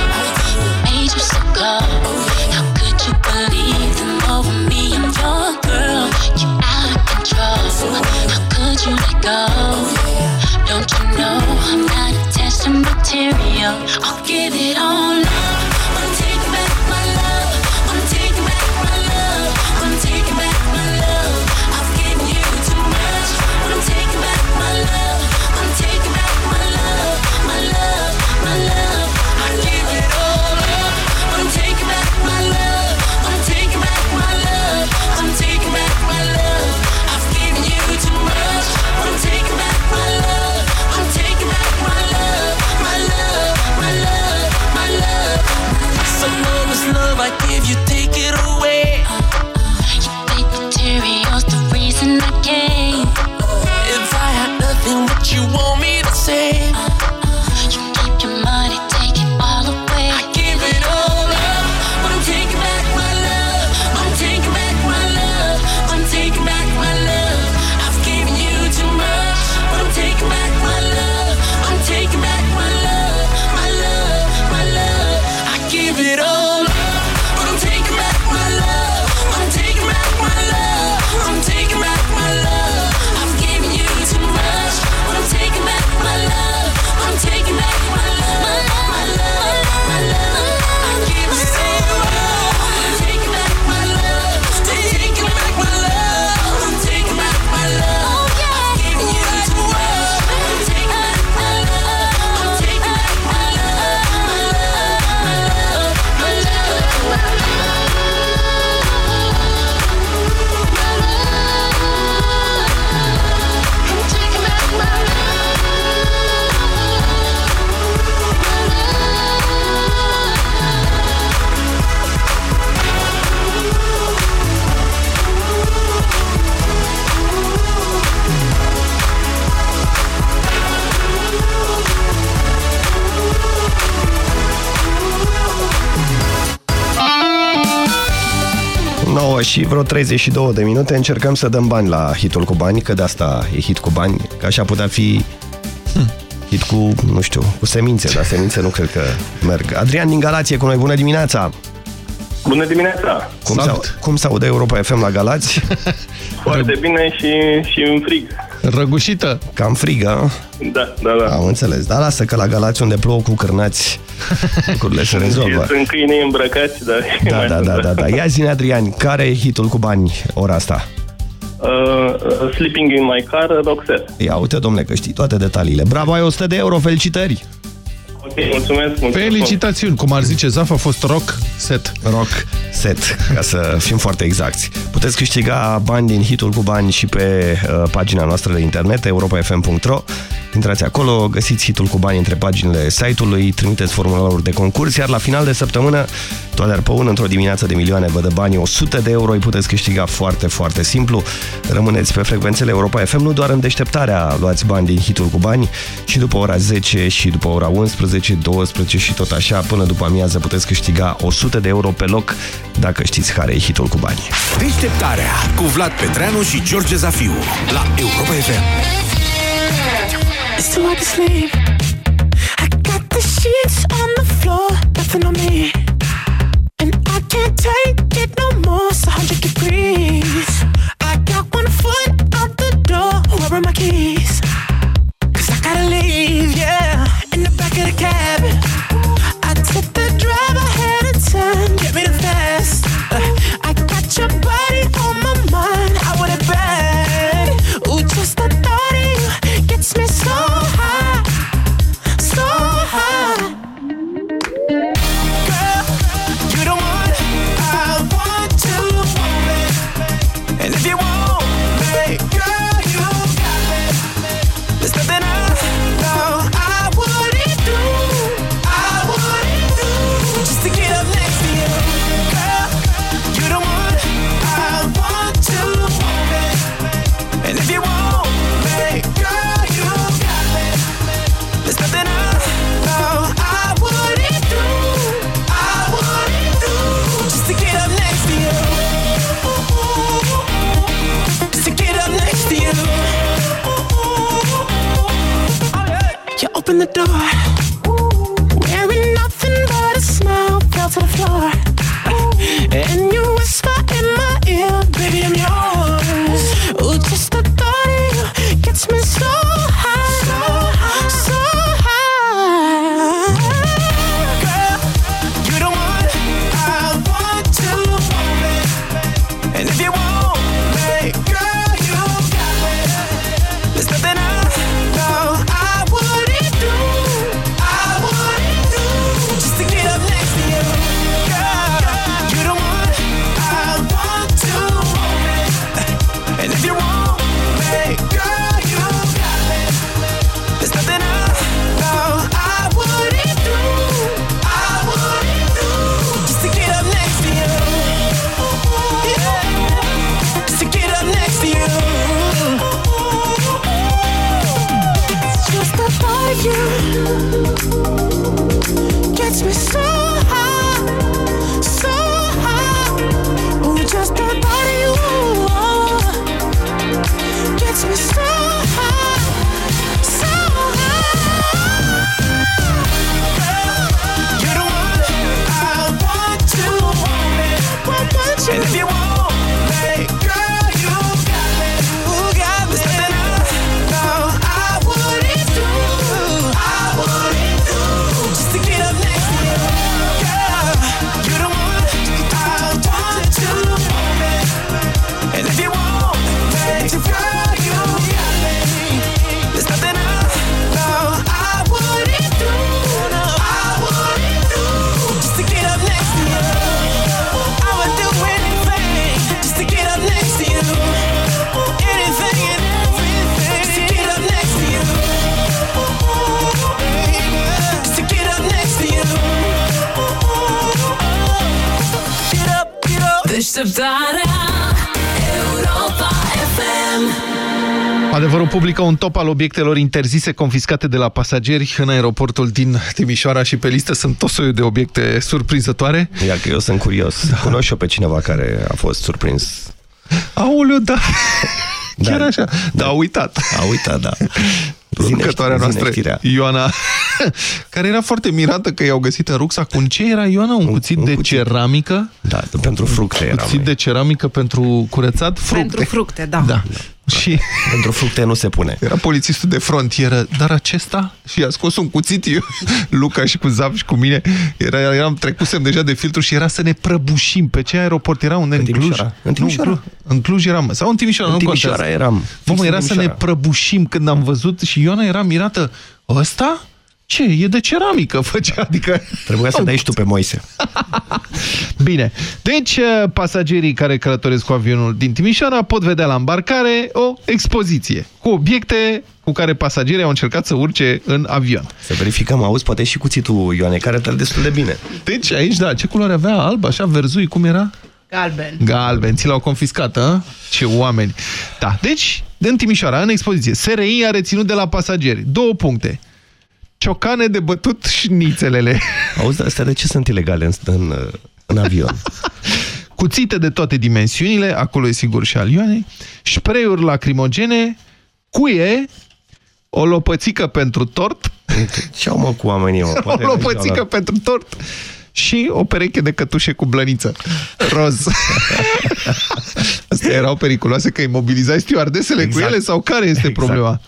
what made you so cold? How could you believe them over me? I'm your girl. You're out of control. How could you let go? Don't you know I'm not attached to material? I'll give it all up. Și vreo 32 de minute încercăm să dăm bani la hitul cu bani, că de asta e hit cu bani, că așa putea fi hit cu, nu știu, cu semințe, dar semințe nu cred că merg. Adrian din Galație cu noi, bună dimineața! Bună dimineața! Cum, se, cum se aude Europa FM la Galați? Foarte bine și, și în frig. Răgușită. Cam frigă. Da, da, da. Am înțeles. Dar lasă că la Galați unde plouă cu cârnați lucrurile se rezolvă. Sunt câini îmbrăcați, dar... Da, da, da, da, da. Ia zi Adrian, care e hitul cu bani ora asta? Uh, uh, sleeping in my car, Roxette. Ia uite, domnule, că știi toate detaliile. Bravo, ai 100 de euro, felicitări! Ok, mulțumesc, mulțumesc. Felicitațiuni, cum ar zice Zaf, a fost rock set. Rock set, ca să fim foarte exacti. Puteți câștiga bani din hitul cu bani și pe uh, pagina noastră de internet, europafm.ro. Intrați acolo, găsiți hitul cu bani între paginile site-ului, trimiteți formularul de concurs, iar la final de săptămână, Toader Păun, într-o dimineață de milioane, vă dă banii 100 de euro, îi puteți câștiga foarte, foarte simplu. Rămâneți pe frecvențele Europa FM, nu doar în deșteptarea luați bani din hitul cu bani, și după ora 10 și după ora 11, 12 și tot așa, până după amiază puteți câștiga 100 de euro pe loc, dacă știți care e hitul cu bani. Deșteptarea cu Vlad Petreanu și George Zafiu la Europa FM. It's too hard to sleep. I got the sheets on the floor, nothing on me. And I can't take it no more, 100 degrees. I got one foot out the door, where are my I gotta leave, yeah. In the back of the cab. Top al obiectelor interzise confiscate de la pasageri în aeroportul din Timișoara și pe listă sunt tot soiul de obiecte surprinzătoare. Ia că eu sunt curios. Da. Cunosc și eu pe cineva care a fost surprins. Aoleu, da. Chiar Da. așa. Da, a uitat. A uitat, da. Producătoarea Zine noastră, știrea. Ioana, care era foarte mirată că i-au găsit în rucsac. Un ce era, Ioana? Un, cuțit de ceramică? Da, pentru fructe era. Cuțit de ceramică pentru curățat fructe. Pentru fructe, da. Da. Și pentru fructe nu se pune. Era polițistul de frontieră, dar acesta și a scos un cuțit eu, Luca și cu Zav și cu mine, era, eram trecusem deja de filtru și era să ne prăbușim. Pe ce aeroport era? Unde? În, Cluj? Timișoara. În Timișoara. Nu, în Cluj eram. Sau în Timișoara, În nu Timișoara contează. eram. Bă, Fix mă, în era să ne Timișoara. prăbușim când am văzut și Ioana era mirată. Ăsta? Ce? E de ceramică, făcea, adică... Trebuia să dai și tu pe Moise. Bine, deci eh, pasagerii care călătoresc cu avionul din Timișoara pot vedea la îmbarcare o expoziție cu obiecte cu care pasagerii au încercat să urce în avion. Să verificăm, auzi, poate și cuțitul Ioane, care arată destul de bine. Deci aici, da, ce culoare avea? Alb, așa, verzui, cum era? Galben. Galben, ți l-au confiscat, a? Ce oameni. Da, deci, în Timișoara, în expoziție, SRI a reținut de la pasageri două puncte. Ciocane de bătut șnițelele. Auzi, dar astea de ce sunt ilegale în, în, în avion? Cuțite de toate dimensiunile, acolo e sigur și al Ioanei, spray-uri lacrimogene, cuie, o lopățică pentru tort. Ce au mă cu oamenii, mă? O Poate lopățică la- pentru tort și o pereche de cătușe cu blăniță. Roz. Astea erau periculoase că imobilizai stewardesele Exact. cu ele sau care este Exact. problema?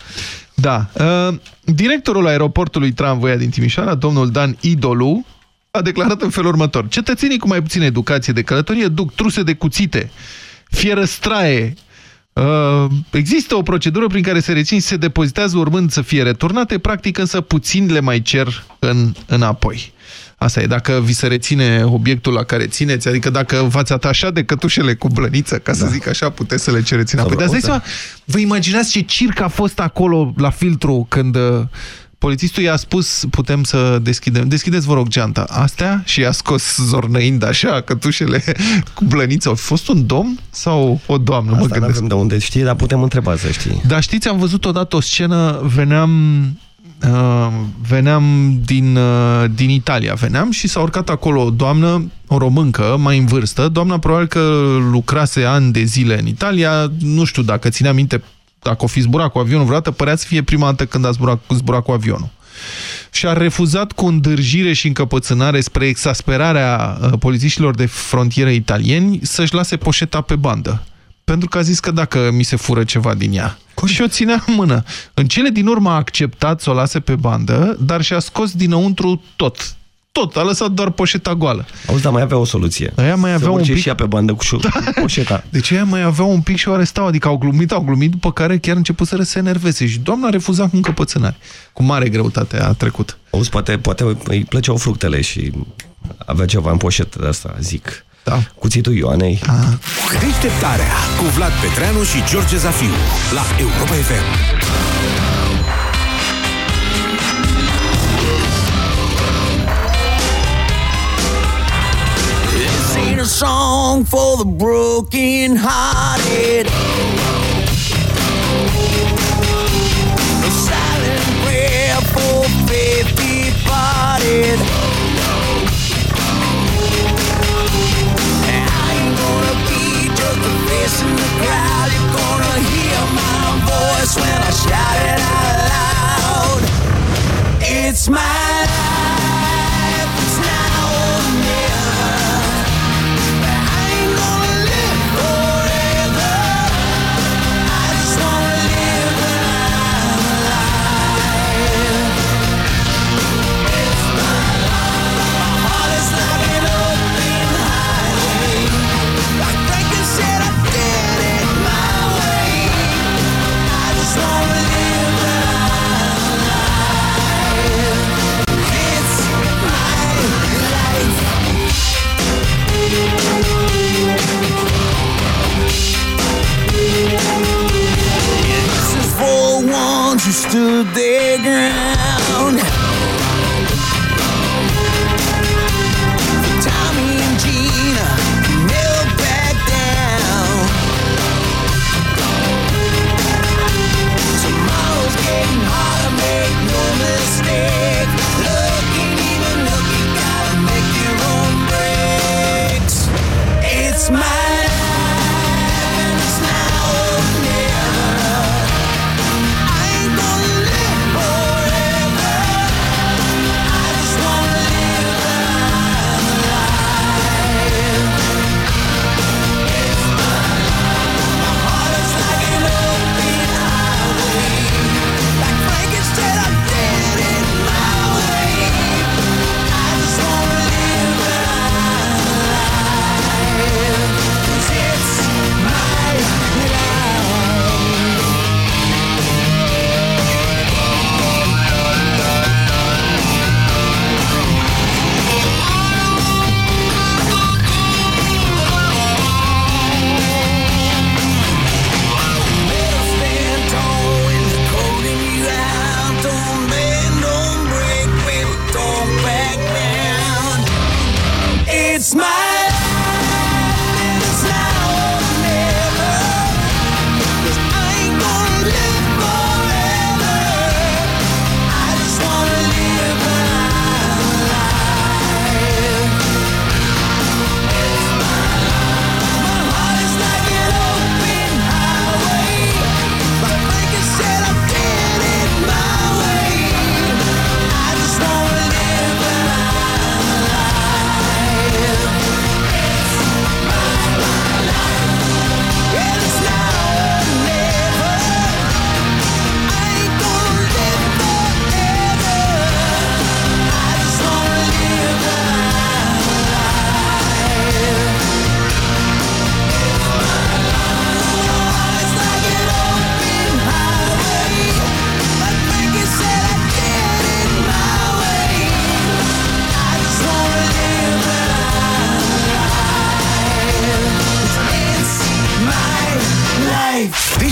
Da. Uh, directorul aeroportului Tramvoia din Timișoara, domnul Dan Idolu, a declarat în felul următor. Cetățenii cu mai puțină educație de călătorie duc truse de cuțite, fierăstraie, Uh, există o procedură prin care se rețin și se depozitează urmând să fie returnate, practic însă puțin le mai cer în, înapoi. Asta e, dacă vi se reține obiectul la care țineți, adică dacă v-ați atașat de cătușele cu blăniță, ca să Da. zic așa, puteți să le cereți înapoi. Dar Sau îți dai vreo seama, vă imaginați ce circ a fost acolo la filtru când uh, polițistul i-a spus putem să deschidem. Deschideți, vă rog, geanta. Astea și i-a scos zornăind așa cătușele cu blăniță. A fost un domn sau o doamnă? mă Asta gândesc. n-avem de unde știi, dar putem întreba să știi. Dar știți, am văzut odată o scenă, veneam, uh, veneam din, uh, din Italia, veneam și s-a urcat acolo o doamnă, o româncă, mai în vârstă. Doamna probabil că lucrase ani de zile în Italia, nu știu dacă ținea minte, dacă o fi zburat cu avionul vreodată, părea să fie prima dată când a zburat, zburat cu avionul. și a refuzat cu îndârjire și încăpățânare spre exasperarea uh, polițiștilor de frontieră italieni să-și lase poșeta pe bandă. Pentru că a zis că dacă mi se fură ceva din ea. Și o ținea în mână. În cele din urmă a acceptat să o lase pe bandă, dar și-a scos dinăuntru tot. Tot, a lăsat doar poșeta goală. Auzi, dar mai avea o soluție. Aia mai avea să un urce pic... și ea pe bandă cu șu... poșeta. Deci aia mai avea un pic și o arestau, adică au glumit, au glumit, după care chiar început să se enerveze și doamna a refuzat cu încăpățânare. Cu mare greutate a trecut. Auzi, poate, poate îi plăceau fructele și avea ceva în poșetă de asta, zic. Da. Cuțitul Ioanei. Deșteptarea cu Vlad Petreanu și George Zafiu la Europa FM. This ain't a song for the broken hearted. A silent prayer for faith departed. When I shout it out loud. It's my stood their ground.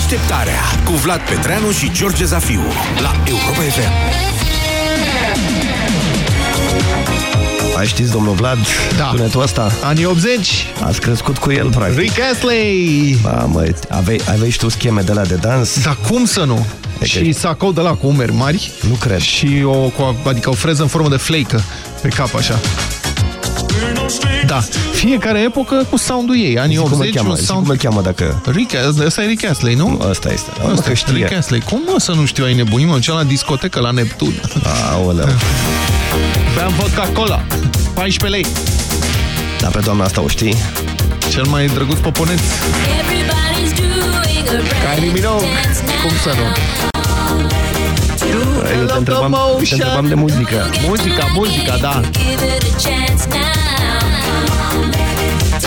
Deșteptarea cu Vlad Petreanu și George Zafiu la Europa FM. Mai știți, domnul Vlad, da. sunetul ăsta? Anii 80? Ați crescut cu el, practic. Rick Astley! Ba, măi, aveai, aveai și tu scheme de la de dans? Dar cum să nu? E și sacou de la cu umeri mari. Nu cred. Și o, cu- adică o freză în formă de fleică pe cap, așa. We're Da, fiecare epocă cu sound-ul ei. Anii Zic cum îl 80, cheamă, un zic sound... cum îl cheamă dacă... Rick, ăsta e Rick Astley, nu? Nu, ăsta este. Ăsta Ăsta este știe. Rick Astley. Cum mă să nu știu, ai nebunit, mă? Cea la discotecă, la Neptun. Aoleu. Beam vodka cola. 14 lei. Dar pe doamna asta o știi? Cel mai drăguț poponeț. Kylie Minogue. Cum să nu? Eu te întrebam, te întrebam de muzică. Muzica, muzica, da.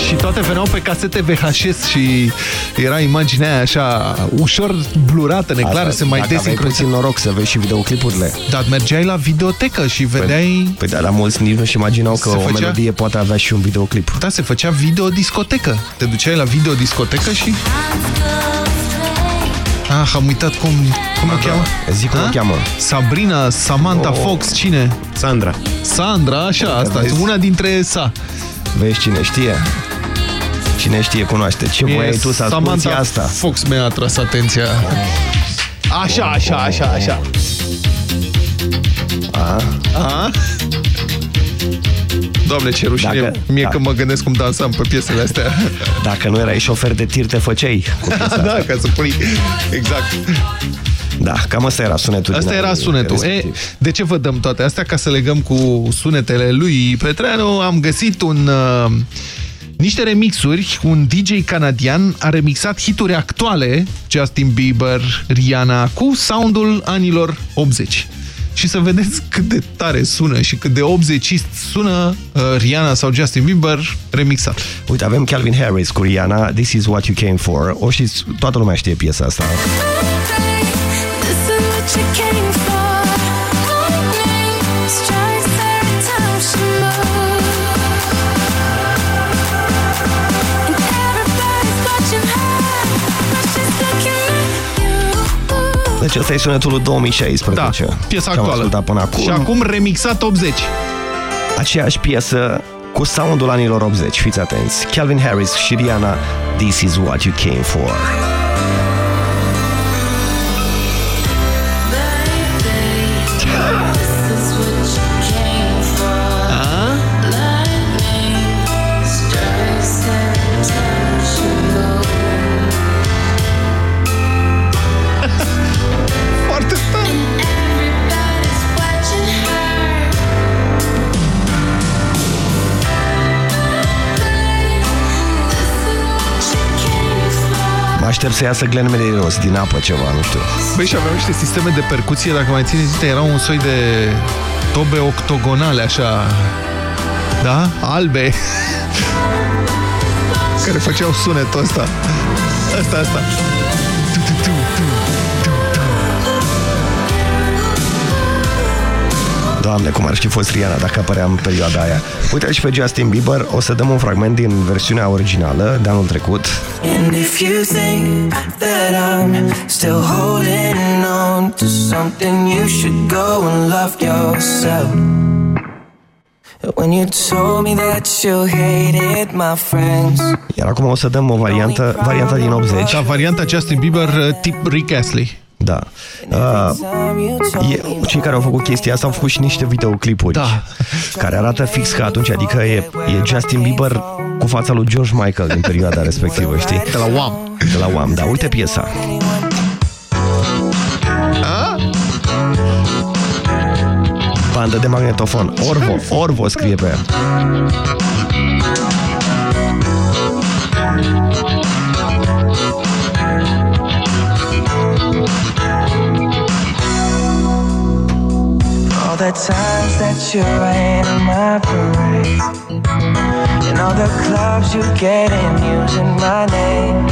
Și toate veneau pe casete VHS și era imaginea aia așa ușor blurată, neclară, se mai Dacă aveai desincroniza. puțin noroc să vezi și videoclipurile. Dar mergeai la videotecă și vedeai... Păi da, dar mulți nici nu-și imaginau că Se o făcea? melodie poate avea și un videoclip. Da, se făcea videodiscotecă. Te duceai la videodiscotecă și... Ah, am uitat cum, cum o cheamă. Zic cum o cheamă. Sabrina, Samantha Oh. Fox, cine? Sandra. Sandra, așa, asta, vezi? una dintre sa. Vezi cine știe? Cine știe, cunoaște. Ce Mie voiai tu să asculti Samantha asta? Fox mi-a atras atenția. Așa, așa, așa, așa. A? A? Doamne, ce rușine Dacă- mie da. că mă gândesc cum dansam pe piesele astea. Dacă nu erai șofer de tir, te făceai. cu piesa da, asta. ca să pui... Exact. Da, cam asta era sunetul. Asta din era anii sunetul. E, respectivi. de ce vă dăm toate astea? Ca să legăm cu sunetele lui Petreanu, am găsit un... Uh, niște remixuri, un DJ canadian a remixat hituri actuale, Justin Bieber, Rihanna, cu soundul anilor 80. Și să vedeți cât de tare sună și cât de 80 sună uh, Rihanna sau Justin Bieber remixat. Uite, avem Calvin Harris cu Rihanna, This is what you came for. O știți, toată lumea știe piesa asta. Deci ăsta e sunetul lui 2016. Da, piesa Ce am actuală. ascultat până acum. Și acum remixat 80. Aceeași piesă cu soundul anilor 80. Fiți atenți. Calvin Harris și Rihanna, This is what you came for. Aștept să iasă Glenn Medeiros din apă ceva, nu știu. Băi, și aveau niște sisteme de percuție, dacă mai țineți minte, erau un soi de tobe octogonale, așa, da? Albe, care făceau sunetul ăsta. Asta, asta. Doamne, cum ar fi fost Rihanna dacă apărea în perioada aia. Uite și pe Justin Bieber, o să dăm un fragment din versiunea originală de anul trecut. And if you think that I'm still holding on to something, you should go and love yourself. When you told me that you hated my friends. Iar acum o să dăm o variantă, varianta din 80. Da, varianta Justin Bieber uh, tip Rick Astley. Da. Uh, e, cei care au făcut chestia asta au făcut și niște videoclipuri Da. care arată fix ca atunci, adică e, e Justin Bieber cu fața lui George Michael din perioada respectivă, știi? De la Wham. De la Wham, da. Uite piesa. A? Bandă de magnetofon. Orvo, Orvo scrie pe ea. The times that you rain on my parade. And all the clubs you get in using my name.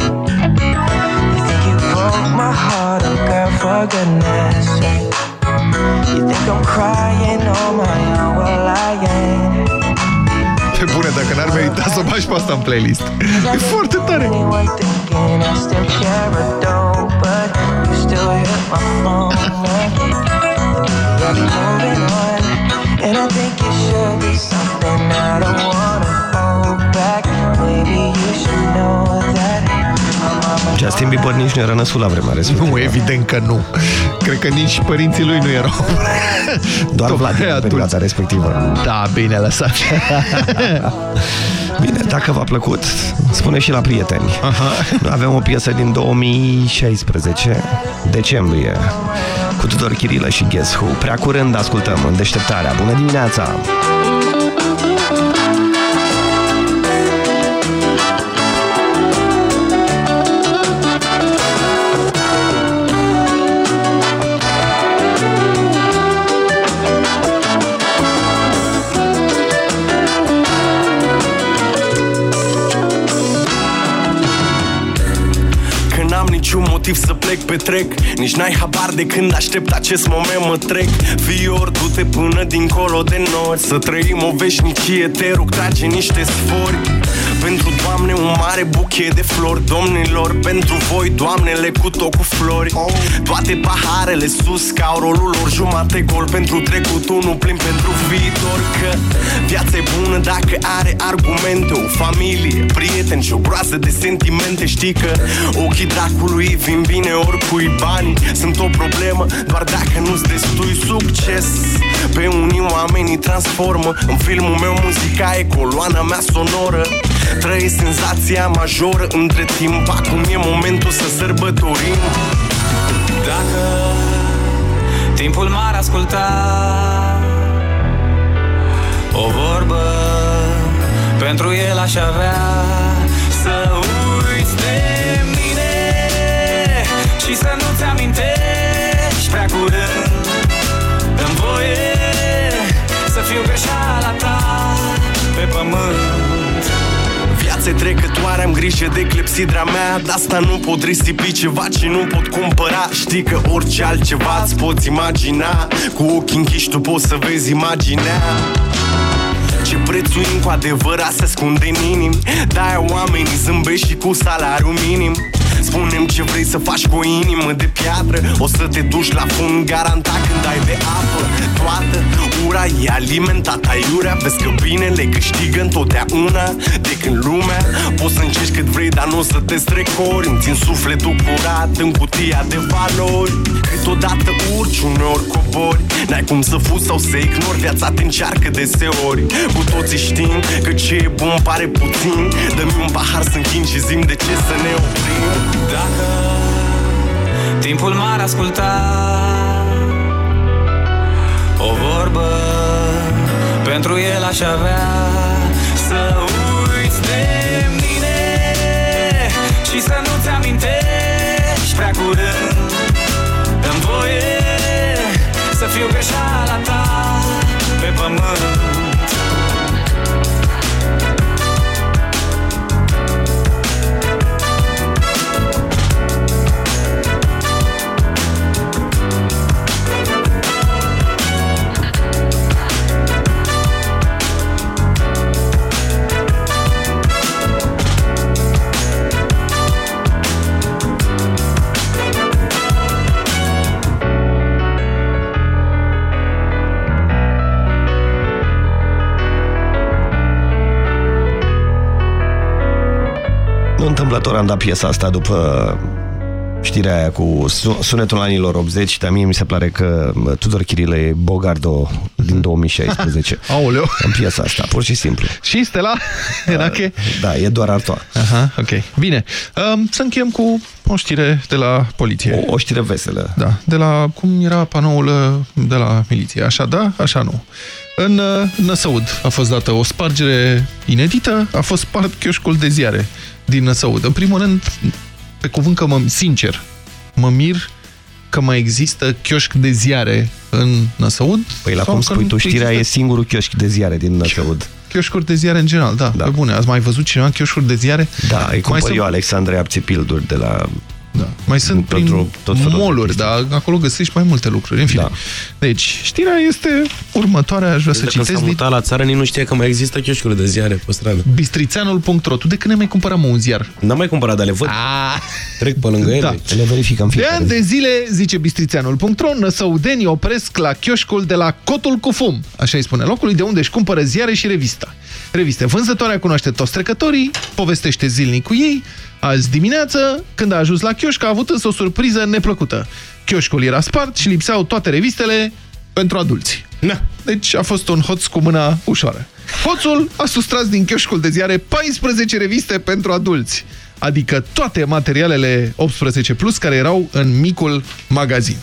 You think you broke my heart, oh girl, for goodness sake. You think I'm crying on my own, well I ain't. Pe bune, dacă n-ar merita să bagi pe asta în playlist. E foarte tare. Anyone thinking I still care or don't, but you still hit my phone. Yeah, be moving on, and I think it should be something I don't wanna hold back. Maybe you should know that I'm on my Justin Bieber nici nu era născut la vremea respectivă. Nu, evident că nu. Cred că nici părinții lui nu erau. Doar Tocmai Vlad în atunci. perioada respectivă. Da, bine lăsat. Bine, dacă v-a plăcut, spune și la prieteni. Aha. Avem o piesă din 2016, decembrie, cu Tudor Chirilă și Guess Who. Prea curând ascultăm în deșteptarea. Bună dimineața! Motiv să plec pe trec Nici n-ai habar de când aștept acest moment mă trec. Vior, du-te până dincolo de nori Să trăim o veșnicie, te rog, trage niște sfori Pentru Doamne un mare buchet de flori Domnilor, pentru voi, Doamnele cu tot cu flori. Toate paharele sus ca au rolul lor Jumate gol pentru trecut, unul plin pentru viitor Că viața e bună dacă are argumente. O familie, prieteni și o groază de sentimente. Știi că ochii dracului vin bine oricui bani. Sunt o problemă doar dacă nu-ți destui succes. Pe unii oamenii transformă. În filmul meu muzica e coloana mea sonoră Trăiesc senzația majoră între timp. Acum e momentul să sărbătorim. Dacă timpul m-ar asculta O vorbă pentru el aș avea. Să uiți de mine Și să nu-ți amintești prea curând. Dăm voie să fiu greșeala ta pe pământ Viața e trecătoare, am grijă de clepsidra mea. De asta nu pot risipi ceva ce nu pot cumpăra. Știi că orice altceva îți poți imagina. Cu ochii închiși tu poți să vezi imaginea ce prețuim cu adevărat se ascunde în inimi. De-aia oamenii zâmbesc și cu salariu minim. Spunem ce vrei să faci cu o inimă de piatră. O să te duci la fund garantat când ai de apă Toată. Ura e alimentată aiurea Vezi că binele câștigă întotdeauna. De când lumea Poți să încerci cât vrei, dar nu o să te strecori. Îmi țin sufletul curat în cutia de valori. Câteodată urci, uneori cobori. N-ai cum să fuzi sau să ignori Viața te încearcă deseori. Cu toții știm că ce e bun pare puțin. Dă-mi un pahar să închin și zim de ce să ne oprim. Dacă timpul m-ar asculta O vorbă pentru el aș avea. Să uiți de mine Și să nu-ți amintești prea curând. Dăm voie să fiu greșeala ta pe pământ întâmplător am dat piesa asta după știrea aia cu su- sunetul anilor 80, dar mie mi se pare că mă, Tudor Chirilă e Bogardo din 2016. Aoleu. În piesa asta, pur și simplu. Și Stella? Enache? Da, e doar Artoa. Aha, ok. Bine. Um, să încheiem cu o știre de la poliție. O, o știre veselă. Da, de la, cum era panoul uh, de la miliție. Așa da, așa nu. În uh, Năsăud a fost dată o spargere inedită, a fost spart chioșcul de ziare din Năsăud. În primul rând, pe cuvânt că mă, sincer, mă mir că mai există chioșc de ziare în Năsăud. Păi la sau cum că spui nu tu, știrea există e singurul chioșc de ziare din Năsăud. Chioșcuri de ziare în general, da, da. Pe bune. Ați mai văzut cineva chioșcuri de ziare? Da, îi mai cumpăr sunt, eu Alexandre Apțipilduri de la... Da. Mai sunt tot, prin tot felul de moluri, dar acolo găsești mai multe lucruri. În fine. Da. Deci, știrea este următoarea, aș vrea să Dacă citesc. s-a mutat la țară, nici nu știa că mai există chioșcuri de ziare pe stradă. Bistrițeanul.ro Tu de când ai mai cumpărat mă un ziar? N-am mai cumpărat, dar le văd. Ah. Trec pe lângă ele. Da. Le verificăm De ani de zile, zice bistrițeanul.ro, năsăudenii opresc la chioșcul de la Cotul cu Fum, așa îi spune locului, de unde își cumpără ziare și revista. Reviste. Vânzătoarea cunoaște toți trecătorii, povestește zilnic cu ei. Azi dimineață, când a ajuns la chioșc, a avut însă o surpriză neplăcută. chioșcul era spart și lipseau toate revistele pentru adulți. Na. Deci a fost un hoț cu mâna ușoară. Hoțul a sustras din chioșcul de ziare 14 reviste pentru adulți, adică toate materialele 18 plus care erau în micul magazin.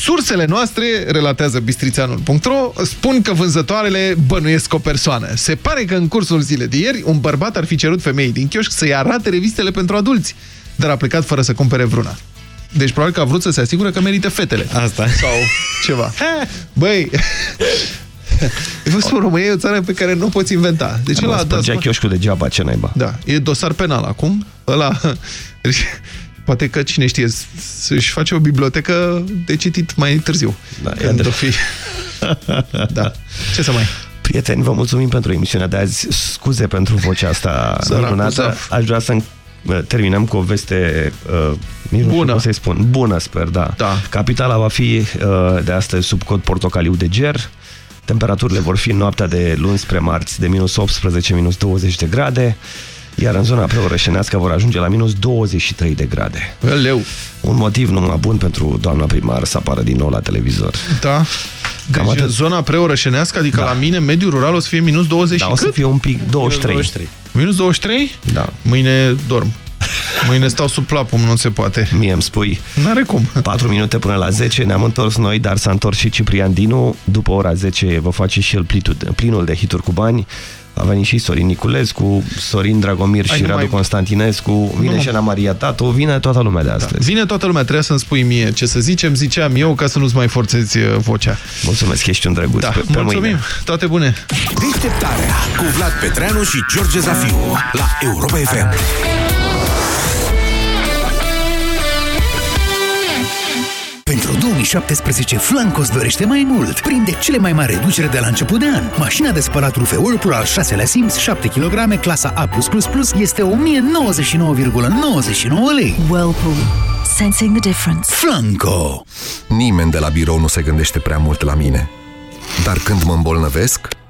Sursele noastre, relatează bistrițanul.ro, spun că vânzătoarele bănuiesc o persoană. Se pare că în cursul zilei de ieri, un bărbat ar fi cerut femeii din chioșc să-i arate revistele pentru adulți, dar a plecat fără să cumpere vreuna. Deci probabil că a vrut să se asigure că merită fetele. Asta. Sau ceva. Băi, vă spun, România e o țară pe care nu o poți inventa. Deci Ăla ăla a dat... spărgea chioșcul degeaba, ce naiba. Da, e dosar penal acum. Ăla... Poate că, cine știe, să-și face o bibliotecă de citit mai târziu. Da, e când adevărat. o fi... da. Ce să mai... Prieteni, vă mulțumim pentru emisiunea de azi. Scuze pentru vocea asta Săracul minunată. Zaf. Aș vrea să uh, terminăm cu o veste uh, nici nu știu Bună. cum să-i spun. Bună, sper, da. Da. Capitala va fi uh, de astăzi sub cod portocaliu de ger. Temperaturile vor fi în noaptea de luni spre marți de minus 18, minus 20 de grade. Iar în zona preorășenească vor ajunge la minus 23 de grade. Leu. Un motiv numai bun pentru doamna primar să apară din nou la televizor. Da. Deci Cam atât. în zona preorășenească, adică la mine, mediul rural o să fie minus 20 Da, și o să cât? fie un pic 23. 23. Minus 23? Da. Mâine dorm. Mâine stau sub plapum, nu se poate. Mie îmi spui. N-are cum. 4 minute până la 10, ne-am întors noi, dar s-a întors și Ciprian Dinu. După ora 10 vă face și el plitul, plinul de hituri cu bani. Va veni și Sorin Niculescu, Sorin Dragomir Hai, și nu Radu mai- Constantinescu, vine Nu. și Ana Maria Tatu, vine toată lumea de astăzi. Vine toată lumea, trebuia să-mi spui mie ce să zicem, ziceam eu ca să nu-ți mai forțezi uh, vocea. Mulțumesc, ești un drăguț. Da, pe, pe mulțumim, mâine. toate bune. Deșteptarea cu Vlad Petreanu și George Zafiu la Europa FM. 2017, Flanco îți dorește mai mult. Prinde cele mai mari reduceri de la început de an. Mașina de spălat rufe Whirlpool al 6-lea simț, 7 kg, clasa A+++, este 1099,99 lei. Whirlpool. Sensing the difference. Flanco. Nimeni de la birou nu se gândește prea mult la mine. Dar când mă îmbolnăvesc,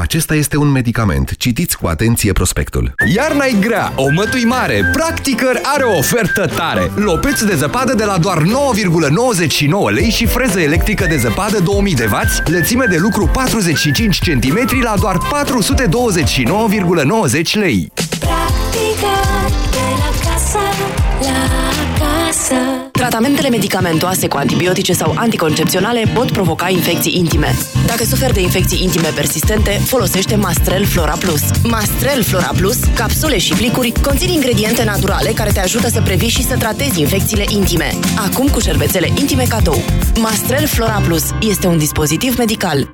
Acesta este un medicament. Citiți cu atenție prospectul. Iarna-i grea, o mătui mare. Practicăr are o ofertă tare. Lopeț de zăpadă de la doar 9,99 lei și freză electrică de zăpadă 2000 de W, lățime de lucru 45 cm la doar 429,90 lei. Practica de la casă, la casă. Tratamentele medicamentoase cu antibiotice sau anticoncepționale pot provoca infecții intime. Dacă suferi de infecții intime persistente, folosește Mastrel Flora Plus. Mastrel Flora Plus, capsule și plicuri, conțin ingrediente naturale care te ajută să previi și să tratezi infecțiile intime. Acum cu șervețele intime cadou. Mastrel Flora Plus este un dispozitiv medical.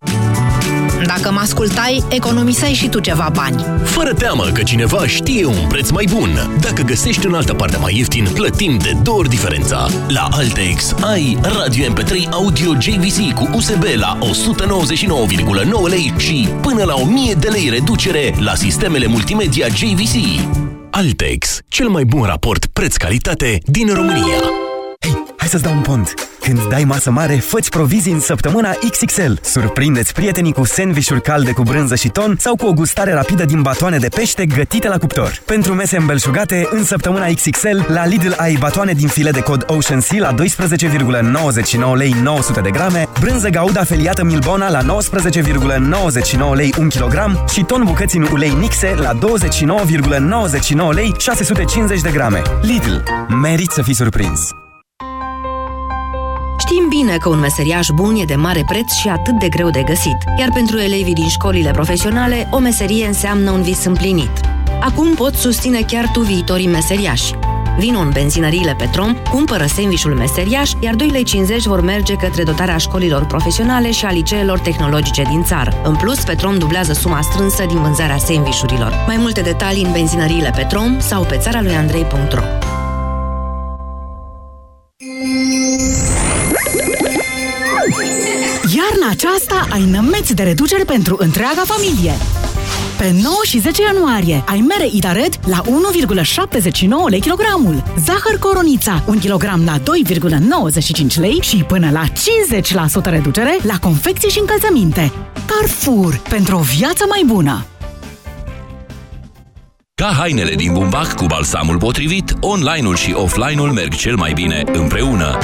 Dacă mă ascultai, economiseai și tu ceva bani. Fără teamă că cineva știe un preț mai bun. Dacă găsești în altă parte mai ieftin, plătim de două ori diferența. La Altex ai radio MP3 audio JVC cu USB la 199,9 lei și până la 1000 de lei reducere la sistemele multimedia JVC. Altex, cel mai bun raport preț-calitate din România. Hai să-ți dau un pont. Când dai masă mare, fă provizii în săptămâna XXL. Surprindeți prietenii cu sandvișuri calde cu brânză și ton sau cu o gustare rapidă din batoane de pește gătite la cuptor. Pentru mese îmbelșugate, în săptămâna XXL, la Lidl ai batoane din file de cod Ocean Sea la 12,99 lei 900 de grame, brânză gauda feliată Milbona la 19,99 lei 1 kg și ton bucăți în ulei Nixe la 29,99 lei 650 de grame. Lidl. Merit să fii surprins! Știm bine că un meseriaș bun e de mare preț și atât de greu de găsit, iar pentru elevii din școlile profesionale, o meserie înseamnă un vis împlinit. Acum poți susține chiar tu viitorii meseriași. Vino în benzinăriile Petrom, cumpără sandvișul meseriaș, iar 2,50 lei vor merge către dotarea școlilor profesionale și a liceelor tehnologice din țară. În plus, Petrom dublează suma strânsă din vânzarea sandvișurilor. Mai multe detalii în benzinăriile Petrom sau pe țara lui Andrei.ro Iarna aceasta ai nămeți de reduceri pentru întreaga familie. Pe Pe 9 și 10 ianuarie ai mere Itared la 1,79 lei kilogramul, zahăr coronița 1 kg la 2,95 lei și până la 50% reducere la confecții și încălțăminte. Carrefour, pentru o viață mai bună! Ca hainele din bumbac cu balsamul potrivit, online-ul și offline-ul merg cel mai bine împreună.